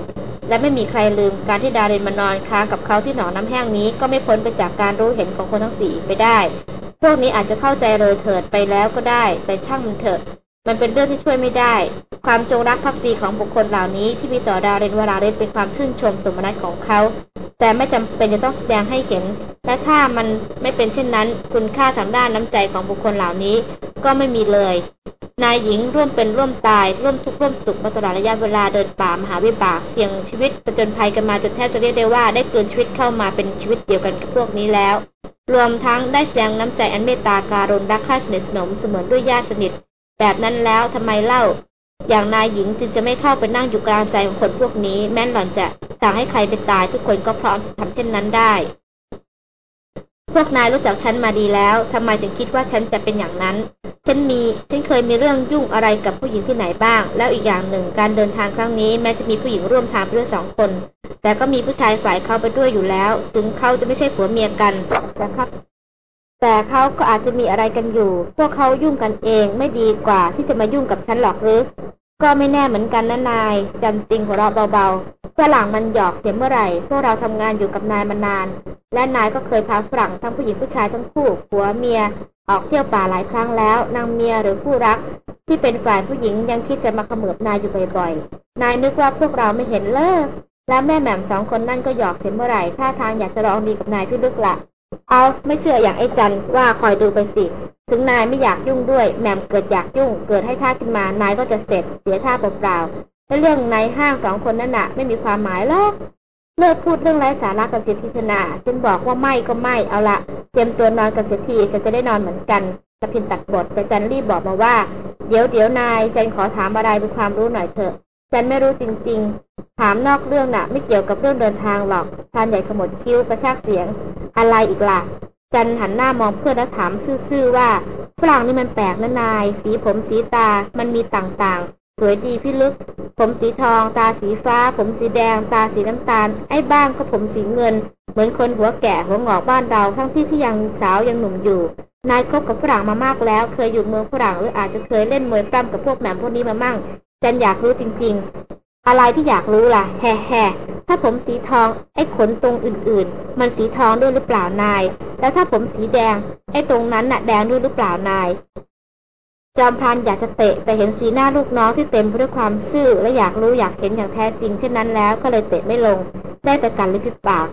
และไม่มีใครลืมการที่ดาเรนมานอนค้างกับเขาที่หนองน้ำแห้งนี้ก็ไม่พ้นไปจากการรู้เห็นของคนทั้งสี่ไปได้ พวกนี้อาจจะเข้าใจเลยเถิดไปแล้วก็ได้ แต่ช่างมันเถอะ มันเป็นเรื่องที่ช่วยไม่ได้ ความจงรักภักดีของบุคคลเหล่านี้ที่มีต่อดาเรนวราเรนเป็นความชื่นชมสมนัตของเขา แต่ไม่จำเป็นจะต้องแสดงให้เห็น และถ้ามันไม่เป็นเช่นนั้น คุณค่าทางด้านน้ำใจของบุคคลเหล่านี้ก็ไม่มีเลย นายหญิงร่วมเป็นร่วมตาย ร่วมทุกข์ร่วมสุขมาตลอดระยะเวลาเดินป่ามหาวิบากเสี่ยงชีวิตประจนภัยกันมาจนแทบจะเรียกได้ว่าได้เกินชีวิตเข้ามาเป็นชีวิตเดียวกันกับพวกนี้แล้ว รวมทั้งได้แสดงน้ำใจอันเมตตาการุณรักใคร่สนิทสนมเสมือนด้วยญาติสนิท แบบนั้นแล้วทำไมเล่า อย่างนายหญิงจึงจะไม่เข้าไปนั่งอยู่กลางใจของคนพวกนี้ แม้นหล่อนจะสั่งให้ใครไปตายทุกคนก็พร้อมทำเช่นนั้นได้ พวกนายรู้จักฉันมาดีแล้วทำไมถึงคิดว่าฉันจะเป็นอย่างนั้น ฉันมีฉันเคยมีเรื่องยุ่งอะไรกับผู้หญิงที่ไหนบ้าง แล้วอีกอย่างหนึ่งการเดินทางครั้งนี้ แม้จะมีผู้หญิงร่วมทางเพื่อสองคน แต่ก็มีผู้ชายฝ่ายเขาไปด้วยอยู่แล้ว ถึงเขาจะไม่ใช่ผัวเมียกันแต่ครับ แต่เขาก็อาจจะมีอะไรกันอยู่ พวกเขายุ่งกันเองไม่ดีกว่าที่จะมายุ่งกับฉันหรอกหรือ ก็ไม่แน่เหมือนกันนะนายจันติงหัวเราะเบาๆฝรั่งมันหยอกเสียเมื่อไหร่ พวกเราทำงานอยู่กับนายมานาน และนายก็เคยพาฝรั่งทั้งผู้หญิงผู้ชายทั้งคู่ผัวเมีย ออกเที่ยวป่าหลายครั้งแล้ว นางเมียหรือผู้รัก ที่เป็นฝ่ายผู้หญิงยังคิดจะมาขมือบนายอยู่บ่อยๆ นายนึกว่าพวกเราไม่เห็นเลิกแล้วแม่แหม่มสองคนนั่นก็หยอกเสียเมื่อไหร่ท่าทางอยากจะร้องดีกับนายที่ลึกละ เอาไม่เชื่ออย่างไอ้จันว่าคอยดูไปสิ ถึงนายไม่อยากยุ่งด้วยแหม่มเกิดอยากยุ่ง เกิดให้ท่าขึ้นมานายก็จะเสร็จเสียท่าเปล่าๆและเรื่องในห้างสองคนนั่นน่ะไม่มีความหมายหรอกเลิกพูดเรื่องไร้สาระกับเสียทีธนาจึงบอกว่าไม่ก็ไม่เอาละเตรียมตัวนอนกับเสียทีฉันจะได้นอนเหมือนกันตะพินตัดบทแต่จันรีบบอกมาว่า เดี๋ยวเดี๋ยวนายจันขอถามอะไรเป็นความรู้หน่อยเถอะ ฉันไม่รู้จริง ๆ ถามนอกเรื่องน่ะ ไม่เกี่ยวกับเรื่องเดินทางหรอกพานใหญ่ขมวดคิ้วกระชากเสียง อะไรอีกล่ะ จันหันหน้ามองเพื่อนแล้วถามซื่อๆว่าฝรั่งนี่มันแปลกนะนาย สีผมสีตา มันมีต่างๆ สวยดีพี่ลึก ผมสีทอง ตาสีฟ้า ผมสีแดง ตาสีน้ำตาล ไอ้บ้างก็ผมสีเงิน เหมือนคนหัวแก่หัวงอกบ้านเราทั้งที่ที่ยังสาวยังหนุ่มอยู่ นายคบกับฝรั่งมามากแล้ว เคยอยู่เมืองฝรั่งหรืออาจจะเคยเล่นมวยปล้ำกับพวกแหม่มพวกนี้มามั่ง จันอยากรู้จริง ๆ อะไรที่อยากรู้ล่ะ แฮ่แฮ่ถ้าผมสีทองไอ้ขนตรงอื่น ๆ มันสีทองด้วยหรือเปล่านาย แล้วถ้าผมสีแดง ไอ้ตรงนั้นน่ะแดงด้วยหรือเปล่านาย จอมพลันอยากจะเตะแต่เห็นสีหน้าลูกน้องที่เต็มไปด้วยความซื่อและอยากรู้อยากเห็นอย่างแท้จริงเช่นนั้นแล้วก็เลยเตะไม่ลง ได้แต่กันลิบปาก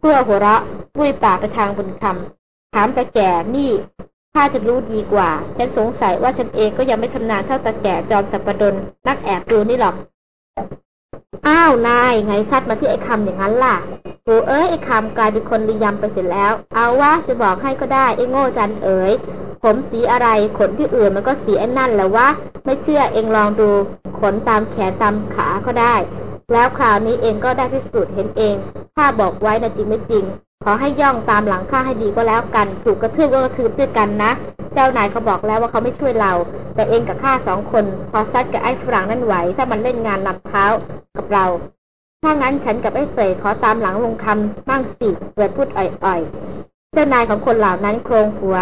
เพื่อหัวเราะบุยปากไปทางบุญคำถามตาแก่นี่ ถ้าจะรู้ดีกว่า ฉันสงสัยว่าฉันเองก็ยังไม่ชำนาญเท่าตาแก่จอมสัปปดนนักแอบดูนี่หรอก อ้าวนายไงซัดมาที่ไอ้คำอย่างนั้นล่ะโหเอ้ยไอ้คำกลายเป็นคนรียำไปเสร็จแล้ว เอาวะจะบอกให้ก็ได้ไอ้โง่จันเอ๋ยผมสีอะไรขนที่อื่นมันก็สีไอ้นั่นแหละวะไม่เชื่อเองลองดูขนตามแขนตามขาก็ได้ แล้วคราวนี้เองก็ได้พิสูจน์เห็นเอง ถ้าบอกไว้นะจริงไม่จริง ขอให้ย่องตามหลังข้าให้ดีก็แล้วกัน ถูกกระทืบก็กระทืบด้วยกันนะ เจ้านายเขาบอกแล้วว่าเขาไม่ช่วยเรา แต่เองกับข้าสองคน พอซัดกับไอ้ฝรั่งนั่นไหว ถ้ามันเล่นงานลำเท้ากับเรา ถ้างั้นฉันกับไอ้เสยขอตามหลังลงคำบ้างสิเกิดพูดอ่อยๆ เจ้านายของคนเหล่านั้นโครงหัว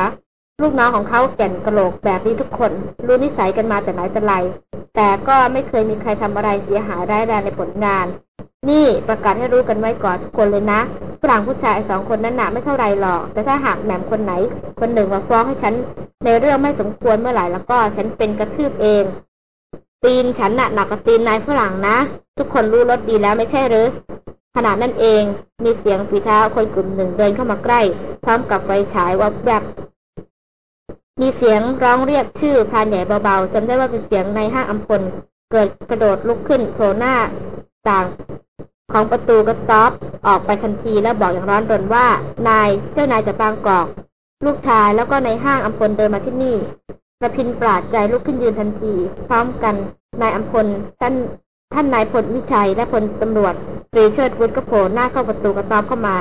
ลูกน้องของเขาแก่นกระโหลกแบบนี้ทุกคน รู้นิสัยกันมาแต่ไหนแต่ไร แต่ก็ไม่เคยมีใครทำอะไรเสียหายร้ายแรงในผลงาน นี่ประกาศให้รู้กันไว้ก่อนทุกคนเลยนะฝรั่งผู้ชายสองคนนั้นหนาไม่เท่าไรหรอก แต่ถ้าหากแหม่มคนไหน คนหนึ่งมาฟ้องให้ฉัน ในเรื่องไม่สมควรเมื่อไหร่แล้วก็ฉันเป็นกระทืบเอง ตีนฉันน่ะหนักกว่าตีนนายฝรั่งนะ ทุกคนรู้รสดีแล้วไม่ใช่หรือขณะนั้นเองมีเสียงฝีเท้าคนกลุ่มหนึ่งเดินเข้ามาใกล้ พร้อมกับไฟฉายวับแบบมีเสียงร้องเรียกชื่อพรานใหญ่เบาๆจำได้ว่าเป็นเสียงในห้างอัมพล เกิดกระโดดลุกขึ้นโผล่หน้า ต่างของประตูกระต๊อบออกไปทันทีแล้วบอกอย่างร้อนรนว่า นายเจ้านายจะบางกอก ลูกชายแล้วก็ในห้างอัมพลเดินมาที่นี่ประพินปราดใจลุกขึ้นยืนทันที พร้อมกันนายอัมพลท่านท่านนายพลวิชัยและพลตำรวจตรีเชิดวุฒิก็โผล่หน้าเข้าประตูกระต๊อบเข้ามา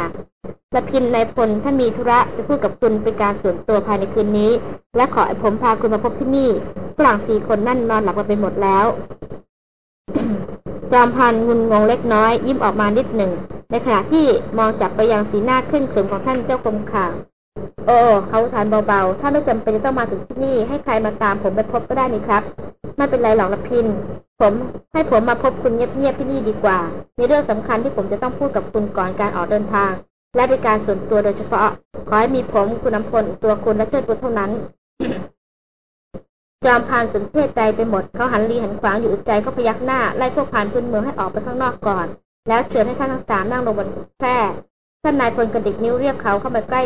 ประพินนายพลท่านมีธุระจะพูดกับคุณเป็นการส่วนตัวภายในคืนนี้ และขอให้ผมพาคุณมาพบที่นี่ฝรั่งสี่คนนั่นนอนหลับกันไปหมดแล้ว จอมพันงุนงงเล็กน้อย ยิ้มออกมานิดหนึ่ง ในขณะที่มองจับไปยังสีหน้าขึ้นขรึมของท่านเจ้ากรมข่าวโอ้เขาทานเบาๆ ถ้าไม่จำเป็นจะต้องมาถึงที่นี่ ให้ใครมาตามผมไปพบก็ได้นี่ครับ ไม่เป็นไรหรอกละพิน ผมให้ผมมาพบคุณเงียบๆที่นี่ดีกว่า มีเรื่องสำคัญที่ผมจะต้องพูดกับคุณก่อนการออกเดินทาง และเป็นการส่วนตัวโดยเฉพาะ ขอให้มีผมคุณน้ำพลตัวคุณและเชิดบุตรเท่านั้น จอมพานสนเทศใจไปหมด เขาหันรีหันขวางอยู่อึดใจก็พยักหน้า ไล่พวกพานพื้นเมืองให้ออกไปข้างนอกก่อน แล้วเชิญให้ท่านทั้งสามนั่งลงบนแคร่ท่านนายพลกระดิกนิ้วเรียกเขาเข้ามาใกล้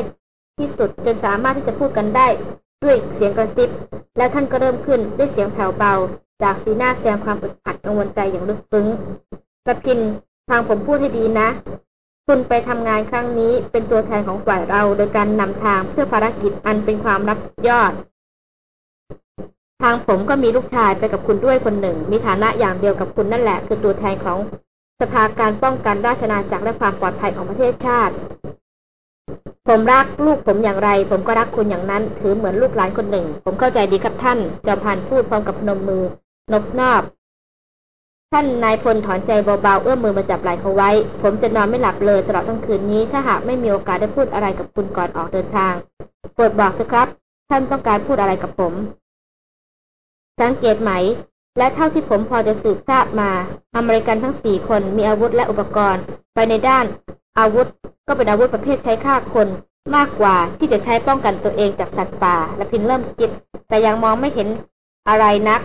ที่สุดจนสามารถที่จะพูดกันได้ด้วยเสียงกระซิบ แล้วท่านก็เริ่มขึ้นด้วยเสียงแผ่วเบา จากสีหน้าแสดงความอึดอัดกังวลใจอย่างลึกซึ้งกระพินทางผมพูดให้ดีนะ คุณไปทำงานครั้งนี้เป็นตัวแทนของฝ่ายเราโดยการนำทางเพื่อภารกิจอันเป็นความลับสุดยอด ทางผมก็มีลูกชายไปกับคุณด้วยคนหนึ่ง มีฐานะอย่างเดียวกับคุณนั่นแหละ คือตัวแทนของสภาการป้องกันราชนาจักรและความปลอดภัยของประเทศชาติ ผมรักลูกผมอย่างไร ผมก็รักคุณอย่างนั้น ถือเหมือนลูกหลานคนหนึ่ง ผมเข้าใจดีครับท่านจอมพันพูดพร้อมกับพนมมือนบนอบ ท่านนายพลถอนใจเบาๆเอื้อมมือมาจับไหล่เขาไว้ ผมจะนอนไม่หลับเลยตลอดทั้งคืนนี้ ถ้าหากไม่มีโอกาสได้พูดอะไรกับคุณก่อนออกเดินทางโปรดบอกสิครับ ท่านต้องการพูดอะไรกับผม สังเกตไหม และเท่าที่ผมพอจะสืบทราบมา อเมริกันทั้งสี่คนมีอาวุธและอุปกรณ์ ไปในด้าน อาวุธก็เป็นอาวุธประเภทใช้ฆ่าคน มากกว่าที่จะใช้ป้องกันตัวเองจากสัตว์ป่า และพินเริ่มคิด แต่ยังมองไม่เห็นอะไรนัก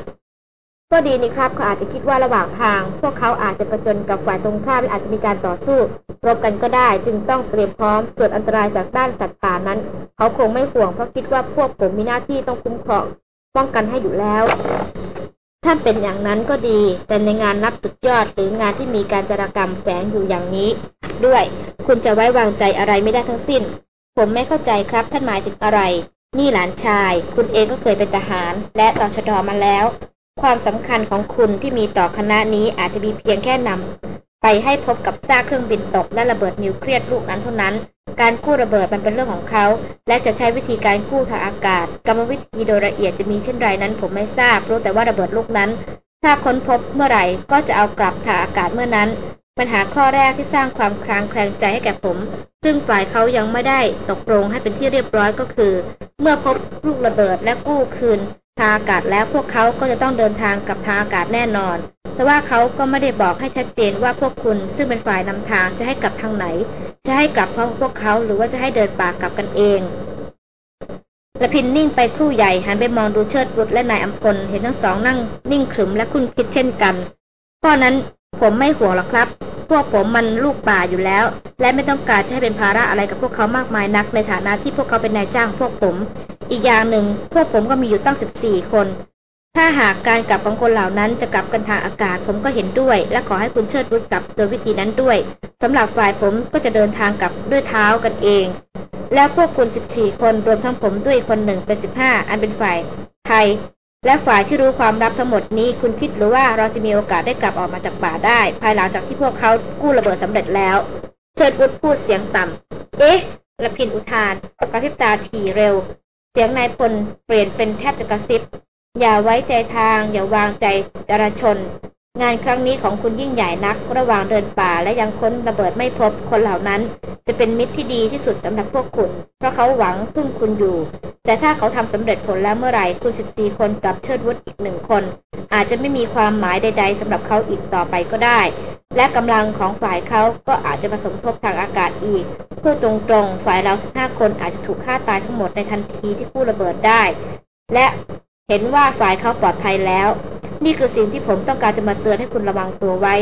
ก็ดีนี่ครับเขาอาจจะคิดว่าระหว่างทาง พวกเขาอาจจะประจนกับฝ่ายตรงข้ามและอาจจะมีการต่อสู้รบกันก็ได้ จึงต้องเตรียมพร้อมส่วนอันตรายจากด้านสัตว์ป่านั้น เขาคงไม่ห่วงเพราะคิดว่าพวกผมมีหน้าที่ต้องคุ้มครอง ป้องกันให้อยู่แล้วถ้าเป็นอย่างนั้นก็ดี แต่ในงานนับสุดยอดหรืองานที่มีการจารกรรมแฝงอยู่อย่างนี้ ด้วย คุณจะไว้วางใจอะไรไม่ได้ทั้งสิ้น ผมไม่เข้าใจครับท่านหมายถึงอะไร นี่หลานชาย คุณเองก็เคยเป็นทหาร และตชดอมาแล้ว ความสำคัญของคุณที่มีต่อคณะนี้อาจจะมีเพียงแค่นำ ไปให้พบกับซากเครื่องบินตกและระเบิดนิวเคลียร์ลูกนั้นเท่านั้น การกู้ระเบิดมันเป็นเรื่องของเขา และจะใช้วิธีการกู้ทางอากาศ กรรมวิธีโดยละเอียดจะมีเช่นไรนั้น ผมไม่ทราบ รู้แต่ว่าระเบิดลูกนั้น ถ้าค้นพบเมื่อไหร่ก็จะเอากลับทางอากาศเมื่อนั้น ปัญหาข้อแรกที่สร้างความคลางแคลงใจให้แก่ผม ซึ่งฝ่ายเขายังไม่ได้ตกลงให้เป็นที่เรียบร้อยก็คือ เมื่อพบลูกระเบิดและกู้คืน ทางอากาศแล้วพวกเขาก็จะต้องเดินทางกับทางอากาศแน่นอน แต่ว่าเขาก็ไม่ได้บอกให้ชัดเจนว่าพวกคุณซึ่งเป็นฝ่ายนำทางจะให้กลับทางไหน จะให้กลับเพราะพวกเขาหรือว่าจะให้เดินป่ากลับกันเองละพินนิ่งไปครู่ใหญ่หันไปมองดูเชิดบุตรและนายอัมพลเห็นทั้งสองนั่งนิ่งขรึมและคุ้นคิดเช่นกันเพราะนั้น ผมไม่ห่วงหรอกครับ พวกผมมันลูกป่าอยู่แล้ว และไม่ต้องการจะให้เป็นภาระอะไรกับพวกเขามากมายนัก ในฐานะที่พวกเขาเป็นนายจ้างพวกผม อีกอย่างหนึ่ง พวกผมก็มีอยู่ตั้งสิบสี่คน ถ้าหากการกลับของคนเหล่านั้นจะกลับกันทางอากาศผมก็เห็นด้วย และขอให้คุณเชิดบุตรกลับโดยวิธีนั้นด้วยสำหรับฝ่ายผมก็จะเดินทางกลับด้วยเท้ากันเอง แล้วพวกคุณสิบสี่คนรวมทั้งผมด้วยคนหนึ่งเป็นสิบห้าอันเป็นฝ่ายไทย และฝ่ายที่รู้ความลับทั้งหมดนี้ คุณคิดหรือว่าเราจะมีโอกาสได้กลับออกมาจากป่าได้ ภายหลังจากที่พวกเขากู้ระเบิดสำเร็จแล้ว เชิดบุดพูดเสียงต่ำเอ๊ะละพินอุทานกระพริบตาถี่เร็ว เสียงนายพลเปลี่ยนเป็นแทบจะกระซิบ อย่าไว้ใจทาง อย่าวางใจจราชน งานครั้งนี้ของคุณยิ่งใหญ่นัก ระหว่างเดินป่าและยังค้นระเบิดไม่พบคนเหล่านั้น จะเป็นมิตรที่ดีที่สุดสำหรับพวกคุณ เพราะเขาหวังพึ่งคุณอยู่ แต่ถ้าเขาทำสำเร็จผลแล้วเมื่อไหร่คุณสิบสี่คนกับเชิดวุฒอีกหนึ่งคน อาจจะไม่มีความหมายใด ๆสำหรับเขาอีกต่อไปก็ได้ และกำลังของฝ่ายเขาก็อาจจะมาสมทบทางอากาศอีกพูดตรงๆ ฝ่ายเราสิบห้าคนอาจจะถูกฆ่าตายทั้งหมดในทันทีที่กู้ระเบิดได้ และ เห็นว่าฝ่ายเขาปลอดภัยแล้ว นี่คือสิ่งที่ผมต้องการจะมาเตือนให้คุณระวังตัวไว้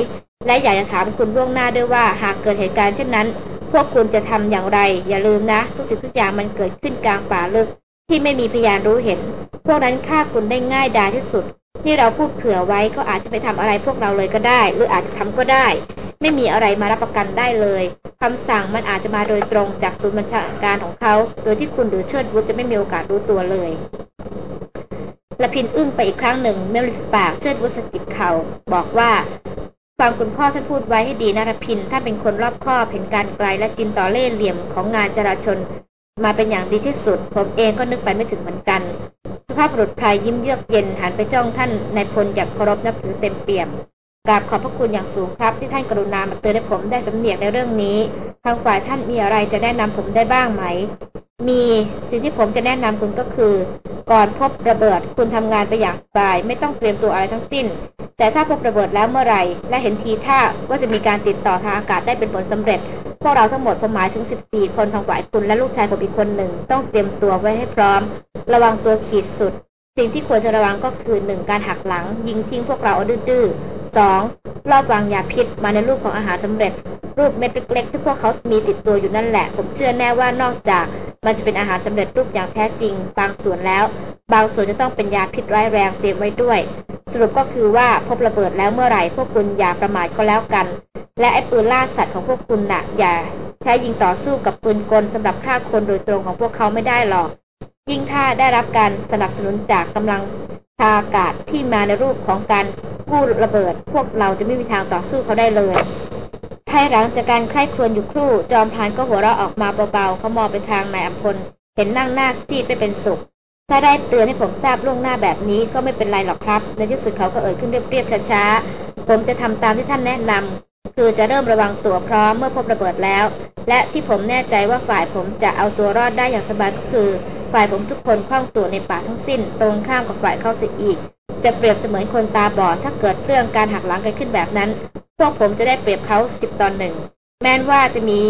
และอยากจะถามคุณล่วงหน้าด้วยว่าหากเกิดเหตุการณ์เช่นนั้น พวกคุณจะทำอย่างไร อย่าลืมนะ ทุกสิ่งทุกอย่างมันเกิดขึ้นกลางป่าลึก ที่ไม่มีพยานรู้เห็น พวกนั้นฆ่าคุณได้ง่ายดายที่สุด ที่เราพูดเผื่อไว้เขาอาจจะไปทำอะไรพวกเราเลยก็ได้ หรืออาจจะทำก็ได้ ไม่มีอะไรมารับประกันได้เลยคำสั่งมันอาจจะมาโดยตรงจากศูนย์บัญชาการของเขา โดยที่คุณหรือเชิดวุฒจะไม่มีโอกาสรู้ตัวเลย ละพินอึ้งไปอีกครั้งหนึ่งเมื่อริสปากเชิดวุสกิดเขาบอกว่าฟังคุณพ่อท่านพูดไว้ให้ดีนะรพินถ้าเป็นคนรอบคอบเห็นการไกลและจินต่อเล่ห์เหลี่ยมของงานจราชน มาเป็นอย่างดีที่สุด ผมเองก็นึกไปไม่ถึงเหมือนกันสภาพบุรุษไพรยิ้มเยือกเย็นหันไปจ้องท่านในพลอย่างเคารพนับถือเต็มเปี่ยม กราบขอบพระคุณอย่างสูงครับ ที่ท่านกรุณามาเตือนให้ผมได้สำเนียกในเรื่องนี้ ทางฝ่ายท่านมีอะไรจะแนะนำผมได้บ้างไหม มีสิ่งที่ผมจะแนะนำคุณก็คือ ก่อนพบระเบิดคุณทำงานไปอย่างสบาย ไม่ต้องเตรียมตัวอะไรทั้งสิ้น แต่ถ้าพบระเบิดแล้วเมื่อไหร่ และเห็นทีท่าว่าจะมีการติดต่อทางอากาศได้เป็นผลสำเร็จ พวกเราทั้งหมดผมหมายถึง 14 คนทางฝ่ายคุณและลูกชายผมอีกคนหนึ่งต้องเตรียมตัวไว้ให้พร้อม ระวังตัวขีดสุด สิ่งที่ควรจะระวังก็คือหนึ่งการหักหลัง ยิงทิ้งพวกเราดื้อ สองรอบวางยาพิษมาในรูปของอาหารสำเร็จ รูปเม็ดเล็กๆที่พวกเขามีติดตัวอยู่นั่นแหละ ผมเชื่อแน่ว่านอกจาก มันจะเป็นอาหารสำเร็จรูปอย่างแท้จริง บางส่วนแล้ว บางส่วนจะต้องเป็นยาพิษร้ายแรงเตรียมไว้ด้วย สรุปก็คือว่าพบระเบิดแล้วเมื่อไหร่ พวกคุณอย่าประมาทก็แล้วกัน และไอ้ปืนล่าสัตว์ของพวกคุณน่ะ อย่าใช้ยิงต่อสู้กับปืนกลสำหรับฆ่าคนโดยตรงของพวกเขาไม่ได้หรอกยิ่งถ้าได้รับการสนับสนุนจากกำลัง ทางอากาศที่มาในรูปของการกู้ระเบิด พวกเราจะไม่มีทางต่อสู้เขาได้เลยภายหลังจากการไข้ครวญอยู่ครู่ จอมพานก็หัวเราะออกมาเบาๆเขามองไปทางนายอัมพล เห็นนั่งหน้าซีดไปเป็นสุข ถ้าได้เตือนให้ผมทราบล่วงหน้าแบบนี้ก็ไม่เป็นไรหรอกครับ ในที่สุดเขาก็เอ่ยขึ้นเรียบๆช้าๆ ผมจะทำตามที่ท่านแนะนำ คือจะเริ่มระวังตัวพร้อมเมื่อพบระเบิดแล้ว และที่ผมแน่ใจว่าฝ่ายผมจะเอาตัวรอดได้อย่างสบายก็คือ ฝ่ายผมทุกคนคล่องตัวในป่าทั้งสิ้น ตรงข้ามกับฝ่ายเข้าเสียอีก จะเปรียบเสมือนคนตาบอดถ้าเกิดเรื่องการหักหลังกันขึ้นแบบนั้น พวกผมจะได้เปรียบเขาสิบตอนหนึ่งแม้นว่าจะมี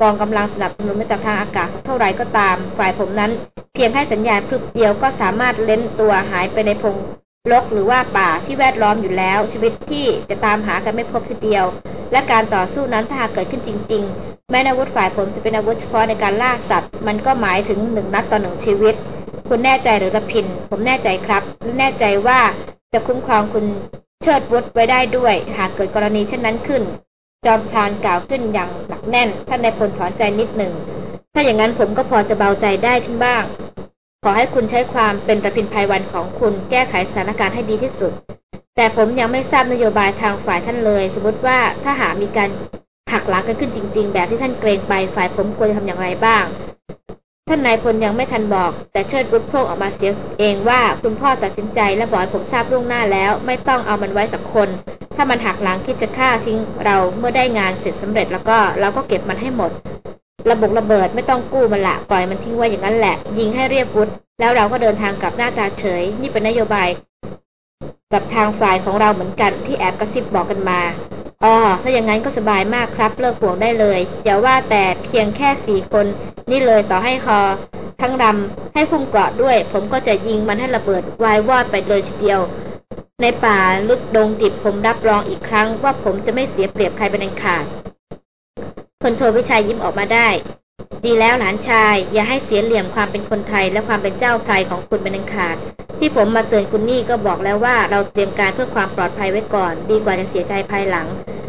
กองกำลังสนับสนุนมาจากทางอากาศสักเท่าไรก็ตาม ฝ่ายผมนั้น เพียงให้สัญญาณพลึบเดียวก็สามารถเล้นตัวหายไปในพง ลกหรือว่าป่าที่แวดล้อมอยู่แล้ว ชีวิตที่จะตามหากันไม่พบทีเดียว และการต่อสู้นั้นถ้าหากเกิดขึ้นจริง ๆ แม้อาวุธฝ่ายผมจะเป็นอาวุธเฉพาะในการล่าสัตว์ มันก็หมายถึงหนึ่งนัดต่อหนึ่งชีวิต คุณแน่ใจหรือระพิน ผมแน่ใจครับและแน่ใจว่าจะคุ้มครองคุณเชิดวุฒไว้ได้ด้วย หากเกิดกรณีเช่นนั้นขึ้น จอมพลานกล่าวขึ้นอย่างหนักแน่นท่านนายพลถอนใจนิดหนึ่งถ้าอย่างนั้นผมก็พอจะเบาใจได้ขึ้นบ้าง ขอให้คุณใช้ความเป็นประพินภัยวันของคุณแก้ไขสถานการณ์ให้ดีที่สุด แต่ผมยังไม่ทราบนโยบายทางฝ่ายท่านเลย สมมติว่าถ้าหากมีการหักหลังกันขึ้นจริง ๆ แบบที่ท่านเกรงไปฝ่ายผมควรจะทำอย่างไรบ้าง ท่านนายพลยังไม่ทันบอก แต่เชิดรุดโพกออกมาเสียเองว่าคุณพ่อตัดสินใจและบอกผมทราบล่วงหน้าแล้ว ไม่ต้องเอามันไว้สักคน ถ้ามันหักหลังคิดจะฆ่าทิ้งเราเมื่อได้งานเสร็จสำเร็จแล้วก็เราก็เก็บมันให้หมด ระบบระเบิดไม่ต้องกู้มันละปล่อยมันทิ้งไว้อย่างนั้นแหละ ยิงให้เรียบวุฒแล้วเราก็เดินทางกลับหน้าตาเฉย นี่เป็นนโยบาย กับทางฝ่ายของเราเหมือนกันที่แอบกระซิบบอกกันมาอ๋อถ้าอย่างนั้นก็สบายมากครับเลิกห่วงได้เลยอย่าว่าแต่เพียงแค่สี่คน นี่เลยต่อให้คอ ทั้งรำให้คุ้มเกราะด้วย ผมก็จะยิงมันให้ระเบิดวายวอดไปเลยทีเดียว ในป่าลึกดงดิบผมรับรองอีกครั้ง ว่าผมจะไม่เสียเปรียบใครเป็นอันขาด พลโทวิชัยยิ้มออกมาได้ ดีแล้วหลานชาย อย่าให้เสียเหลี่ยมความเป็นคนไทยและความเป็นเจ้าไพรของคุณเป็นอันขาด ที่ผมมาเตือนคุณนี่ก็บอกแล้วว่าเราเตรียมการเพื่อความปลอดภัยไว้ก่อน ดีกว่าจะเสียใจภายหลัง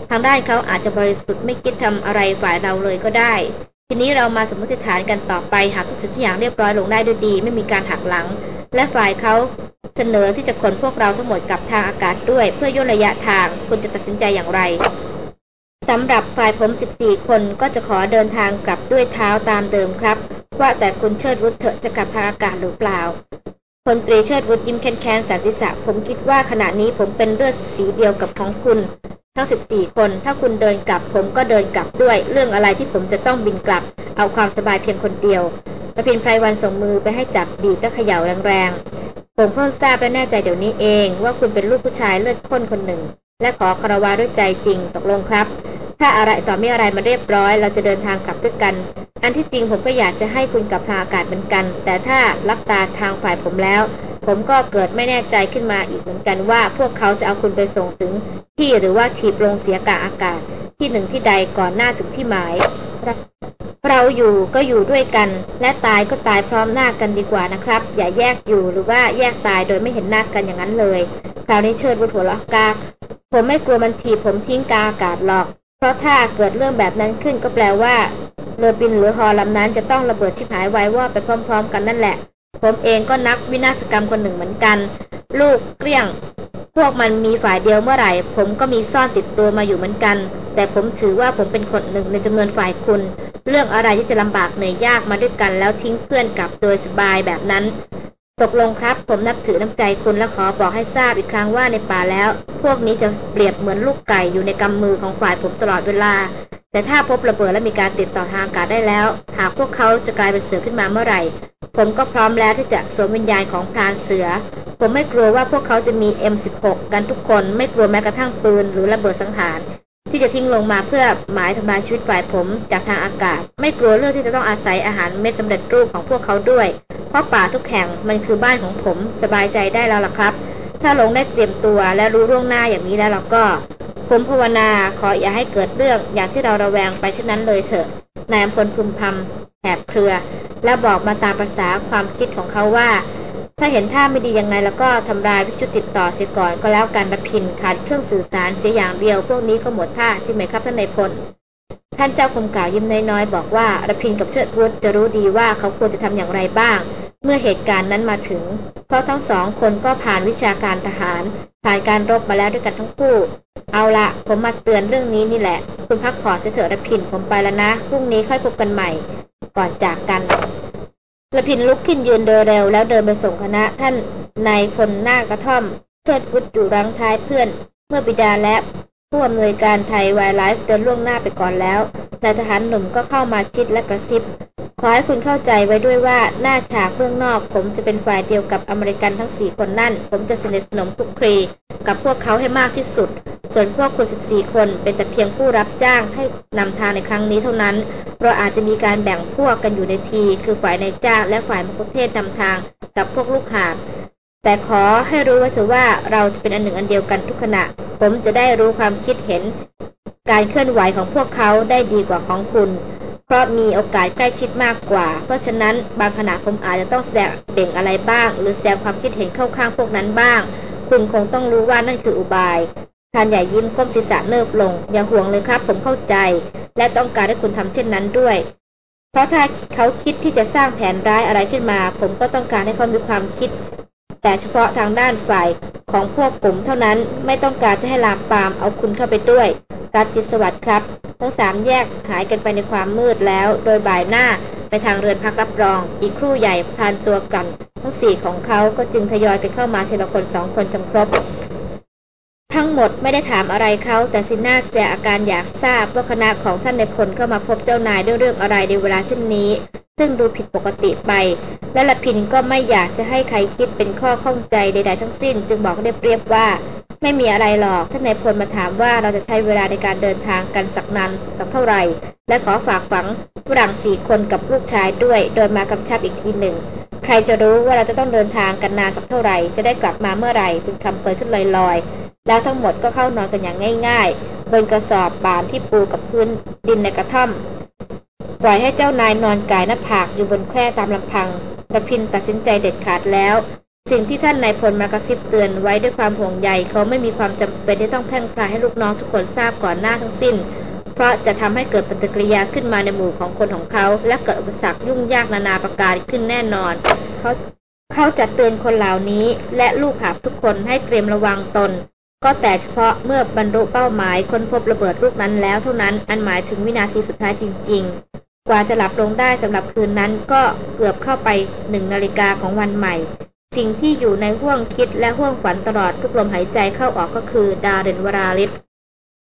ทางด้านเขาอาจจะบริสุทธิ์ไม่คิดทำอะไรฝ่ายเราเลยก็ได้ ทีนี้เรามาสมมติฐานกันต่อไปหากทุกสิ่งทุกอย่างเรียบร้อยลงได้ด้วยดี ไม่มีการหักหลัง และฝ่ายเขาเสนอที่จะขนพวกเราทั้งหมดกลับทางอากาศด้วย เพื่อย่นระยะทางคุณจะตัดสินใจอย่างไร สำหรับฝ่ายผม 14 คนก็จะขอเดินทางกลับด้วยเท้าตามเดิมครับ ว่าแต่คุณเชิดวุฒเถอะจะกลับทางอากาศหรือเปล่าพลตรีเชิดวุฒยิ้มแค้นๆสาสิษะผมคิดว่าขณะนี้ผมเป็นเลือดสีเดียวกับของคุณ ทั้ง 14 คน ถ้าคุณเดินกลับผมก็เดินกลับด้วย เรื่องอะไรที่ผมจะต้องบินกลับ เอาความสบายเพียงคนเดียวประพินไพรวันส่งมือไปให้จับบีบและเขย่าแรงๆผมเพิ่งทราบและแน่ใจเดี๋ยวนี้เอง ว่าคุณเป็นลูกผู้ชายเลือดข้นคนหนึ่ง และขอคารวะด้วยใจจริงตกลงครับ ถ้าอะไรต่อไม่อะไรมาเรียบร้อย เราจะเดินทางกลับด้วยกัน อันที่จริงผมก็อยากจะให้คุณกลับทางอากาศเหมือนกัน แต่ถ้ารับตาทางฝ่ายผมแล้ว ผมก็เกิดไม่แน่ใจขึ้นมาอีกเหมือนกันว่า พวกเขาจะเอาคุณไปส่งถึงที่หรือว่าถีบลงเสียกาอากาศ ที่หนึ่งที่ใดก่อนหน้าถึงที่หมาย เราอยู่ก็อยู่ด้วยกัน และตายก็ตายพร้อมหน้ากันดีกว่านะครับ อย่าแยกอยู่หรือว่าแยกตายโดยไม่เห็นหน้ากันอย่างนั้นเลย คราวนี้เชิดบุตรหัวล็อกกาผมไม่กลัวมันถีบผมทิ้งกาอากาศหรอก เพราะถ้าเกิดเรื่องแบบนั้นขึ้นก็แปลว่าเรือบินหรือฮอลำนั้นจะต้องระเบิดชิบหายไว้ว่าไปพร้อม ๆ กันนั่นแหละ ผมเองก็นักวินาศกรรมคนหนึ่งเหมือนกัน ลูกเกลี้ยง พวกมันมีฝ่ายเดียวเมื่อไหร่ ผมก็มีซ่อนติดตัวมาอยู่เหมือนกัน แต่ผมถือว่าผมเป็นคนหนึ่งในจำนวนฝ่ายคุณ เรื่องอะไรที่จะลำบากเหนื่อยยากมาด้วยกันแล้วทิ้งเพื่อนกลับโดยสบายแบบนั้น ตกลงครับ ผมนับถือน้ำใจคุณและขอบอกให้ทราบอีกครั้งว่าในป่าแล้ว พวกนี้จะเปรียบเหมือนลูกไก่อยู่ในกำมือของฝ่ายผมตลอดเวลา แต่ถ้าพบระเบิดและมีการติดต่อทางอากาศได้แล้ว หากพวกเขาจะกลายเป็นเสือขึ้นมาเมื่อไหร่ ผมก็พร้อมแล้วที่จะสวมวิญญาณของพรานเสือ ผมไม่กลัวว่าพวกเขาจะมี M16 กันทุกคน ไม่กลัวแม้กระทั่งปืนหรือระเบิดสังหาร ที่จะทิ้งลงมาเพื่อหมายทำลายชีวิตฝ่ายผมจากทางอากาศ ไม่กลัวเรื่องที่จะต้องอาศัยอาหารเม็ดสำเร็จรูปของพวกเขาด้วย เพราะป่าทุกแห่งมันคือบ้านของผมสบายใจได้แล้วล่ะครับ ถ้าลงได้เตรียมตัวและรู้ร่วงหน้าอย่างนี้แล้วเราก็ ผมภาวนาขออย่าให้เกิดเรื่องอย่างที่เราระแวงไปเช่นนั้นเลยเถอะนายอำพลพึมพำแหบเครือ แล้วบอกมาตามภาษาความคิดของเขาว่า ถ้าเห็นท่าไม่ดียังไงแล้วก็ทำลายวิจุติดต่อเสียก่อนก็แล้วการระพินขาดเครื่องสื่อสารเสียอย่างเดียว พวกนี้ก็หมดท่าใช่ไหมครับท่านนายพลท่านเจ้าคมกล่าวยิ้มน้อยๆบอกว่าระพินกับเชิดวุฒจะรู้ดีว่าเขาควรจะทำอย่างไรบ้าง เมื่อเหตุการณ์นั้นมาถึง เพราะทั้งสองคนก็ผ่านวิชาการทหารผ่านการรบมาแล้วด้วยกันทั้งคู่ เอาละผมมาเตือนเรื่องนี้นี่แหละ คุณพักผ่อนเสถิระพินผมไปแล้วนะพรุ่งนี้ค่อยพบกันใหม่ ก่อนจากกัน ละพินลุกขึ้นยืนโดยเร็วแล้วเดินไปส่งคณะท่านนายคนหน้ากระท่อม เชิดวุฒอยู่รังท้ายเพื่อน เมื่อบิดาและ ผู้อำนวยการไทยวายไลฟ์เดินล่วงหน้าไปก่อนแล้วนายทหารหนุ่มก็เข้ามาชิดและกระซิบ ขอให้คุณเข้าใจไว้ด้วยว่าหน้าฉากเบื้องนอก ผมจะเป็นฝ่ายเดียวกับอเมริกันทั้งสี่คนนั่น ผมจะสนิทสนมคุกคลีกับพวกเขาให้มากที่สุด ส่วนพวกคุณ 14 คนเป็นแต่เพียงผู้รับจ้างให้นำทางในครั้งนี้เท่านั้น เราอาจจะมีการแบ่งพวกกันอยู่ในที คือฝ่ายนายจ้างและฝ่ายมกุเทศนำทางกับพวกลูกหาบ แต่ขอให้รู้ไว้เถอะว่าเราจะเป็นอันหนึ่งอันเดียวกันทุกขณะ ผมจะได้รู้ความคิดเห็น การเคลื่อนไหวของพวกเขาได้ดีกว่าของคุณ เพราะมีโอกาสใกล้ชิดมากกว่า เพราะฉะนั้นบางขณะผมอาจจะต้องแสดงเบ่งอะไรบ้าง หรือแสดงความคิดเห็นเข้าข้างพวกนั้นบ้าง คุณคงต้องรู้ว่านั่นคืออุบายท่านใหญ่ยิ้มก้มศีรษะเนิบลง อย่าห่วงเลยครับ ผมเข้าใจ และต้องการให้คุณทำเช่นนั้นด้วย เพราะถ้าเขาคิดที่จะสร้างแผนร้ายอะไรขึ้นมา ผมก็ต้องการให้เขามีความคิด แต่เฉพาะทางด้านฝ่ายของพวกผมเท่านั้นไม่ต้องการจะให้ลามปามเอาคุณเข้าไปด้วยรัติสวัสดิ์ครับ ทั้งสามแยกหายกันไปในความมืดแล้ว โดยบ่ายหน้าไปทางเรือนพักรับรอง อีกครู่ใหญ่พานตัวกัน ทั้งสี่ของเขาก็จึงทยอยกันเข้ามาทีละคนสองคนจนครบ ทั้งหมดไม่ได้ถามอะไรเขาแต่สินนาแสดงอาการอยากทราบว่าคณะของท่านในพลเข้ามาพบเจ้านายด้วยเรื่องอะไรในเวลาเช่นนี้ซึ่งดูผิดปกติไป และละพินก็ไม่อยากจะให้ใครคิดเป็นข้อข้องใจใด ๆ ทั้งสิ้น จึงบอกเรียบๆว่า ไม่มีอะไรหรอกท่านในพลมาถามว่าเราจะใช้เวลาในการเดินทางกันสักนานสักเท่าไหร่ และขอฝากฝังฝรั่งสี่คนกับลูกชายด้วย โดยมากำชับอีกทีหนึ่ง ใครจะรู้ว่าเราจะต้องเดินทางกันนานสักเท่าไหร่ จะได้กลับมาเมื่อไหร่เป็นคำเปิดขึ้นลอยๆ แล้วทั้งหมดก็เข้านอนกันอย่างง่าย ๆบนกระสอบบานที่ปูกับพื้นดินในกระท่อม ปล่อยให้เจ้านายนอนกายหน้าผากอยู่บนแคร่ตามลำพังระพินตัดสินใจเด็ดขาดแล้ว สิ่งที่ท่านนายพลมากระซิบเตือนไว้ด้วยความห่วงใยเขาไม่มีความจำเป็นที่ต้องแพร่งพรายให้ลูกน้องทุกคนทราบก่อนหน้าทั้งสิ้น เพราะจะทำให้เกิดปฏิกิริยาขึ้นมาในหมู่ของคนของเขา และเกิดอุปสรรคยุ่งยากนานาประการขึ้นแน่นอน เขาเขาจะเตือนคนเหล่านี้ และลูกหาบทุกคนให้เตรียมระวังตน ก็แต่เฉพาะเมื่อบรรลุเป้าหมายค้นพบระเบิดลูกนั้นแล้วเท่านั้นอันหมายถึงวินาทีสุดท้ายจริง กว่าจะหลับลงได้สำหรับคืนนั้นก็เกือบเข้าไปหนึ่งนาฬิกาของวันใหม่ สิ่งที่อยู่ในห่วงคิดและห่วงฝันตลอดทุกลมหายใจเข้าออกก็คือ ดาเรนวราลิศ